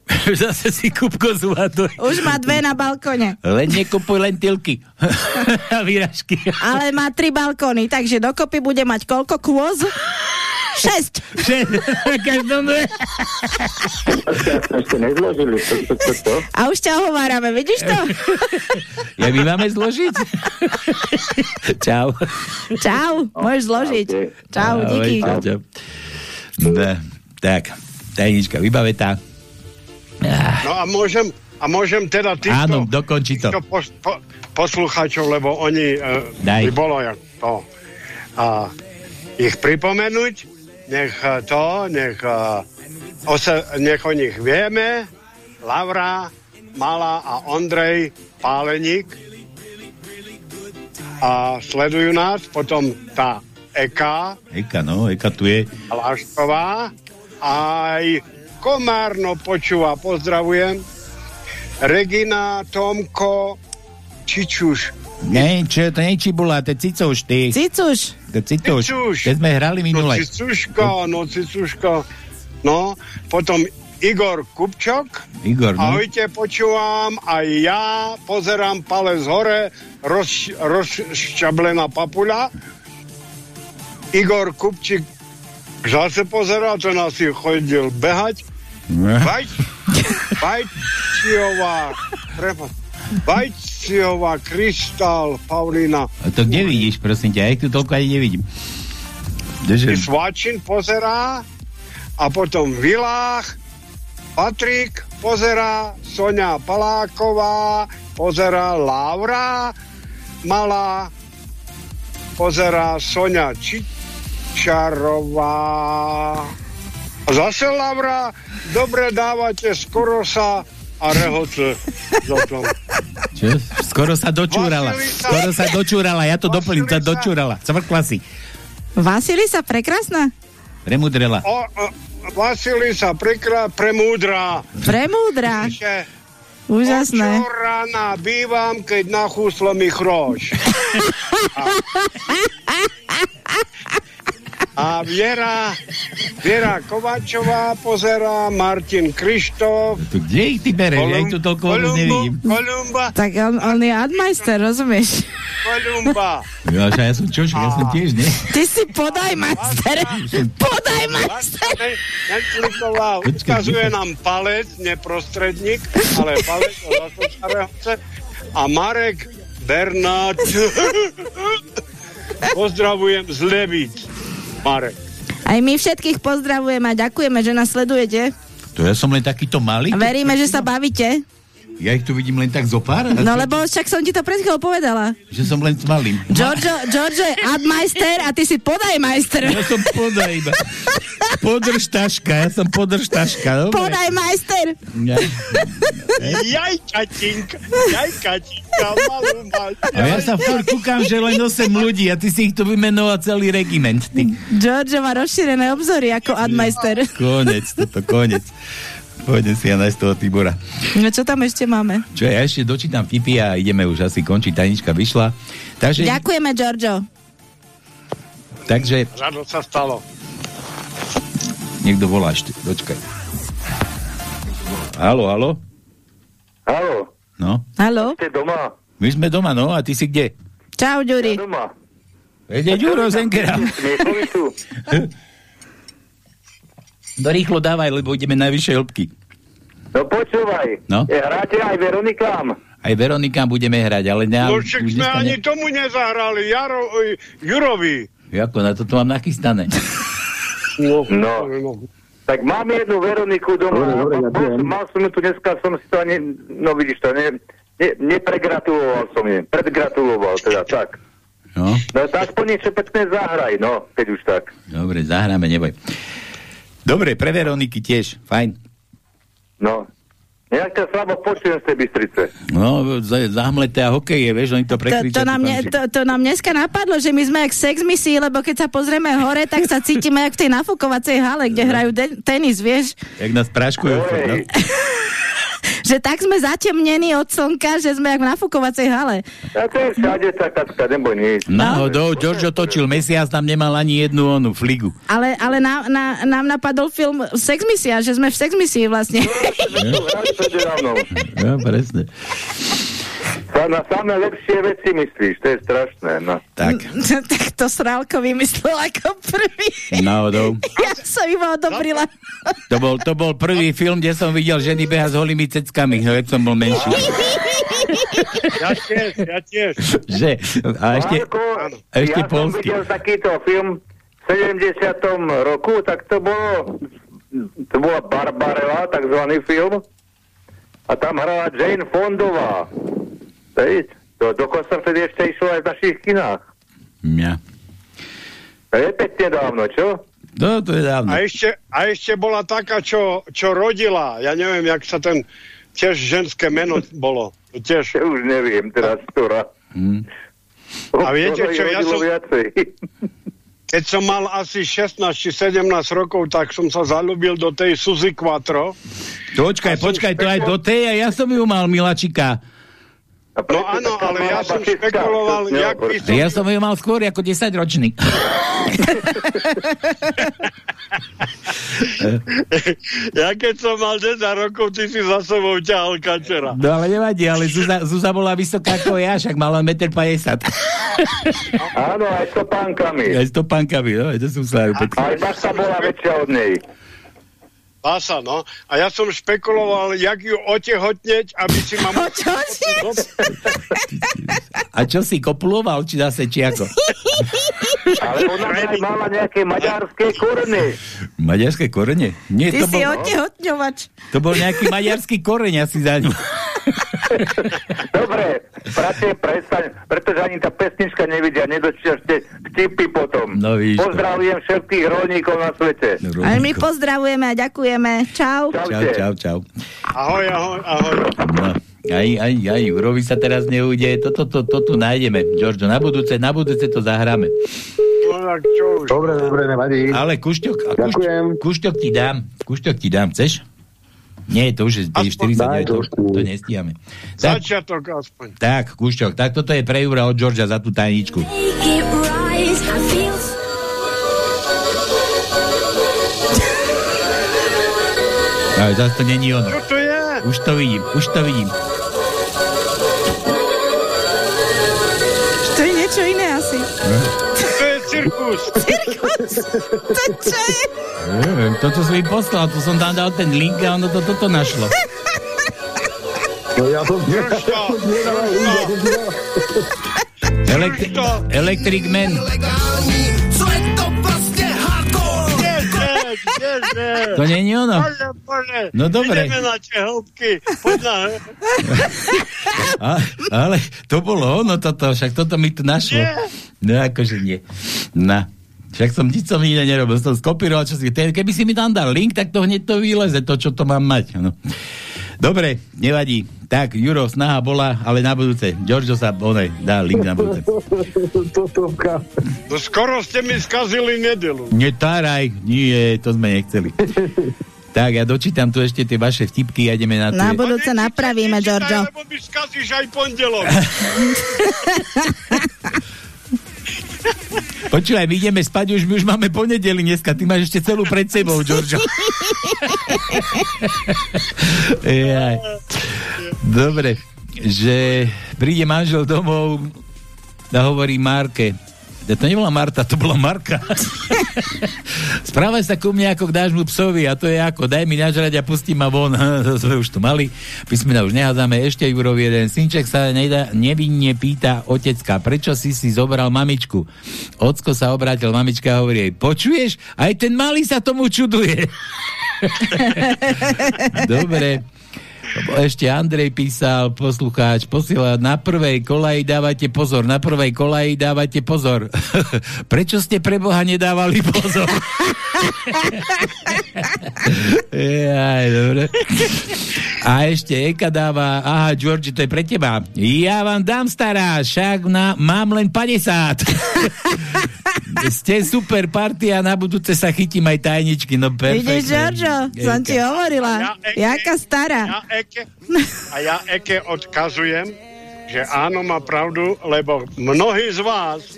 Zase si kúbko zúhadoj. Už má dve na balkone, Len nekupuj len tylky. a výražky. ale má tri balkóny, takže dokopy bude mať koľko kôz? Šesť. Každom Ešte nezložili. A už ťa ohovárame, vidíš to? Ja my máme zložiť? čau. Čau, môžeš zložiť. Čau, díky. Čau, čau. No, tak, tajnička vybavetá. No a môžem, a môžem teda týchto, Áno, dokonči to. pos, po, poslucháčov, lebo oni Daj. by bolo jak to. A ich pripomenúť, nech eh, to, nech, uh, ose, nech o nich vieme, Laura, Mala a Ondrej Páleník a sledujú nás, potom tá Eka, Eka, no, Eka tu je. Lášková, aj Komárno počúva, pozdravujem. Regina, Tomko, Čičuš. Nie, čo, to nie je čibula, to je cicuš, ty. Cicuš. To je cicuš. Cicuš. Keď sme hrali No, minule. Cicuška, no, Cicuška. No, potom Igor Kupčok. Igor, no. Ahojte, počúvam, aj ja pozerám palec hore, roz, rozšťablená papuľa. Igor Kupčík zase pozeral, ten asi chodil behať. Bajč, Bajčiová, prepa, Bajčiová, Kristál, Paulína. A to kde vidíš, prosím ťa? Ja ich tu toľko ani nevidím. Kdeže? Svačin pozerá a potom Vilách, Patrik pozerá, Sonia Paláková pozerá, Laura Malá pozerá, Sonia Čičarová. A zase Laura, dobre dávate skoro sa a rehoce za to. Čo? Skoro sa dočúrala. Vasilisa. Skoro sa dočúrala, ja to doplním, sa dočúrala. Cvrkla si. Vasilisa, prekrásna. Premudrela. O, o, Vasilisa, prekra, premúdra. Premúdra. Úžasné. Od rána bývam, keď nachúslo mi chroš. A Viera, Viera Kovačová pozera, Martin Krištof. To kde ich ty bereš? Ja ich tu toľko vôbec nevidím. Kolumba, Tak on, on je admajster, rozumieš? Kolumba. Ja, že ja som čošek, ja som tiež, nie? Ty si podaj majster. Podaj majster. Neklikoval, ukazuje nám palec, neprostredník, ale palec od. A Marek Bernát. Pozdravujem z Levíc. Marek. Aj my všetkých pozdravujeme a ďakujeme, že nás sledujete. To ja som len takýto malý? A veríme, že sa bavíte. Ja ich tu vidím len tak zo pár? No lebo však som ti to pred chvíľou povedala. Že som len malým. Giorgio, Giorgio je admajster a ty si podaj majster. Ja som podaj iba. Podrž taška, ja som podrž taška. Dobre. Podaj majster. Ja. Jaj, Katinka, jaj, Katinka, malú. A ja sa furt kúkam, že len 8 ľudí a ty si ich tu vymenoval celý regiment. Ty. Giorgio má rozšírené obzory ako admajster. Konec, toto konec. Pôjdem si ja nájsť toho Tibora. No čo tam ešte máme? Čo ja ešte dočítam vtipy a ideme už asi končiť. Tajnička vyšla. Takže, Ďakujeme, Giorgio. takže Rado sa stalo. niekto volá ešte. Dočkaj. Halo, halo? Halo, No? Haló? ste doma? My sme doma, no? A ty si kde? Čau, Ďuri. Doma. Veď je Ďuro Zenkera. No rýchlo dávaj, lebo ideme na vyššie hĺbky. No počúvaj. No? E, Hráte aj Veronikám? Aj Veronikám budeme hrať, ale ne, No však sme nestane- ani tomu nezahrali, Jaro, oj, Jurovi. Ako, na toto mám nachystané. No. Tak mám jednu Veroniku doma. Dobre, dobre, Mal- ďakujem. mal som ju tu dneska, som si to ani, no vidíš to, ne, ne, nepregratuloval som jej. Predgratuloval, teda tak. No, No tak aspoň niečo pekné zahraj, no, keď už tak. dobre, zahráme, neboj. Dobre, pre Veroniky tiež, fajn. No. Nejak ťa slabo počujem z tej Bystrice. No, za- zahmleté a hokeje, vieš, oni to To, prekričia. to, nám ne, tam, to, to nám dneska napadlo, že my sme jak sex misii, lebo keď sa pozrieme hore, tak sa cítime jak v tej nafukovacej hale, kde hrajú de- tenis, vieš. Jak nás práškujú. furt, No. Že tak sme zatemnení od slnka, že sme jak v nafukovacej hale. A to je všade taká, neboj nič. Náhodou, Giorgio točil mesiac, tam nemal ani jednu onú fligu. Ale, ale na, na, nám napadol film Sex misia, že sme v sex misii vlastne. Hrali prednedávno. No, presne. Na samé lepšie veci myslíš, to je strašné. No. Tak, tak to Srálko vymyslel ako prvý. náhodou. Ja som iba odobrila. To bol, to bol prvý film, kde som videl ženy beha s holými ceckami, no, keď som bol menší. Ja tiež, ja tiež. Že, a ešte, Marko, ešte ja som videl takýto film v 70. roku, tak to bolo to bola Barbarella, takzvaný film a tam hrala Jane Fondová. Hej, to dokonca vtedy ešte išlo aj v našich kinách. Mňa. To je pekne dávno, čo? No, to je dávno. A ešte, a ešte bola taká, čo, čo rodila. Ja neviem, jak sa ten tiež ženské meno bolo. Tiež. Ja už neviem teraz, ktorá. Hm. A viete čo, ja som- Viacej. Keď som mal asi 16 či 17 rokov, tak som sa zalúbil do tej Suzy Quattro. Počkaj, počkaj, to aj do tej, a ja som ju mal, Milačika. No áno, ale ja som špekuloval, jak by som... Ja som ju mal skôr ako 10 ročný. Ja keď som mal 10 rokov, ty si za sebou ťahal kačera. No ale nevadí, ale Zuza, Zuza bola vysoká ako ja, však mala 1,50 m. Áno, aj s topánkami. Aj s topánkami, no, to sú sa Aj Baša bola väčšia od nej. Basa, no. A ja som špekuloval, jak ju otehotneť, aby si ma... A čo si kopuloval, či zase, či ako? Ale ona aj mala nejaké maďarské korene. Maďarské korene? Nie, Ty to si bol, otehotňovač. to bol nejaký maďarský koreň asi za ňu. Dobre, bratie, prestaň, pretože ani tá pesnička nevidia, nedočítaš tie vtipy potom. No to. Pozdravujem všetkých rolníkov na svete. Ale my pozdravujeme a ďakujeme. Čau. Čau, čau, čau. Ahoj, ahoj, ahoj. No. Aj, aj, aj, Jurovi sa teraz neújde. Toto to, to, to tu nájdeme, Giorgio. Na budúce, na budúce to zahráme. No, dobre, dobre, nevadí. Ale kušťok, kušťok, kušťok ti dám. Kušťok ti dám, chceš? Nie, to už je 40, daj, to, to nestíhame. Tak, Začiatok aspoň. Tak, Kušťok, tak toto je pre Jura od Georgia za tú tajničku. Ale zase to není ono. Čo to je? Už to vidím, už to vidím. To je cirkus. Cirkus. To čo je? Neviem, toto som im poslal, tu som tam dal ten link a ono to toto našlo. No ja som... Elektri- Electric Man. Co To není ono. Bože, bože. No dobre. Ideme na. A, ale to bolo ono toto, však toto mi tu našlo. No akože nie. Na. Však som nič som iné nerobil, som skopíroval, čo si... Keby si mi tam dal link, tak to hneď to vyleze, to, čo to mám mať. No. Dobre, nevadí. Tak, Juro, snaha bola, ale na budúce. Giorgio sa, onej, dá link na budúce. No skoro ste mi skazili nedelu. Netáraj, nie, to sme nechceli. tak, ja dočítam tu ešte tie vaše vtipky a ideme na Na tie... budúce napravíme, Giorgio. Lebo mi skazíš aj pondelok. Počúvaj, my ideme spať, už my už máme ponedeli dneska, ty máš ešte celú pred sebou, Giorgio. Jaj. Dobre, že príde manžel domov a hovorí Marke, to nebola Marta, to bola Marka. Správaj sa ku mne ako k nášmu psovi a to je ako, daj mi nažrať a pustí ma von. sme už tu mali. Písmena už nehádzame. Ešte Jurovi jeden. Synček sa nedá, nevinne pýta otecka, prečo si si zobral mamičku? Ocko sa obrátil, mamička a hovorí jej, počuješ? Aj ten malý sa tomu čuduje. Dobre. Ešte Andrej písal, poslucháč, posiela, na prvej kolaji dávajte pozor, na prvej kolaji dávajte pozor. Prečo ste pre Boha nedávali pozor? Jaj, dobre. A ešte Eka dáva, aha, George, to je pre teba. Ja vám dám stará, však na, mám len 50. Ste super partia, na budúce sa chytím aj tajničky, no perfektne. Vidíš, Giorgio, som ti hovorila. Ja, Eke, Jaká stará. Ja Eke, a ja Eke odkazujem, že áno, má pravdu, lebo mnohí z vás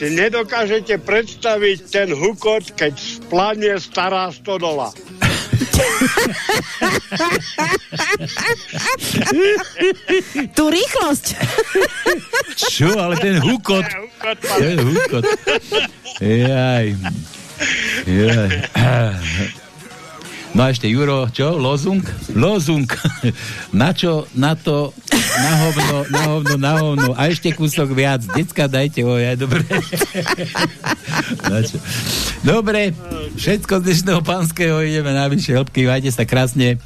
si nedokážete predstaviť ten hukot, keď spláne stará stodola. Tú rýchlosť. Čo, ale ten hukot. Ten hukot. Jaj. Jaj. No a ešte Juro, čo? Lozung? Lozung. Na čo? Na to, na hovno, na hovno, na hovno. A ešte kúsok viac. Decka dajte ho, ja, dobre. Dobre, všetko z dnešného pánskeho ideme na vyššie hĺbky. Majte sa krásne.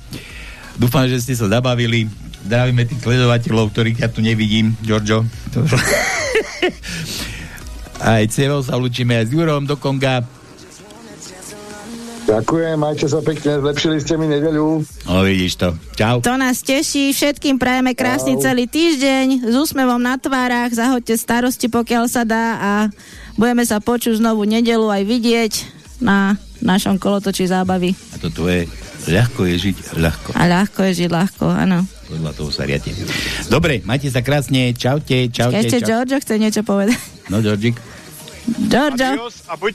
Dúfam, že ste sa zabavili. Zdravíme tých sledovateľov, ktorých ja tu nevidím. Giorgio. Aj Cierou sa lučíme aj s Jurom do Konga. Ďakujem, majte sa pekne, zlepšili ste mi nedeľu. No vidíš to. Čau. To nás teší, všetkým prajeme krásny Čau. celý týždeň, s úsmevom na tvárach, zahoďte starosti, pokiaľ sa dá a budeme sa počuť znovu nedelu aj vidieť na našom kolotoči zábavy. A toto je ľahko je žiť ľahko. A ľahko je žiť ľahko, áno. Podľa toho sa riate. Dobre, majte sa krásne. Čaute, čaute. Ešte čau. Giorgio chce niečo povedať. No, Georgik. Giorgio. Adios a, buď,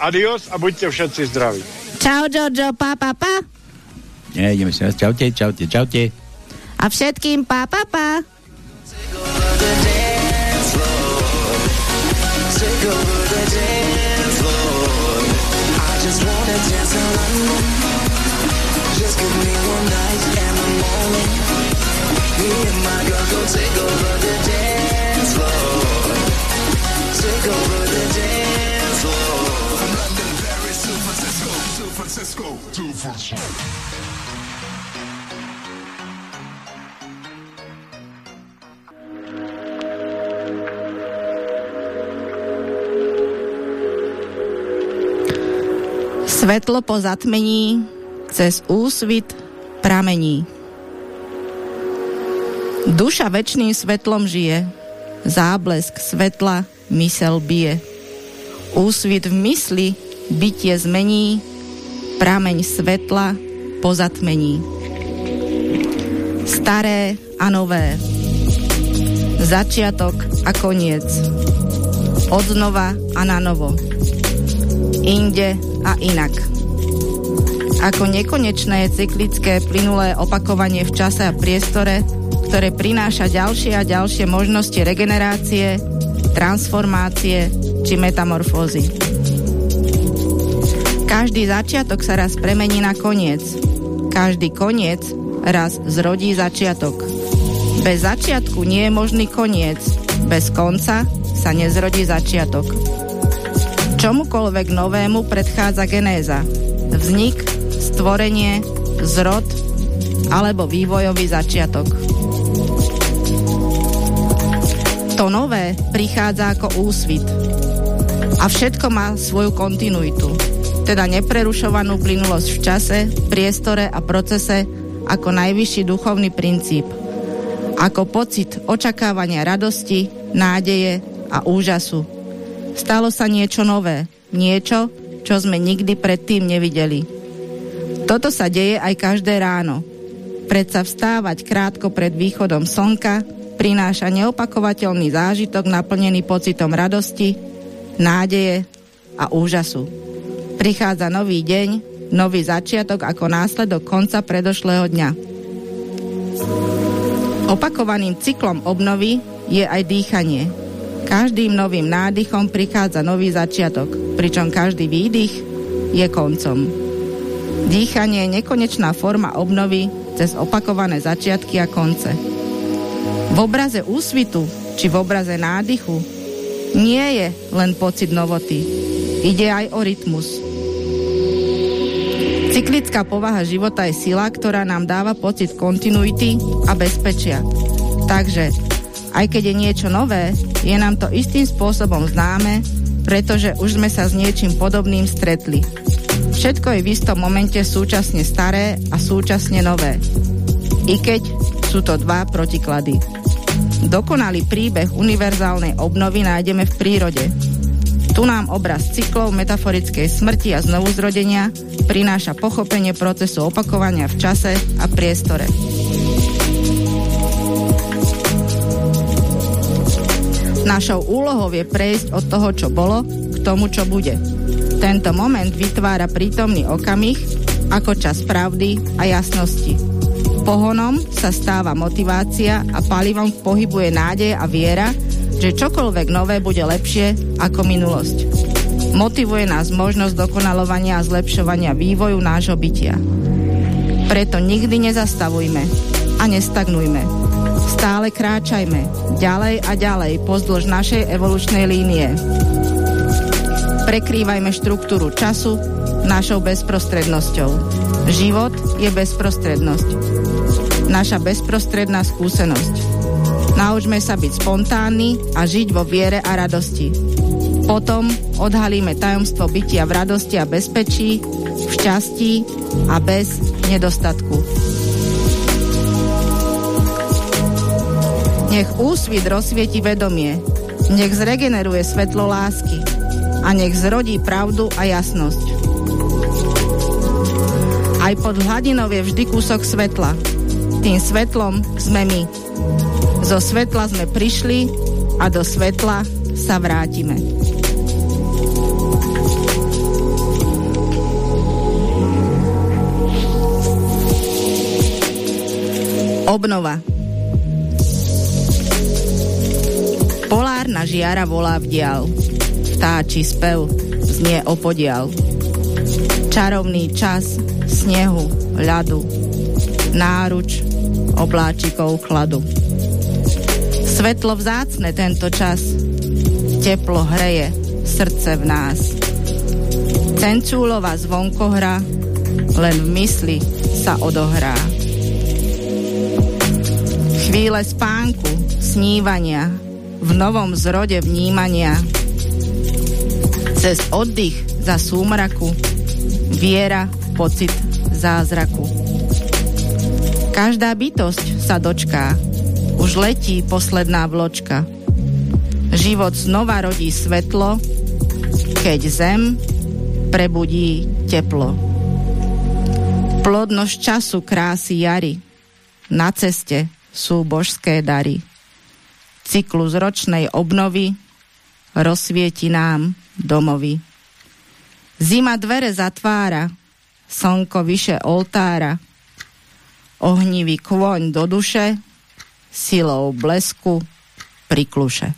adios a buďte všetci zdraví. Čau, Giorgio, pa, pa, pa. Nie, ideme si raz. Čaute, čaute, čaute. A všetkým pa, pa, pa. Take over the dance floor. I just wanna dance alone. Just give me one night and the morning. Me and my girl go take over the dance floor. Take over the dance floor. Francisco, San Francisco. Svetlo po zatmení cez úsvit pramení. Duša večným svetlom žije, záblesk svetla mysel bije. Úsvit v mysli bytie zmení, prameň svetla po zatmení. Staré a nové. Začiatok a koniec. Odznova a na novo inde a inak. Ako nekonečné cyklické plynulé opakovanie v čase a priestore, ktoré prináša ďalšie a ďalšie možnosti regenerácie, transformácie či metamorfózy. Každý začiatok sa raz premení na koniec. Každý koniec raz zrodí začiatok. Bez začiatku nie je možný koniec. Bez konca sa nezrodí začiatok. Čomukoľvek novému predchádza genéza. Vznik, stvorenie, zrod alebo vývojový začiatok. To nové prichádza ako úsvit. A všetko má svoju kontinuitu, teda neprerušovanú plynulosť v čase, priestore a procese ako najvyšší duchovný princíp. Ako pocit očakávania radosti, nádeje a úžasu. Stalo sa niečo nové, niečo, čo sme nikdy predtým nevideli. Toto sa deje aj každé ráno. Predsa vstávať krátko pred východom slnka prináša neopakovateľný zážitok naplnený pocitom radosti, nádeje a úžasu. Prichádza nový deň, nový začiatok ako následok konca predošlého dňa. Opakovaným cyklom obnovy je aj dýchanie. Každým novým nádychom prichádza nový začiatok, pričom každý výdych je koncom. Dýchanie je nekonečná forma obnovy cez opakované začiatky a konce. V obraze úsvitu či v obraze nádychu nie je len pocit novoty. Ide aj o rytmus. Cyklická povaha života je sila, ktorá nám dáva pocit kontinuity a bezpečia. Takže, aj keď je niečo nové, je nám to istým spôsobom známe, pretože už sme sa s niečím podobným stretli. Všetko je v istom momente súčasne staré a súčasne nové. I keď sú to dva protiklady. Dokonalý príbeh univerzálnej obnovy nájdeme v prírode. Tu nám obraz cyklov metaforickej smrti a znovuzrodenia prináša pochopenie procesu opakovania v čase a priestore. Našou úlohou je prejsť od toho, čo bolo, k tomu, čo bude. Tento moment vytvára prítomný okamih ako čas pravdy a jasnosti. Pohonom sa stáva motivácia a palivom k pohybu je nádej a viera, že čokoľvek nové bude lepšie ako minulosť. Motivuje nás možnosť dokonalovania a zlepšovania vývoju nášho bytia. Preto nikdy nezastavujme a nestagnujme. Stále kráčajme ďalej a ďalej pozdĺž našej evolučnej línie. Prekrývajme štruktúru času našou bezprostrednosťou. Život je bezprostrednosť. Naša bezprostredná skúsenosť. Naučme sa byť spontánni a žiť vo viere a radosti. Potom odhalíme tajomstvo bytia v radosti a bezpečí, v šťastí a bez nedostatku. Nech úsvit rozsvieti vedomie, nech zregeneruje svetlo lásky a nech zrodí pravdu a jasnosť. Aj pod hladinou je vždy kúsok svetla. Tým svetlom sme my. Zo svetla sme prišli a do svetla sa vrátime. Obnova Polárna žiara volá v dial. Vtáči spev znie opodial. Čarovný čas snehu, ľadu, náruč obláčikov chladu. Svetlo vzácne tento čas, teplo hreje srdce v nás. Cencúlova zvonkohra len v mysli sa odohrá. Chvíle spánku, snívania, v novom zrode vnímania. Cez oddych za súmraku, viera, pocit zázraku. Každá bytosť sa dočká, už letí posledná vločka. Život znova rodí svetlo, keď zem prebudí teplo. Plodnosť času krásy jary, na ceste sú božské dary. Cyklus ročnej obnovy rozsvieti nám domovy. Zima dvere zatvára, slnko vyše oltára, ohnivý kôň do duše, silou blesku prikluše.